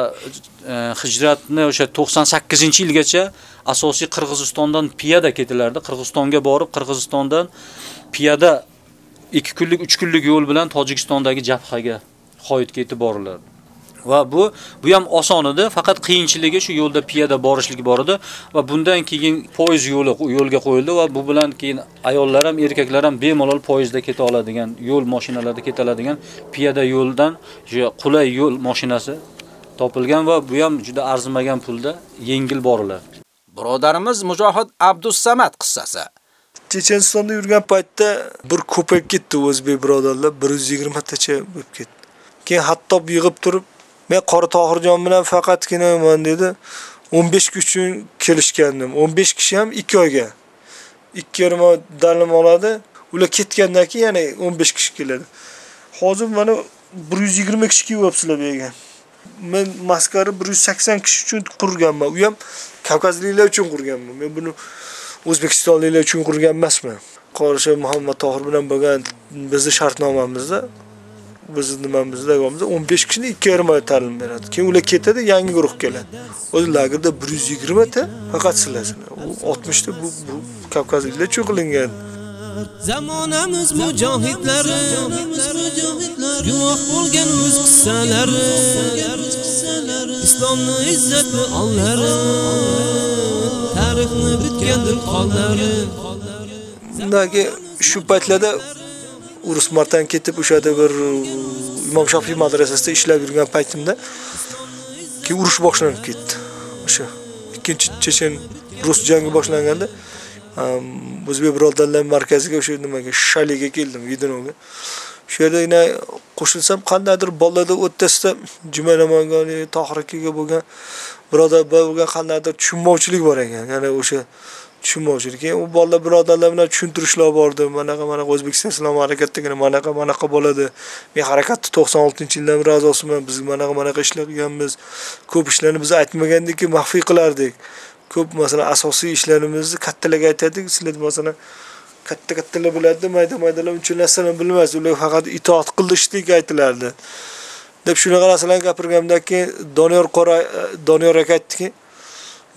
e, hijratni o'sha 98-yilgacha asosiy Qirg'izistondan piyoda ketilardi. Qirg'izistonga borib, Qirg'izistondan piyoda 2 kunlik, 3 kunlik yo'l bilan Tojikistondagi jabhaga Xoyitga yetib borilardi. Va bu bu ham oson edi, faqat qiyinchiligi shu yo'lda piyoda borishlik bor edi va bundan keyin poyezd yo'li yo'lga qo'yildi va bu bilan keyin ayollar ham, erkaklar ham bemalol poyezdda keta oladigan, yo'l mashinalarida keta oladigan piyoda yo'ldan qulay yo'l mashinasi topilgan va bu ham juda arzimagan pulda yengil borilar. Birodarimiz Mujohid Abdussamad qissasi. Chechenistonda yurgan paytda bir ko'payib ketdi o'zbek birodarlar 120 tacha bo'lib ketdi. Keyin hattob yig'ib turib, men Qora Tohirjon bilan faqatgina men dedi 15 kishi uchun kelishgandim. 15 kishi ham 2 oyga. 2 yarim oy dalim oladi. Ular ketgandan keyin yana 15 kishi keladi. Hozir mana 120 kishi kelyapsizlar bu yerga. Men maskari 180 kishi uchun qurganman. U ham Kavkazliklar uchun qurganman. Men buni O'zbekistonliklar uchun qurgan emasmi? Qorishi Muhammad Tohir bilan bo'lgan bizning shartnomamizda bizni nimamizda davomida 15 kishini 2,5 oy ta'lim beradi. Keyin ular ketadi, yangi guruh keladi. O'zi lagerda 120 ta faqat sizlar. U 60 ta bu, bu Kavkazliklar uchun qilingan. Zamonamiz mujohidlari guvoh bo'lgan o'z qissalari Islomni izzat va tarixni Undagi shu paytlarda Urus Martan ketib o'shada bir uh, Imom Shofiy madrasasida ishlab yurgan paytimda keyin urush boshlanib ketdi. o'sha ikkinchi chechen rus jangi boshlanganda um, o'zbek birodarlar markaziga o'sha nimaga shaliga keldim vidinoga shu yerda yana qo'shilsam qandaydir bolalarda o'rtasida juma namangani tohir akaga bo'lgan birodar bo'lgan qandaydir tushunmovchilik bor ekan. Ya'ni o'sha tushunmovchilik keyin u bolalar birodarlar bilan tushuntirishlar bordi. Manaqa manaqa o'zbekiston islom harakatidagina manaqa manaqa bo'ladi. Men harakatni to'qson oltinchi yildan beri a'zosiman. Biz manaqa manaqa ishlar qilganmiz. Ko'p ishlarni biz aytmagandikki maxfiy qilardik. Ko'p masalan asosiy ishlarimizni kattalarga aytardik sizlar masalan katta kattalar biladida mayda maydalar uncha narsani bilmas. Ular faqat itoat qilishlik aytilardi. Deb shunaqa narsalarni gapirganimdan keyin doniyor qora e, doniyor aka aytdiki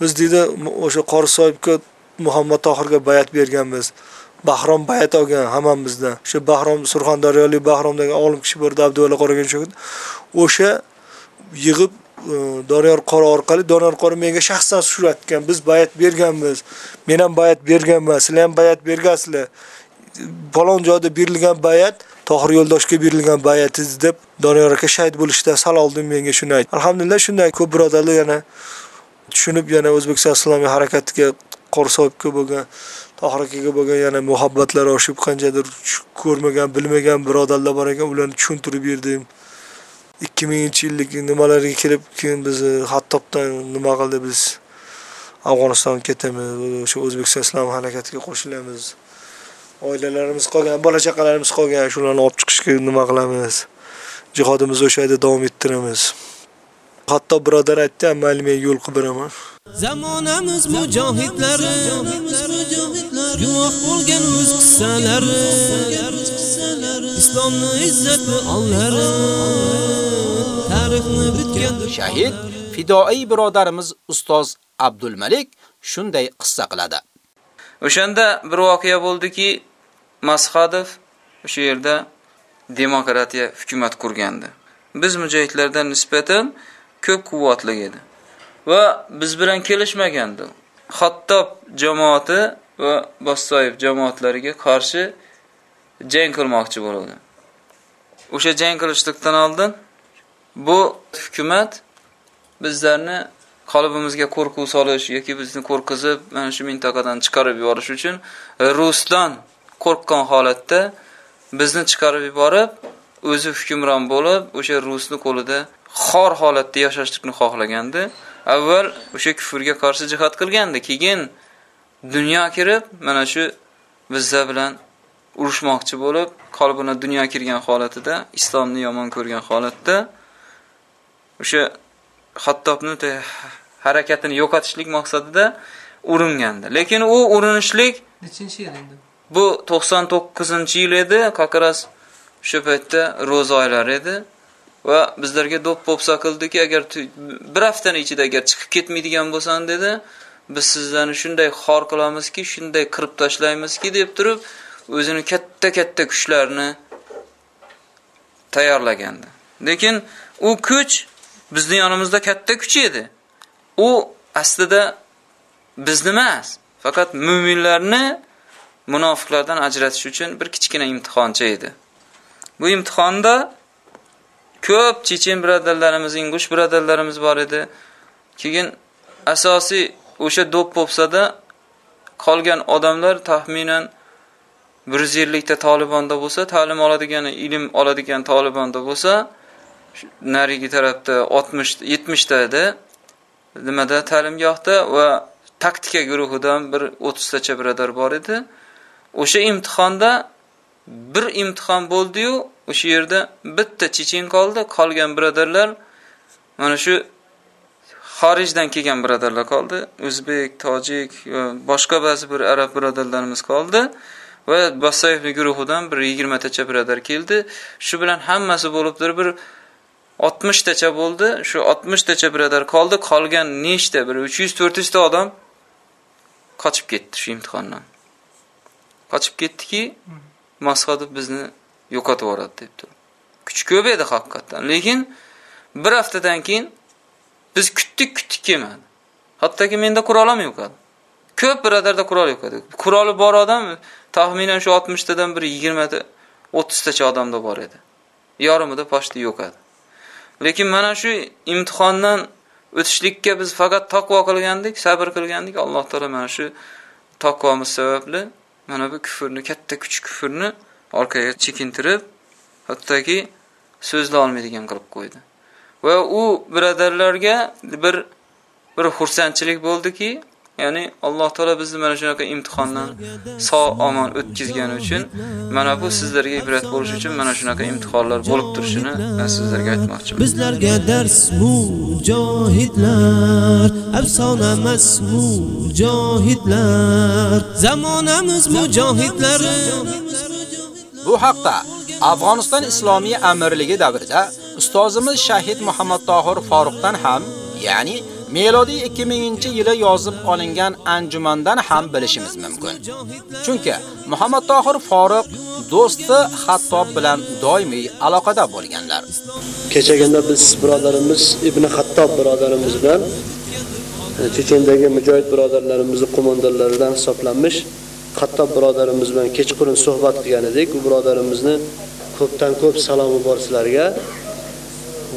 biz deydi o'sha qori sohibga muhammad tohirga bayat berganmiz bahrom bayat olgan hammamizdan o'sha bahrom surxondaryolik bahrom degan olim kishi bor edi abdulla qoragan o'sha yig'ib e, Doniyor qora orqali Doniyor qora menga shaxsan shu biz bayat berganmiz. Men ham bayat berganman, sizlar ham bayat bergansizlar. Falon joyda berilgan bayat Tohir yo'ldoshga berilgan bayatiz deb Doniyor aka shahid bo'lishda sal oldin menga shuni aytdi. Alhamdulillah shunday ko'p birodarlar yana tushunib yana O'zbekiston islomiy harakatiga Qorsoyibga bo'lgan Tohir akaga bo'lgan yana muhabbatlari oshib qanchadir ko'rmagan, bilmagan birodarlar bor ekan, ularni tushuntirib berdim. 2000 yillik nimalarga kelib keyin biz e, Hattobdan nima qildi biz Afg'onistonga ketamiz, o'sha O'zbekiston islom harakatiga qo'shilamiz. Oilalarimiz qolgan, bola chaqalarimiz qolgan, shularni olib chiqishga nima qilamiz? Jihodimizni o'sha yerda davom ettiramiz. Hatto birodar aytdi, men yo'l qilib beraman. Zamonamiz mujohidlari guvoh bo'lgan o'z qissalari islomni izzati onlari tarixni bitgan shahid fidoiy birodarimiz ustoz Abdul Malik shunday qissa qiladi. O'shanda bir voqea bo'ldiki, Masxadov o'sha yerda demokratiya hukumat qurgandi. Biz mujohidlardan nisbatan ko'p quvvatli edi. va biz bilan kelishmagandi. Xattob jamoati va Bossoyev jamoatlariga qarshi jang qilmoqchi bo'ldi. O'sha jang qilishlikdan oldin bu hukumat bizlarni qalbimizga qo'rquv solish yoki bizni qo'rqizib, mana shu mintaqadan chiqarib yuborish uchun Rusdan qo'rqgan holatda bizni chiqarib yuborib, o'zi hukmron bo'lib, o'sha Rusni qo'lida xor holatda yashashlikni xohlagandi. avval o'sha kufrga qarshi jihad qilgandi. Keyin dunyo kirib mana shu bizlar bilan urushmoqchi bo'lib qalbina dunyo kirgan holatida islomni yomon ko'rgan holatda o'sha Hattobni harakatini yo'qotishlik maqsadida uringandi lekin u urinishlik nechinchi yil endi? Bu 99-yil edi. Qaqras o'sha paytda ro'za oylari edi va bizlarga do'p popsa qildiki agar bir haftaning ichida agar chiqib ketmaydigan bo'lsan dedi biz sizlarni shunday xor qilamizki shunday qirib tashlaymizki deb turib o'zini katta katta kuchlarni tayyorlagandi. Lekin u kuch bizning yonimizda katta kuch edi. U aslida bizni emas faqat mo'minlarni munofiqlardan ajratish uchun bir kichkina imtihoncha edi. Bu imtihonda ko'p chechen birodarlarimiz, ingush birodarlarimiz bor edi. Keyin asosiy o'sha do'p popsada qolgan odamlar taxminan 100 yillikda Talibonda bo'lsa, ta'lim oladigan, ilm oladigan Talibonda bo'lsa, narigi tarafda 60 70 ta edi. Nimada ta'limgohda va taktika guruhidan bir 30 tacha birodar bor edi. O'sha imtihonda bir imtihon bo'ldi-yu, o'sha yerda bitta chechen qoldi, qolgan birodarlar mana shu xorijdan kelgan birodarlar qoldi. O'zbek, tojik va boshqa ba'zi bir arab birodarlarimiz qoldi va Basayevning guruhidan bir 20 tacha birodar keldi. Shu bilan hammasi bo'lib turib bir 60 tacha bo'ldi. Shu 60 tacha birodar qoldi. Qolgan nechta bir 300-400 ta odam qochib ketdi shu imtihondan. Qochib ketdiki, Masxadov bizni yo'qotib yuboradi deb turib. Kuch ko'p edi haqiqatdan, lekin bir haftadan keyin biz kutdik, kutdik kelmadi. Hattoki menda qurol ham yo'q edi. Ko'p birodarda qurol yo'q edi. Quroli bor odam taxminan shu 60 tadan bir 20 ta 30 tacha odamda bor edi. Yorimida pochta yo'q edi. Lekin mana shu imtihondan o'tishlikka biz faqat taqvo qilgandik, sabr qilgandik. Alloh taolo mana shu taqvomiz sababli mana bu kufrni, katta kuch kufrni orqaga chekintirib, hattoki so'zla olmaydigan qilib qo'ydi. Va u birodarlarga bir bir xursandchilik bo'ldiki, Ya'ni Alloh taolo bizni mana shunaqa imtihondan sog' omon o'tkazgani uchun mana bu sizlarga ibrat bo'lish uchun mana shunaqa imtihonlar bo'lib turishini men sizlarga aytmoqchiman. Bizlarga dars mujohidlar, afsona emas mujohidlar, zamonamiz mujohidlari. Bu haqda Afg'oniston Islomiy amirligi davrida ustozimiz Shahid Muhammad Tohir Faruqdan ham, ya'ni Melodiy 2000-yili yozib olingan anjumandan ham bilishimiz mumkin. Chunki Muhammad Tohir Foruq do'sti Xattob bilan doimiy aloqada bo'lganlar. Kechaganda biz birodarimiz Ibn Xattob birodarimiz bilan e, Chechendagi mujohid birodarlarimizni qo'mondonlaridan hisoblanmish Xattob birodarimiz bilan kechqurun suhbat qilgan edik. U birodarimizni ko'pdan ko'p salomi bor sizlarga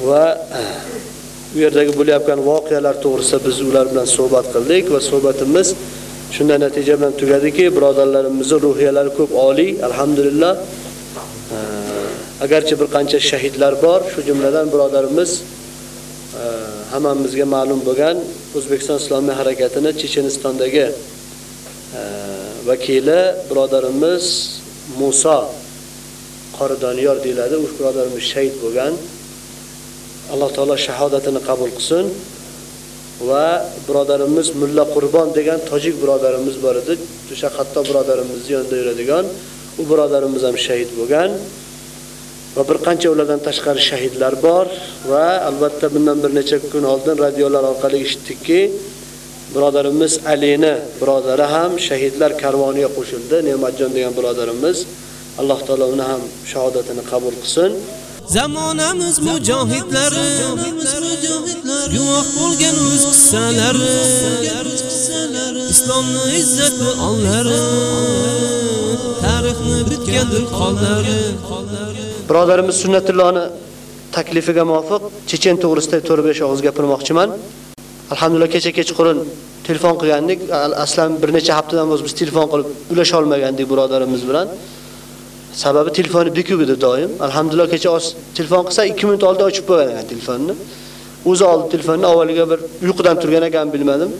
va eh, u yerdagi bo'layotgan voqealar to'g'risida biz ular bilan suhbat qildik va suhbatimiz shunda natija bilan tugadiki, birodarlarimizning ruhiyalari ko'p oliy, alhamdulillah. Eh, agarchi bir qancha shahidlar bor, shu jumladan birodarimiz eh, hammamizga ma'lum bo'lgan O'zbekiston Islomiy harakatini Chechenistondagi vakili birodarimiz Musa Qoridoniyor deyiladi. U birodarimiz shahid bo'lgan. Alloh taolo shahodatini qabul qilsin. Va birodarimiz Mulla Qurbon degan tojik birodarimiz bor edi. O'sha hatto birodarimizni yonida yuradigan u birodarimiz ham shahid bo'lgan. Va bir qancha ulardan tashqari shahidlar bor va albatta bundan bir necha kun oldin radiolar orqali eshitdikki, birodarimiz Alini birodari ham shahidlar karvoniga qo'shildi. Ne'matjon degan birodarimiz Alloh taolo uni ham shahodatini qabul qilsin. Zamonamiz mujohidlari guvoh bo'lgan o'z qissalari Islomni izzati onlari tarixni bitgandir qonlari Birodarimiz Sunnatullohni taklifiga muvofiq Chechen to'g'risida 4-5 og'iz gapirmoqchiman. Alhamdulillah kecha kechqurun telefon qilgandik. Aslan bir necha haftadan beri biz telefon qilib ulasha olmagandik birodarimiz bilan. Sababi telefoni bekuv edi doim. Alhamdulillah kecha telefon qilsa 2 minut oldin ochib qo'ygan ekan telefonni. O'zi oldi telefonni, avvaliga bir uyqudan turgan ekan bilmadim.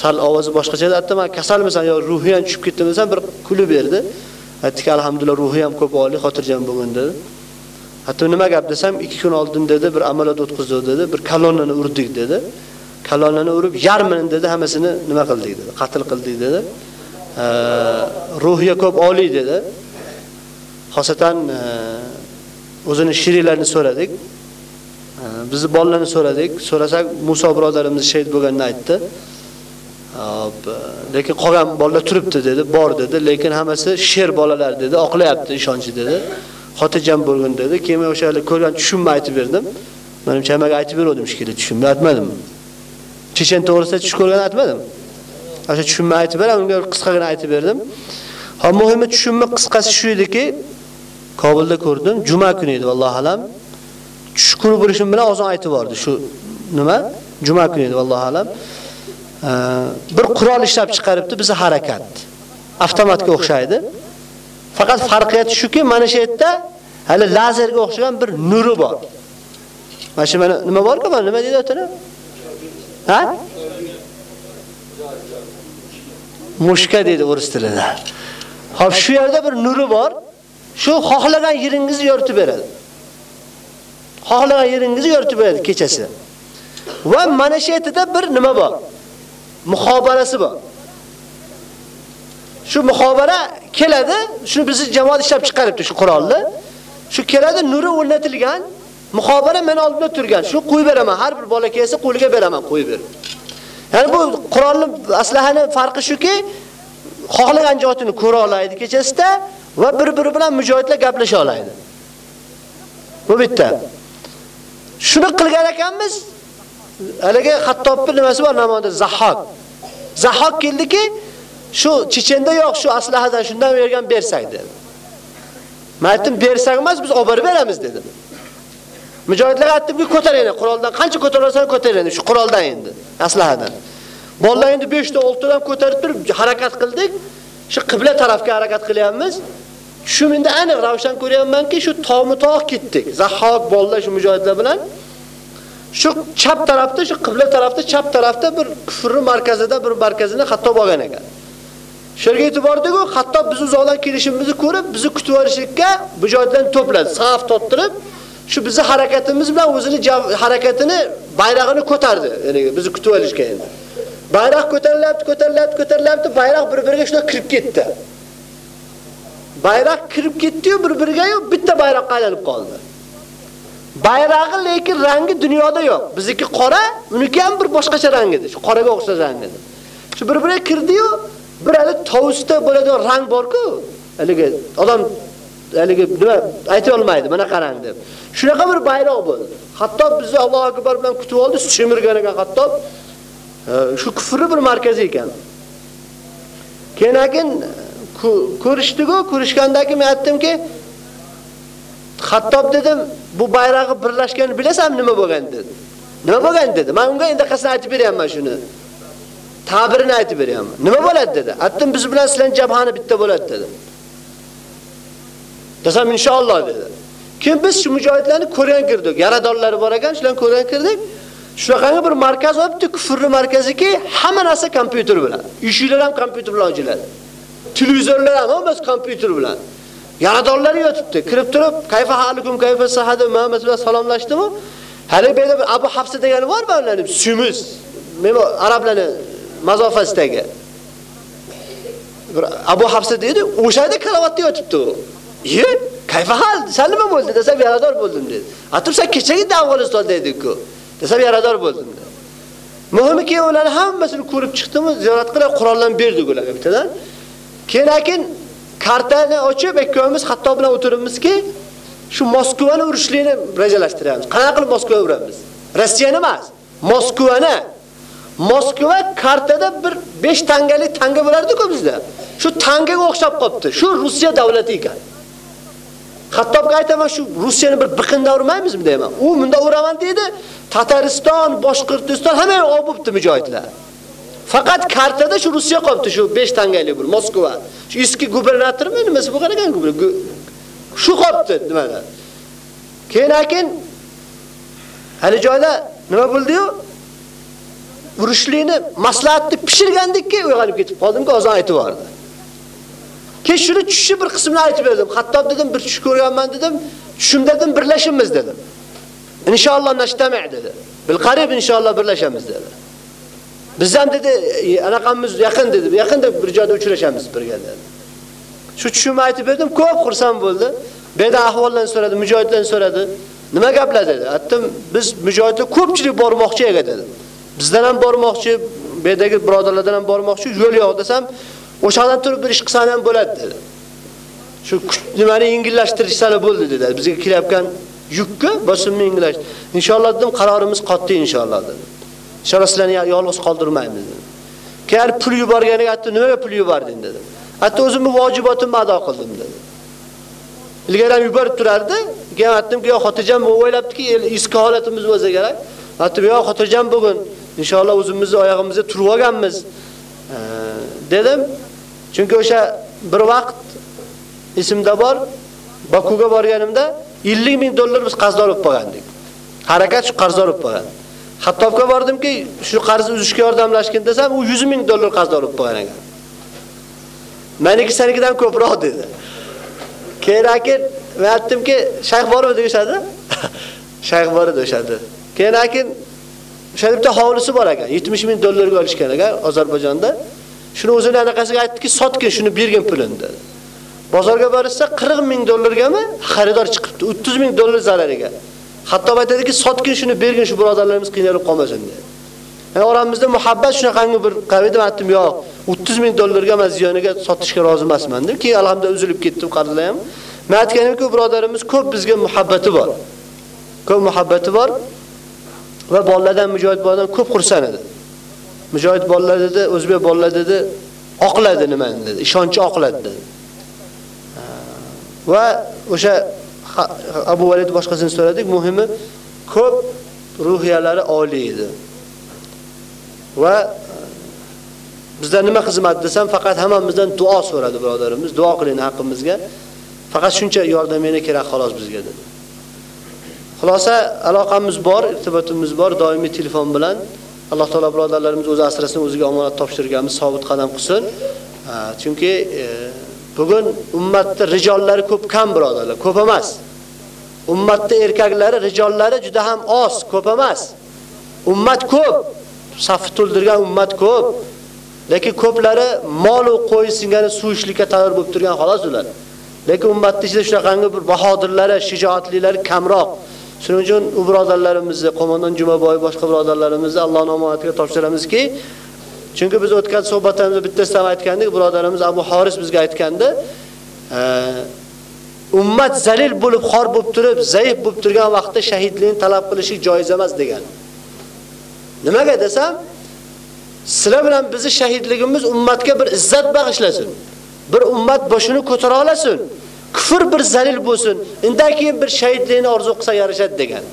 Sal ovozi boshqacha edi. Hatto men kasalmisan yo ruhiyan tushib ketdim desam bir kulib berdi. Aytdiki alhamdulillah ruhi ham ko'p oliy, xotirjam bo'lgin dedi. Hatto nima gap desam 2 kun oldin dedi bir amaliyot o'tkazdik dedi, bir kolonnani urdik dedi. Kolonnani urib yarmini dedi, hammasini nima qildik dedi, qatl qildik dedi. ruhiya ko'p oliy dedi. Xosatan e, o'zini shiriklarini so'radik. Bizi bolalarni so'radik. So'rasak Musa birodarimiz shahid bo'lganini aytdi. Hop, e, lekin qolgan bolalar turibdi dedi, bor dedi, lekin hammasi sher bolalar dedi, oqlayapti ishonchi dedi. Xotirjam bo'lgin dedi. Keyin men o'sha ko'rgan tushunma aytib berdim. Menimcha hammaga aytib berdim shekilli tushunma aytmadim. Chechen to'g'risida tush ko'rgan aytmadim. O'sha tushunma aytib beraman, unga qisqagina aytib berdim. Ha muhimi tushunma qisqasi shu ediki, Kobulda ko'rdim, juma kuni edi vallohu alam. Tush ko'rib bo'lishim bilan ozon aytib bordi shu nima? Juma kuni edi vallohu alam. bir qurol ishlab chiqaribdi bizi harakat. Avtomatga o'xshaydi. Faqat farqiyati shuki, mana shu yerda hali lazerga o'xshagan bir nuri bor. Mana shu mana nima bor-ku, mana nima deydi o'tini? Ha? Mushka deydi o'ris tilida. Hop, shu yerda bir nuri bor. Shu xohlagan yeringizni yoritib beradi. Xohlagan yeringizni yoritib beradi kechasi. Va mana shu yerda bir nima bor? muhobarasi bor. Shu muhobara keladi, shuni bizni jamoat ishlab chiqaribdi shu qurolni. Shu keladi, nuri o'rnatilgan, muhobara men oldimda turgan. Shu qo'yib beraman, har bir bola kelsa qo'liga beraman, qo'yib ber. Ya'ni bu qurolni aslahani farqi shuki, xohlagan joyini ko'ra oladi kechasida va bir-biri bilan mujohidlar gaplasha oladi. Bu bitta. Shuni qilgan ekanmiz, Haligi Xattobning nimasi bor namoda Zahhok. Zahhok keldiki, shu Chechenda yo'q, shu aslahadan shundan bergan bersak dedi. Men aytdim, bersak emas, biz olib beramiz dedi. Mujohidlar aytdimki, ko'taringlar, quroldan qancha ko'tararsan ko'taringlar, shu quroldan endi, aslahadan. Bolalar endi 5 ta 6 tadan ko'tarib turib harakat qildik. Shu qibla tarafga harakat qilyapmiz. Shu menda aniq ravshan ko'ryapmanki, shu tog'mi tog' ketdik. Zahhok bolalar shu mujohidlar bilan shu chap tarafda, shu qibla tarafda, chap tarafda bir kufrni markazida bir markazini hatto bo'lgan ekan. Shularga e'tibordiku, hatto biz uzoqdan kelishimizni ko'rib, bizni kutib olishga bu joydan to'pladi, saf tottirib, shu bizni harakatimiz bilan o'zini harakatini, bayrog'ini ko'tardi. Ya'ni bizni kutib olishga endi. Bayroq ko'tarilyapti, ko'tarilyapti, ko'tarilyapti, bayroq bir-biriga shuna kirib ketdi. Bayroq kirib ketdi-yu, bir-biriga-yu bitta bayroqqa aylanib qoldi. Bayrog'i lekin rangi dunyoda yo'q. Bizniki qora, uniki ham bir boshqacha rang edi. Shu qoraga o'xshash rang edi. Shu bir-biriga kirdi-yu, bir hali tovusda bo'ladigan rang bor-ku, haligi odam haligi nima ayta olmaydi, mana qarang deb. Shunaqa bir bayroq bo'ldi. Hatto bizni Alloh akbar bilan kutib oldi, chimirganiga hatto shu kufri bir markazi ekan. Keyin ko'rishdi-ku, ko'rishgandagi men aytdimki, Xattob dedim, bu bayrog'i birlashganini bilasanmi nima bo'lgan dedi. Nima bo'lgan dedi. Men unga endi qasam aytib beryapman shuni. Ta'birini aytib beryapman. Nima bo'ladi dedi. Attim biz bilan sizlarning jabhani bitta bo'ladi dedi. Desam inshaalloh dedi. Keyin biz shu mujohidlarni ko'rgan kirdik. Yaradorlari bor ekan, shularni ko'rgan kirdik. Shunaqangi bir markaz bo'libdi, kufrli markaziki, hamma narsa kompyuter bilan. Ishinglar ham kompyuter bilan ochiladi. Televizorlar ham hammasi kompyuter bilan. Yaradorlar yotibdi. Kirib turib, "Kayfa halukum, kayfa sahada?" Muhammad bilan salomlashdimi? Hali bu Abu Hafsa degani bormi ularning? Suymiz. Men arablarni mazofasidagi. Abu Hafsa dedi, o'shada karavatda yotibdi u. "Ye, kayfa hal? Sen nima bo'ldi?" desa, "Yarador bo'ldim" dedi. Atur sen kechagi Afg'onistonda edik-ku." desa, "Yarador bo'ldim" dedi. Muhimki ularni hammasini ko'rib chiqdimi, ziyorat qilib qurollarni berdik ularga bittadan. Keyin kartani ochib ikkovimiz hatto bilan o'tiribmizki, shu Moskvani urishlikni rejalashtiryapmiz. Qanaqa qilib Moskvani uramiz? Rossiyani emas, Moskvani. Moskva kartada bir 5 tangalik tanga bo'lardi-ku bizda. Shu tangaga o'xshab qopti. Shu Rossiya davlati ekan. Hattobga aytaman shu Rossiyani bir biqinda urmaymizmi deyman. U bunda uraman dedi. Tatariston, Boshqirdiston hamma obibdi mujohidlar. Faqat kartada shu Rossiya qopti shu 5 tangalik bir Moskva. Shu eski gubernatormi nimasi bu ekan gubernator. Shu qopti nimalar. Keyin akin hali joyda nima bo'ldi-yu? Urushlikni maslahatni pishirgandikki uyg'onib ketib qoldimki, ozon aytib yubordi. Keyin shuni tushishi bir qismini aytib berdim. Hatto dedim, bir tush ko'rganman dedim. Tushimda dedim, birlashimiz dedim. Inshaalloh nashtama' dedi. Bil qarib inshaalloh birlashamiz dedi. Biz ham dedi, e, anaqamiz yaqin dedi. Yaqinda bir joyda uchrashamiz birga dedi. Shu tushimni aytib berdim, ko'p xursand bo'ldi. Beda ahvollarni so'radi, mujohidlarni so'radi. Nima gaplar dedi. Aytdim, biz mujohidlar ko'pchilik bormoqchi ega dedi. Bizdan ham bormoqchi, bedagi birodarlardan ham bormoqchi, yo'l yo'q desam, o'shadan turib bir ish qilsan ham bo'ladi dedi. Shu nimani yengillashtirishsan bo'ldi dedi. Bizga kelayotgan yukka bosimni yengillashtir. Inshaalloh dedim, qarorimiz qotdi inshaalloh dedi. Inshaalloh sizlarni yolg'iz qoldirmaymiz dedi. Keyin pul yuborganiga aytdi, nimaga pul yubording dedi. Hatto o'zimni vojibotimni ado qildim dedi. Ilgari ham yuborib turardi. Keyin aytdimki, "Yo xotirjam o'ylabdiki, eski holatimiz bo'lsa kerak." Aytdim, "Yo xotirjam bugun inshaalloh o'zimizni oyog'imizga turib olganmiz." dedim. Chunki o'sha bir vaqt esimda bor, Bakuga borganimda 50 ming dollar biz qarzdor bo'lib qolgandik. Harakat shu qarzdor bo'lib qolgan. Hattobga bordimki, shu qarzni uzishga yordamlashgin desam, u 100 ming dollar qarzdor bo'lib qolgan ekan. Meniki senikidan ko'proq dedi. Keyin akin men aytdimki, shayx bormi deyshadi. shayx bor edi o'shada. Keyin akin o'sha bitta hovlisi bor ekan, 70 ming dollarga olishgan ekan Ozarbayjonda. Shuni o'zini anaqasiga aytdiki, sotgin shuni bergin pulini dedi. Bozorga borsa 40 ming dollargami xaridor chiqibdi. 30 ming dollar zarariga. Hatto aytadiki, sotgin shuni bergin shu birodarlarimiz qiynalib qolmasin dedi. Yani oramizda muhabbat shunaqangi bir qavidim aytdim, yo'q, 30 ming dollarga men ziyoniga sotishga rozi emasman dedim. Keyin alhamdulillah uzilib ketdim qarzlar ham. Men aytganimki, birodarimiz ko'p bizga muhabbati bor. Ko'p muhabbati bor va bolalardan mujohid boladan ko'p xursand edi. Mujohid bolalar dedi, o'zbek bolalar dedi, oqladi nimani dedi, ishonchi oqladi dedi. Va o'sha Abu Valid boshqasini so'radik, muhimi ko'p ruhiyalari oliy edi. Va bizda nima xizmat desam, faqat hammamizdan duo so'radi birodarimiz, duo qiling haqqimizga. Faqat shuncha yordamingni kerak xolos bizga dedi. Xulosa aloqamiz bor, irtibotimiz bor, doimiy telefon bilan Alloh taolo birodarlarimiz o'z asrasini o'ziga omonat topshirganmiz, sobit qadam qilsin. Chunki e, bugun ummatda rijollari ko'p kam birodarlar, ko'p emas. Ummatda erkaklari, rijollari juda ham oz, ko'p emas. Ummat ko'p, saf to'ldirgan ummat ko'p. Lekin ko'plari mol va qo'y singani suv ishlikka tayyor bo'lib turgan xolos ular. Lekin ummatda ichida shunaqangi bir bahodirlari, shijoatlilari kamroq. Shuning uchun u birodarlarimizni, qo'mondon Jumaboy boshqa birodarlarimizni Alloh omonatiga topshiramizki, chunki biz o'tgan suhbatimizda bittasidan aytgandik, birodarimiz Abu Haris bizga aytgandi, e, ummat zalil bo'lib, xor bo'lib turib, zaif bo'lib turgan vaqtda shahidlikni talab qilishi joiz emas degan. Nimaga desam, sizlar bilan bizning shahidligimiz ummatga bir izzat bag'ishlasin. Bir ummat boshini ko'tara olasin. Kufr bir zalil bo'lsin. Undan keyin bir shahidlikni orzu qilsa yarashadi degan.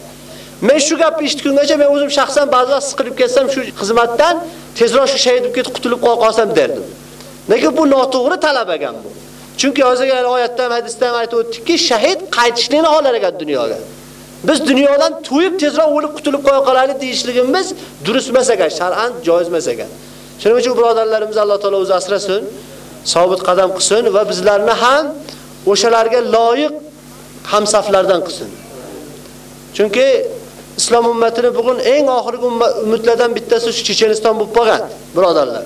Men shu gapni eshitgungacha men o'zim shaxsan ba'zan siqilib ketsam shu xizmatdan tezroq shu shahid bo'lib ketib qutulib qolsam derdim. Lekin bu noto'g'ri talab ekan bu. Chunki hozirgi oyatda ham hadisda ham aytib o'tdikki, shahid qaytishlikni xohlar ekan dunyoga. Biz dunyodan to'yib tezroq o'lib qutulib qo'ya qolaylik deyishligimiz durust emas ekan, shar'an joiz emas ekan. Shuning uchun birodarlarimiz Alloh taolo o'zi asrasin, sobit qadam qilsin va bizlarni ham o'shalarga loyiq hamsaflardan qilsin. Chunki islom ummatini bugun eng oxirgi umidlardan bittasi shu Checheniston bo'lib qolgan, birodarlar.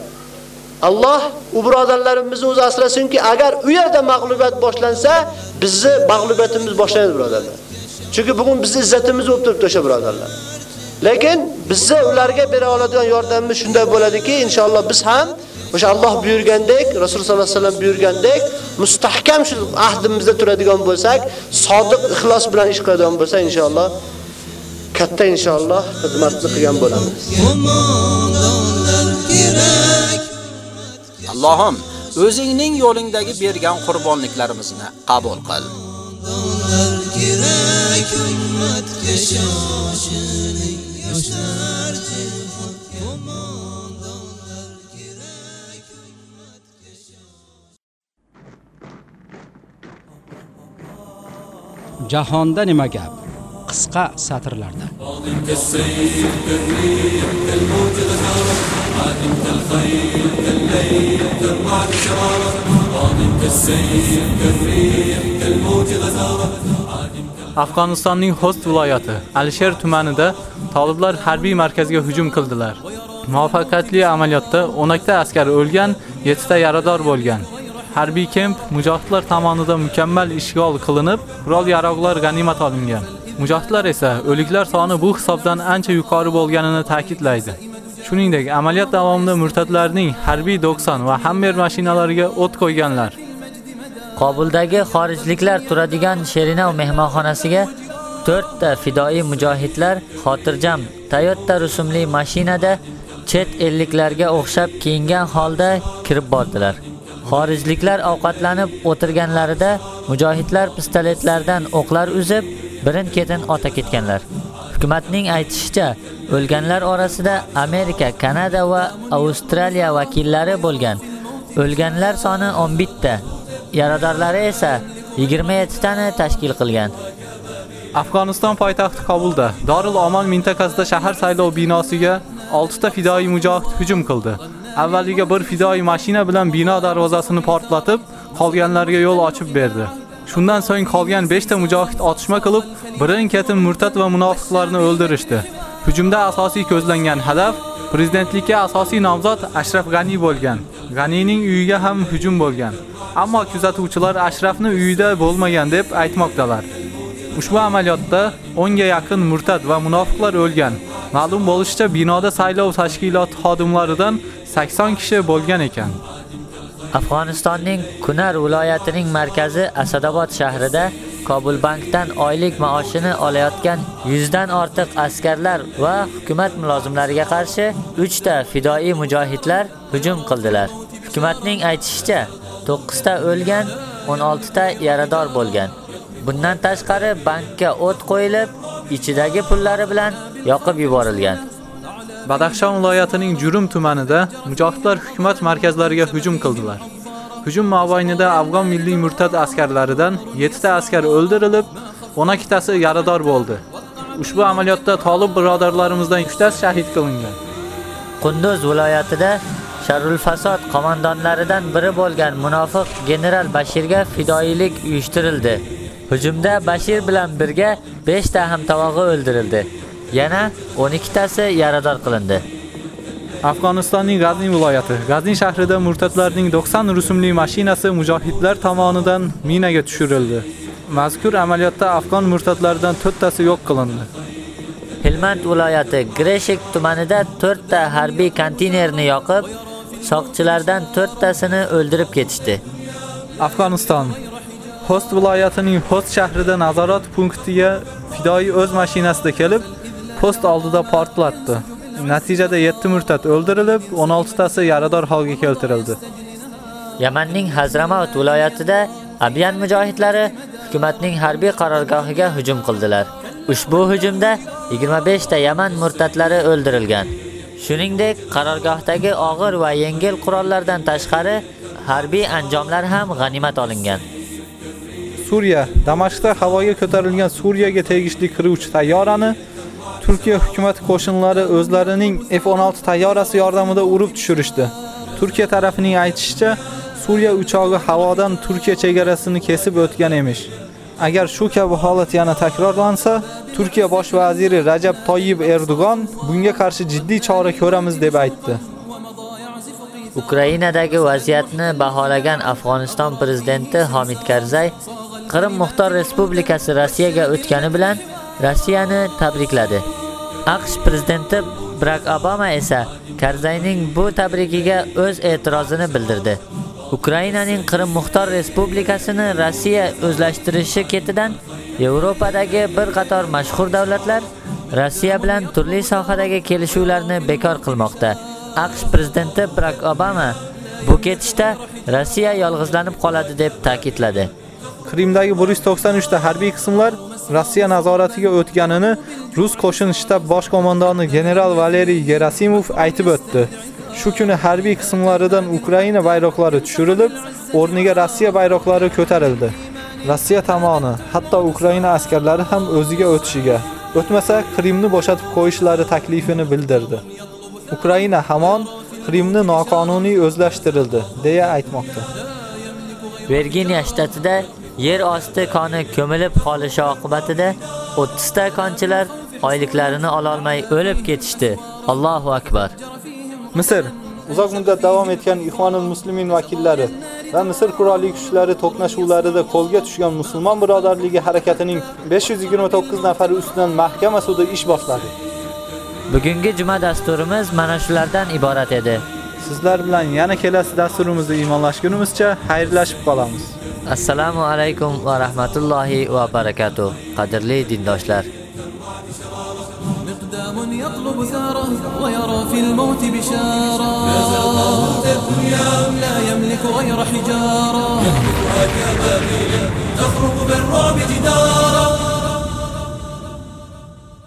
Alloh u birodarlarimizni o'zi asrasinki, agar u yerda mag'lubiyat boshlansa, bizni mag'lubiyatimiz boshlanadi, birodarlar. Chunki bugun bizning izzatimiz bo'lib turibdi o'sha birodarlar. Lekin bizni ularga bera oladigan yordamimiz shunday bo'ladiki, inshaalloh biz ham o'sha Alloh buyurgandek, Rasululloh sollallohu alayhi vasallam buyurgandek, mustahkam shu ahdimizda turadigan bo'lsak, sodiq ixlos bilan ish qiladigan bo'lsak, inshaalloh katta inshaalloh xizmatni qilgan bo'lamiz. Allohim, o'zingning yo'lingdagi bergan qurbonliklarimizni qabul qil. ummatga shoshiling yoshlar Jahonda nima gap? Qisqa satrlarda. Afg'onistonning Xost viloyati Alisher tumanida toliblar harbiy markazga hujum qildilar. Muvaffaqiyatli amaliyotda 12 ta askar o'lgan, 7 ta yarador bo'lgan. Harbiy kemp mujohidlar tomonidan mukammal ishg'ol qilinib, qurol-yarog'lar g'animat olingan. Mujohidlar esa o'liklar soni bu hisobdan ancha yuqori bo'lganini ta'kidlaydi. Shuningdek, amaliyot davomida murtadlarning harbiy 90 va Hammer mashinalariga o't qo'yganlar. Qobuldagi xorijliklar turadigan Sherinov mehmonxonasiga 4 ta fidoi mujohidlar xotirjam Toyota rusumli mashinada chet elliklarga o'xshab kiyingan holda kirib bordilar. Xorijliklar ovqatlanib o'tirganlarida mujohidlar pistoletlardan o'qlar uzib, birin-ketin ota ketganlar. Hukumatning aytishicha, o'lganlar orasida Amerika, Kanada va Avstraliya vakillari bo'lgan. O'lganlar soni 11 ta, yaradorlari esa 27 tani tashkil qilgan. Afg'oniston poytaxti Kobulda Dorul Omon mintaqasida shahar saylov binosiga 6 ta fidoi mujohid hujum qildi. Avvaliga bir fidoi mashina bilan bino darvozasini portlatib, qolganlarga yo'l ochib berdi. Shundan so'ng qolgan 5 ta mujohid otishma qilib, birin-ketin murtad va munofiqlarni o'ldirishdi. Hujumda asosiy ko'zlangan hadaf prezidentlikka asosiy nomzod Ashraf G'ani bo'lgan. G'anining uyiga ham hujum bo'lgan. Ammo kuzatuvchilar Ashrafni uyida bo'lmagan deb aytmoqdalar. Ushbu amaliyotda 10 ga yaqin murtad va munofiqlar o'lgan. Ma'lum bo'lishicha, binoda saylov tashkiloti xodimlaridan 80 kishi bo'lgan ekan. Afg'onistonning Kunar viloyatining markazi Asadobod shahrida Kabul bankdan oylik maoshini olayotgan 100 dan ortiq askarlar va hukumat mulozimlariga qarshi 3 ta fidoi mujohidlar hujum qildilar. Hukumatning aytishicha, 9 ta o'lgan, 16 ta yarador bo'lgan. Bundan tashqari bankka o't qo'yilib, ichidagi pullari bilan yoqib yuborilgan. Badaxshon viloyatining Jurum tumanida mujohidlar hukumat markazlariga hujum qildilar. Hujum mobaynida Afg'on milliy murtad askarlaridan 7 ta askar o'ldirilib, 12 tasi yarador bo'ldi. Ushbu amaliyotda Tolib birodarlarimizdan 3 tasi shahid qilingan. Qunduz viloyatida Sharul Fasod qo'mondonlaridan biri bo'lgan munofiq general Bashirga fidoilik uyushtirildi. Hujumda Bashir bilan birga 5 ta hamtovog'i o'ldirildi. Yana 12 tasi yarador qilindi. Afg'onistonning G'azni viloyati. G'azni shahrida murtadlarning 90 rusumli mashinasi mujohidlar tomonidan minaga tushirildi. Mazkur amaliyotda afg'on murtadlaridan 4 tasi yo'q qilindi. Helmand viloyati Greshik tumanida 4 ta harbiy konteynerni yoqib, soqchilardan 4 tasini o'ldirib ketishdi. Afg'oniston Xost viloyatining Xost shahrida nazorat punktiga fidoi o'z mashinasida kelib, post oldida portlatdi. Natijada 7 murtad o'ldirilib, 16 tasi yarador holga keltirildi. Yamanning Hazramaut viloyatida Abyan mujohidlari hukumatning harbiy qarorgohiga hujum qildilar. Ushbu hujumda 25 ta Yaman murtadlari o'ldirilgan. Shuningdek, qarorgohdagi og'ir va yengil qurollardan tashqari harbiy anjomlar ham g'animat olingan. Suriya Damashqda havoga ko'tarilgan Suriyaga tegishli qiruvchi tayyorani Turkiya hukumat qo'shinlari o'zlarining F-16 tayyorasi yordamida urib tushirishdi. Turkiya tarafining aytishicha, Suriya uchog'i havodan Turkiya chegarasini kesib o'tgan emish. Agar shu kabi holat yana takrorlansa, Turkiya bosh vaziri Rajab Toyyib Erdo'g'on bunga qarshi jiddiy chora ko'ramiz deb aytdi. Ukrainadagi vaziyatni baholagan Afg'oniston prezidenti Hamid Karzay Qrim Muxtor Respublikasi Rossiyaga o'tgani bilan Rossiyani tabrikladi. AQSh prezidenti Barack Obama esa Karzayning bu tabrigiga o'z e'tirozini bildirdi. Ukrainaning Qrim Muxtor Respublikasini Rossiya o'zlashtirishi ketidan Yevropadagi bir qator mashhur davlatlar Rossiya bilan turli sohadagi kelishuvlarni bekor qilmoqda. AQSh prezidenti Barack Obama bu ketishda Rossiya yolg'izlanib qoladi deb ta'kidladi. Qrimdagi 193 ta harbiy qismlar Rossiya nazoratiga o'tganini Rus qo'shin shtab bosh qo'mondoni general Valeriy Gerasimov aytib o'tdi. Shu kuni harbiy qismlaridan Ukraina bayroqlari tushirilib, o'rniga Rossiya bayroqlari ko'tarildi. Rossiya tomoni, hatto Ukraina askarlari ham o'ziga o'tishiga, o'tmasa Qrimni bo'shatib qo'yishlari taklifini bildirdi. Ukraina hamon Qrimni noqonuniy o'zlashtirildi, deya aytmoqda. Virginiya shtatida yer osti koni ko'milib qolishi oqibatida 30 ta konchilar oyliklarini ola olmay o'lib ketishdi. Allohu akbar. Misr uzoq muddat davom etgan Ixvanul Muslimin vakillari va Misr qurolli kuchlari to'qnashuvlarida qo'lga tushgan musulmon birodarligi harakatining 529 nafari ustidan mahkama sudi ish boshladi. Bugungi juma dasturimiz mana shulardan iborat edi. Sizlar bilan yana kelasi dasturimizda iymonlashgunimizcha xayrlashib qolamiz. Assalomu alaykum va rahmatullohi va barakatuh. Qadrli dindoshlar. مقدام يطلب ثاره ويرى في الموت بشارة ما زال الدنيا لا يملك غير حجارة يهبطها كبابيل تخرج بالرعب جدارا